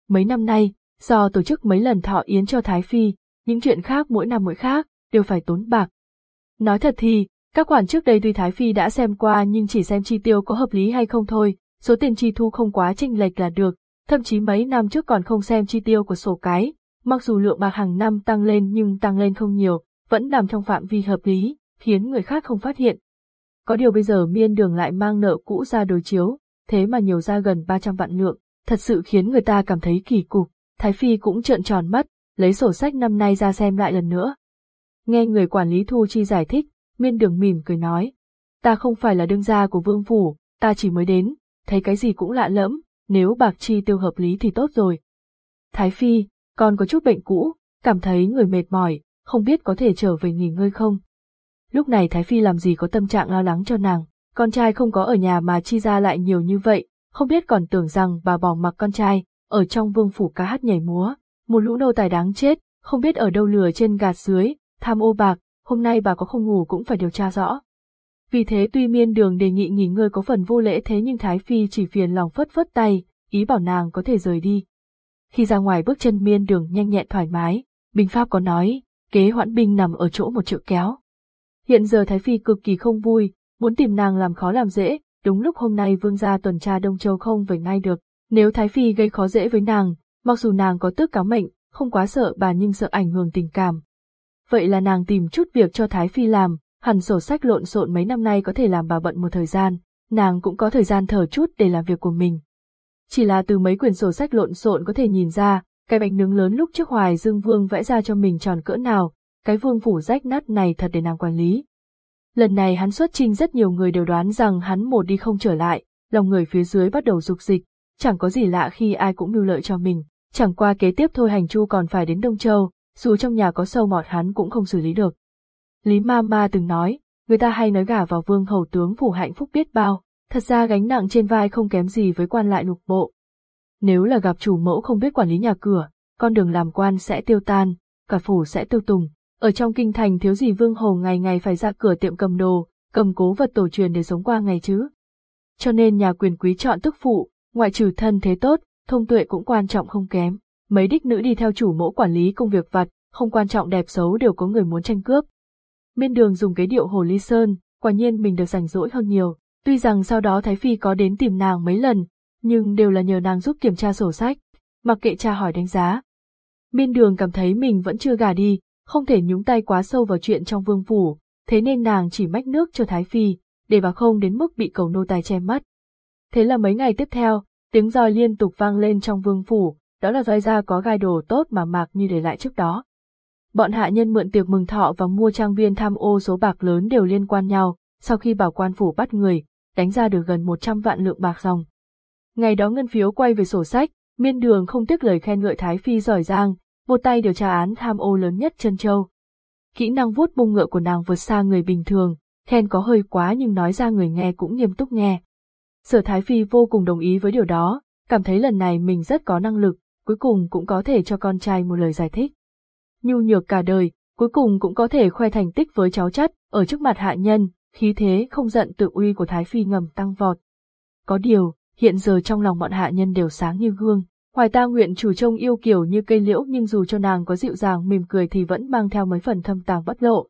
Mấy năm nay, do tổ chức mấy lần thọ yến cho Thái Phi, những chuyện khác mỗi năm mỗi khác, đều phải tốn bạc. Nói thật thì, các khoản trước đây tuy Thái Phi đã xem qua nhưng chỉ xem chi tiêu có hợp lý hay không thôi, số tiền chi thu không quá chênh lệch là được, thậm chí mấy năm trước còn không xem chi tiêu của sổ cái, mặc dù lượng bạc hàng năm tăng lên nhưng tăng lên không nhiều, vẫn nằm trong phạm vi hợp lý, khiến người khác không phát hiện. Có điều bây giờ miên đường lại mang nợ cũ ra đối chiếu, thế mà nhiều ra gần 300 vạn lượng, thật sự khiến người ta cảm thấy kỳ cục. Thái Phi cũng trợn tròn mắt, lấy sổ sách năm nay ra xem lại lần nữa. Nghe người quản lý Thu Chi giải thích, miên đường mỉm cười nói. Ta không phải là đương gia của vương phủ, ta chỉ mới đến, thấy cái gì cũng lạ lẫm, nếu bạc chi tiêu hợp lý thì tốt rồi. Thái Phi, con có chút bệnh cũ, cảm thấy người mệt mỏi, không biết có thể trở về nghỉ ngơi không. Lúc này Thái Phi làm gì có tâm trạng lo lắng cho nàng, con trai không có ở nhà mà chi ra lại nhiều như vậy, không biết còn tưởng rằng bà bỏ mặc con trai, ở trong vương phủ ca hát nhảy múa, một lũ nô tài đáng chết, không biết ở đâu lừa trên gạt dưới, tham ô bạc, hôm nay bà có không ngủ cũng phải điều tra rõ. Vì thế tuy miên đường đề nghị nghỉ ngơi có phần vô lễ thế nhưng Thái Phi chỉ phiền lòng phất phất tay, ý bảo nàng có thể rời đi. Khi ra ngoài bước chân miên đường nhanh nhẹn thoải mái, binh pháp có nói, kế hoãn binh nằm ở chỗ một triệu kéo. Hiện giờ Thái Phi cực kỳ không vui, muốn tìm nàng làm khó làm dễ, đúng lúc hôm nay vương gia tuần tra Đông Châu không về ngay được. Nếu Thái Phi gây khó dễ với nàng, mặc dù nàng có tước cáo mệnh, không quá sợ bà nhưng sợ ảnh hưởng tình cảm. Vậy là nàng tìm chút việc cho Thái Phi làm, hẳn sổ sách lộn xộn mấy năm nay có thể làm bà bận một thời gian, nàng cũng có thời gian thở chút để làm việc của mình. Chỉ là từ mấy quyển sổ sách lộn xộn có thể nhìn ra, cái bánh nướng lớn lúc trước Hoài Dương Vương vẽ ra cho mình tròn cỡ nào, cái vương phủ rách nát này thật để nàng quản lý. Lần này hắn xuất trinh rất nhiều người đều đoán rằng hắn một đi không trở lại, lòng người phía dưới bắt đầu dục dịch, chẳng có gì lạ khi ai cũng mưu lợi cho mình, chẳng qua kế tiếp thôi hành chu còn phải đến Đông Châu, dù trong nhà có sâu mọt hắn cũng không xử lý được. Lý Ma Ma từng nói, người ta hay nói gả vào vương hầu tướng phủ hạnh phúc biết bao, thật ra gánh nặng trên vai không kém gì với quan lại lục bộ. Nếu là gặp chủ mẫu không biết quản lý nhà cửa, con đường làm quan sẽ tiêu tan, cả phủ sẽ tiêu tùng. Ở trong kinh thành thiếu gì vương hầu ngày ngày phải ra cửa tiệm cầm đồ, cầm cố vật tổ truyền để sống qua ngày chứ. Cho nên nhà quyền quý chọn tức phụ, ngoại trừ thân thế tốt, thông tuệ cũng quan trọng không kém. Mấy đích nữ đi theo chủ mẫu quản lý công việc vặt, không quan trọng đẹp xấu đều có người muốn tranh cướp. Miên đường dùng cái điệu hồ ly sơn, quả nhiên mình được rảnh rỗi hơn nhiều. Tuy rằng sau đó Thái Phi có đến tìm nàng mấy lần, nhưng đều là nhờ nàng giúp kiểm tra sổ sách, mặc kệ cha hỏi đánh giá. Miên đường cảm thấy mình vẫn chưa gà đi, không thể nhúng tay quá sâu vào chuyện trong vương phủ, thế nên nàng chỉ mách nước cho Thái Phi, để bà không đến mức bị cầu nô tài che mắt. Thế là mấy ngày tiếp theo, tiếng roi liên tục vang lên trong vương phủ, đó là roi ra có gai đồ tốt mà Mạc Như để lại trước đó. Bọn hạ nhân mượn tiệc mừng thọ và mua trang viên tham ô số bạc lớn đều liên quan nhau, sau khi bảo quan phủ bắt người, đánh ra được gần 100 vạn lượng bạc dòng. Ngày đó ngân phiếu quay về sổ sách, miên đường không tiếc lời khen ngợi Thái Phi giỏi giang, một tay điều tra án tham ô lớn nhất chân châu. Kỹ năng vuốt bông ngựa của nàng vượt xa người bình thường, khen có hơi quá nhưng nói ra người nghe cũng nghiêm túc nghe. Sở Thái Phi vô cùng đồng ý với điều đó, cảm thấy lần này mình rất có năng lực, cuối cùng cũng có thể cho con trai một lời giải thích. Nhu nhược cả đời, cuối cùng cũng có thể khoe thành tích với cháu chắt, ở trước mặt hạ nhân, khí thế không giận tự uy của Thái Phi ngầm tăng vọt. Có điều, hiện giờ trong lòng bọn hạ nhân đều sáng như gương, hoài ta nguyện chủ trông yêu kiểu như cây liễu nhưng dù cho nàng có dịu dàng mỉm cười thì vẫn mang theo mấy phần thâm tàng bất lộ.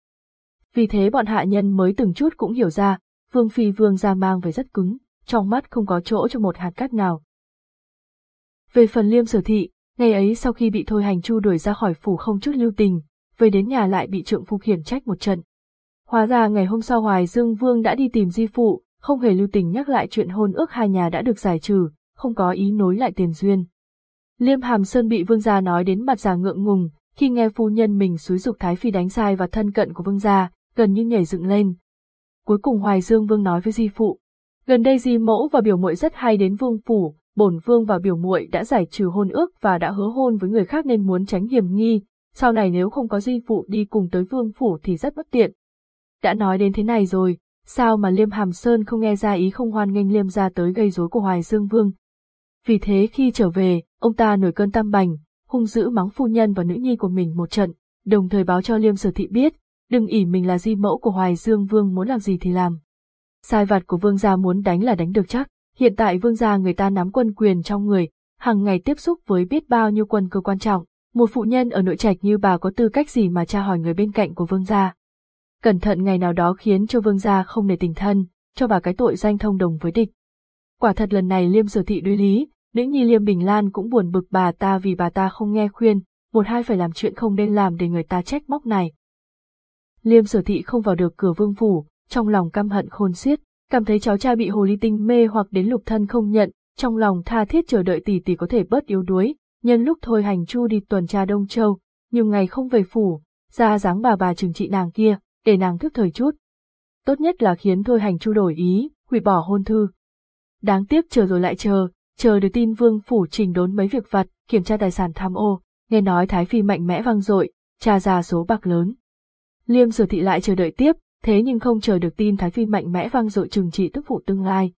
Vì thế bọn hạ nhân mới từng chút cũng hiểu ra, vương phi vương ra mang về rất cứng, trong mắt không có chỗ cho một hạt cát nào. Về phần liêm sở thị, ngày ấy sau khi bị thôi hành chu đuổi ra khỏi phủ không chút lưu tình, về đến nhà lại bị trượng phu khiển trách một trận. Hóa ra ngày hôm sau Hoài Dương Vương đã đi tìm di phụ, không hề lưu tình nhắc lại chuyện hôn ước hai nhà đã được giải trừ, không có ý nối lại tiền duyên. Liêm Hàm Sơn bị vương gia nói đến mặt già ngượng ngùng, khi nghe phu nhân mình xúi dục Thái Phi đánh sai và thân cận của vương gia, gần như nhảy dựng lên. Cuối cùng Hoài Dương Vương nói với di phụ, gần đây di mẫu và biểu muội rất hay đến vương phủ, bổn vương và biểu muội đã giải trừ hôn ước và đã hứa hôn với người khác nên muốn tránh hiểm nghi, sau này nếu không có di phụ đi cùng tới vương phủ thì rất bất tiện. Đã nói đến thế này rồi, sao mà Liêm Hàm Sơn không nghe ra ý không hoan nghênh Liêm ra tới gây rối của Hoài Dương Vương. Vì thế khi trở về, ông ta nổi cơn tam bành, hung dữ mắng phu nhân và nữ nhi của mình một trận, đồng thời báo cho Liêm Sở Thị biết, đừng ỉ mình là di mẫu của Hoài Dương Vương muốn làm gì thì làm. Sai vặt của Vương gia muốn đánh là đánh được chắc, hiện tại Vương gia người ta nắm quân quyền trong người, hàng ngày tiếp xúc với biết bao nhiêu quân cơ quan trọng, một phụ nhân ở nội trạch như bà có tư cách gì mà tra hỏi người bên cạnh của Vương gia. Cẩn thận ngày nào đó khiến cho Vương gia không để tình thân, cho bà cái tội danh thông đồng với địch. Quả thật lần này Liêm Sở Thị đối lý, nữ nhi Liêm Bình Lan cũng buồn bực bà ta vì bà ta không nghe khuyên, một hai phải làm chuyện không nên làm để người ta trách móc này. Liêm Sở Thị không vào được cửa vương phủ, trong lòng căm hận khôn xiết, cảm thấy cháu trai bị hồ ly tinh mê hoặc đến lục thân không nhận, trong lòng tha thiết chờ đợi tỷ tỷ có thể bớt yếu đuối, nhân lúc thôi hành chu đi tuần tra Đông Châu, nhiều ngày không về phủ, ra dáng bà bà trừng trị nàng kia, để nàng thức thời chút. Tốt nhất là khiến thôi hành chu đổi ý, hủy bỏ hôn thư. Đáng tiếc chờ rồi lại chờ, chờ được tin vương phủ trình đốn mấy việc vặt, kiểm tra tài sản tham ô, nghe nói Thái Phi mạnh mẽ vang dội, tra ra số bạc lớn. Liêm sửa thị lại chờ đợi tiếp, thế nhưng không chờ được tin Thái Phi mạnh mẽ vang dội trừng trị tức phụ tương lai.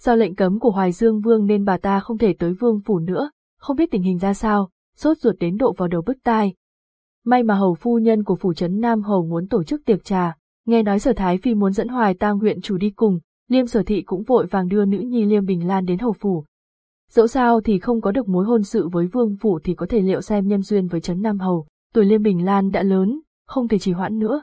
Do lệnh cấm của Hoài Dương Vương nên bà ta không thể tới vương phủ nữa, không biết tình hình ra sao, sốt ruột đến độ vào đầu bứt tai. May mà hầu phu nhân của phủ trấn Nam Hầu muốn tổ chức tiệc trà, nghe nói sở Thái Phi muốn dẫn Hoài tang huyện chủ đi cùng, Liêm sở thị cũng vội vàng đưa nữ nhi Liêm Bình Lan đến hầu phủ. Dẫu sao thì không có được mối hôn sự với vương phủ thì có thể liệu xem nhân duyên với trấn Nam Hầu, tuổi Liêm Bình Lan đã lớn, không thể trì hoãn nữa.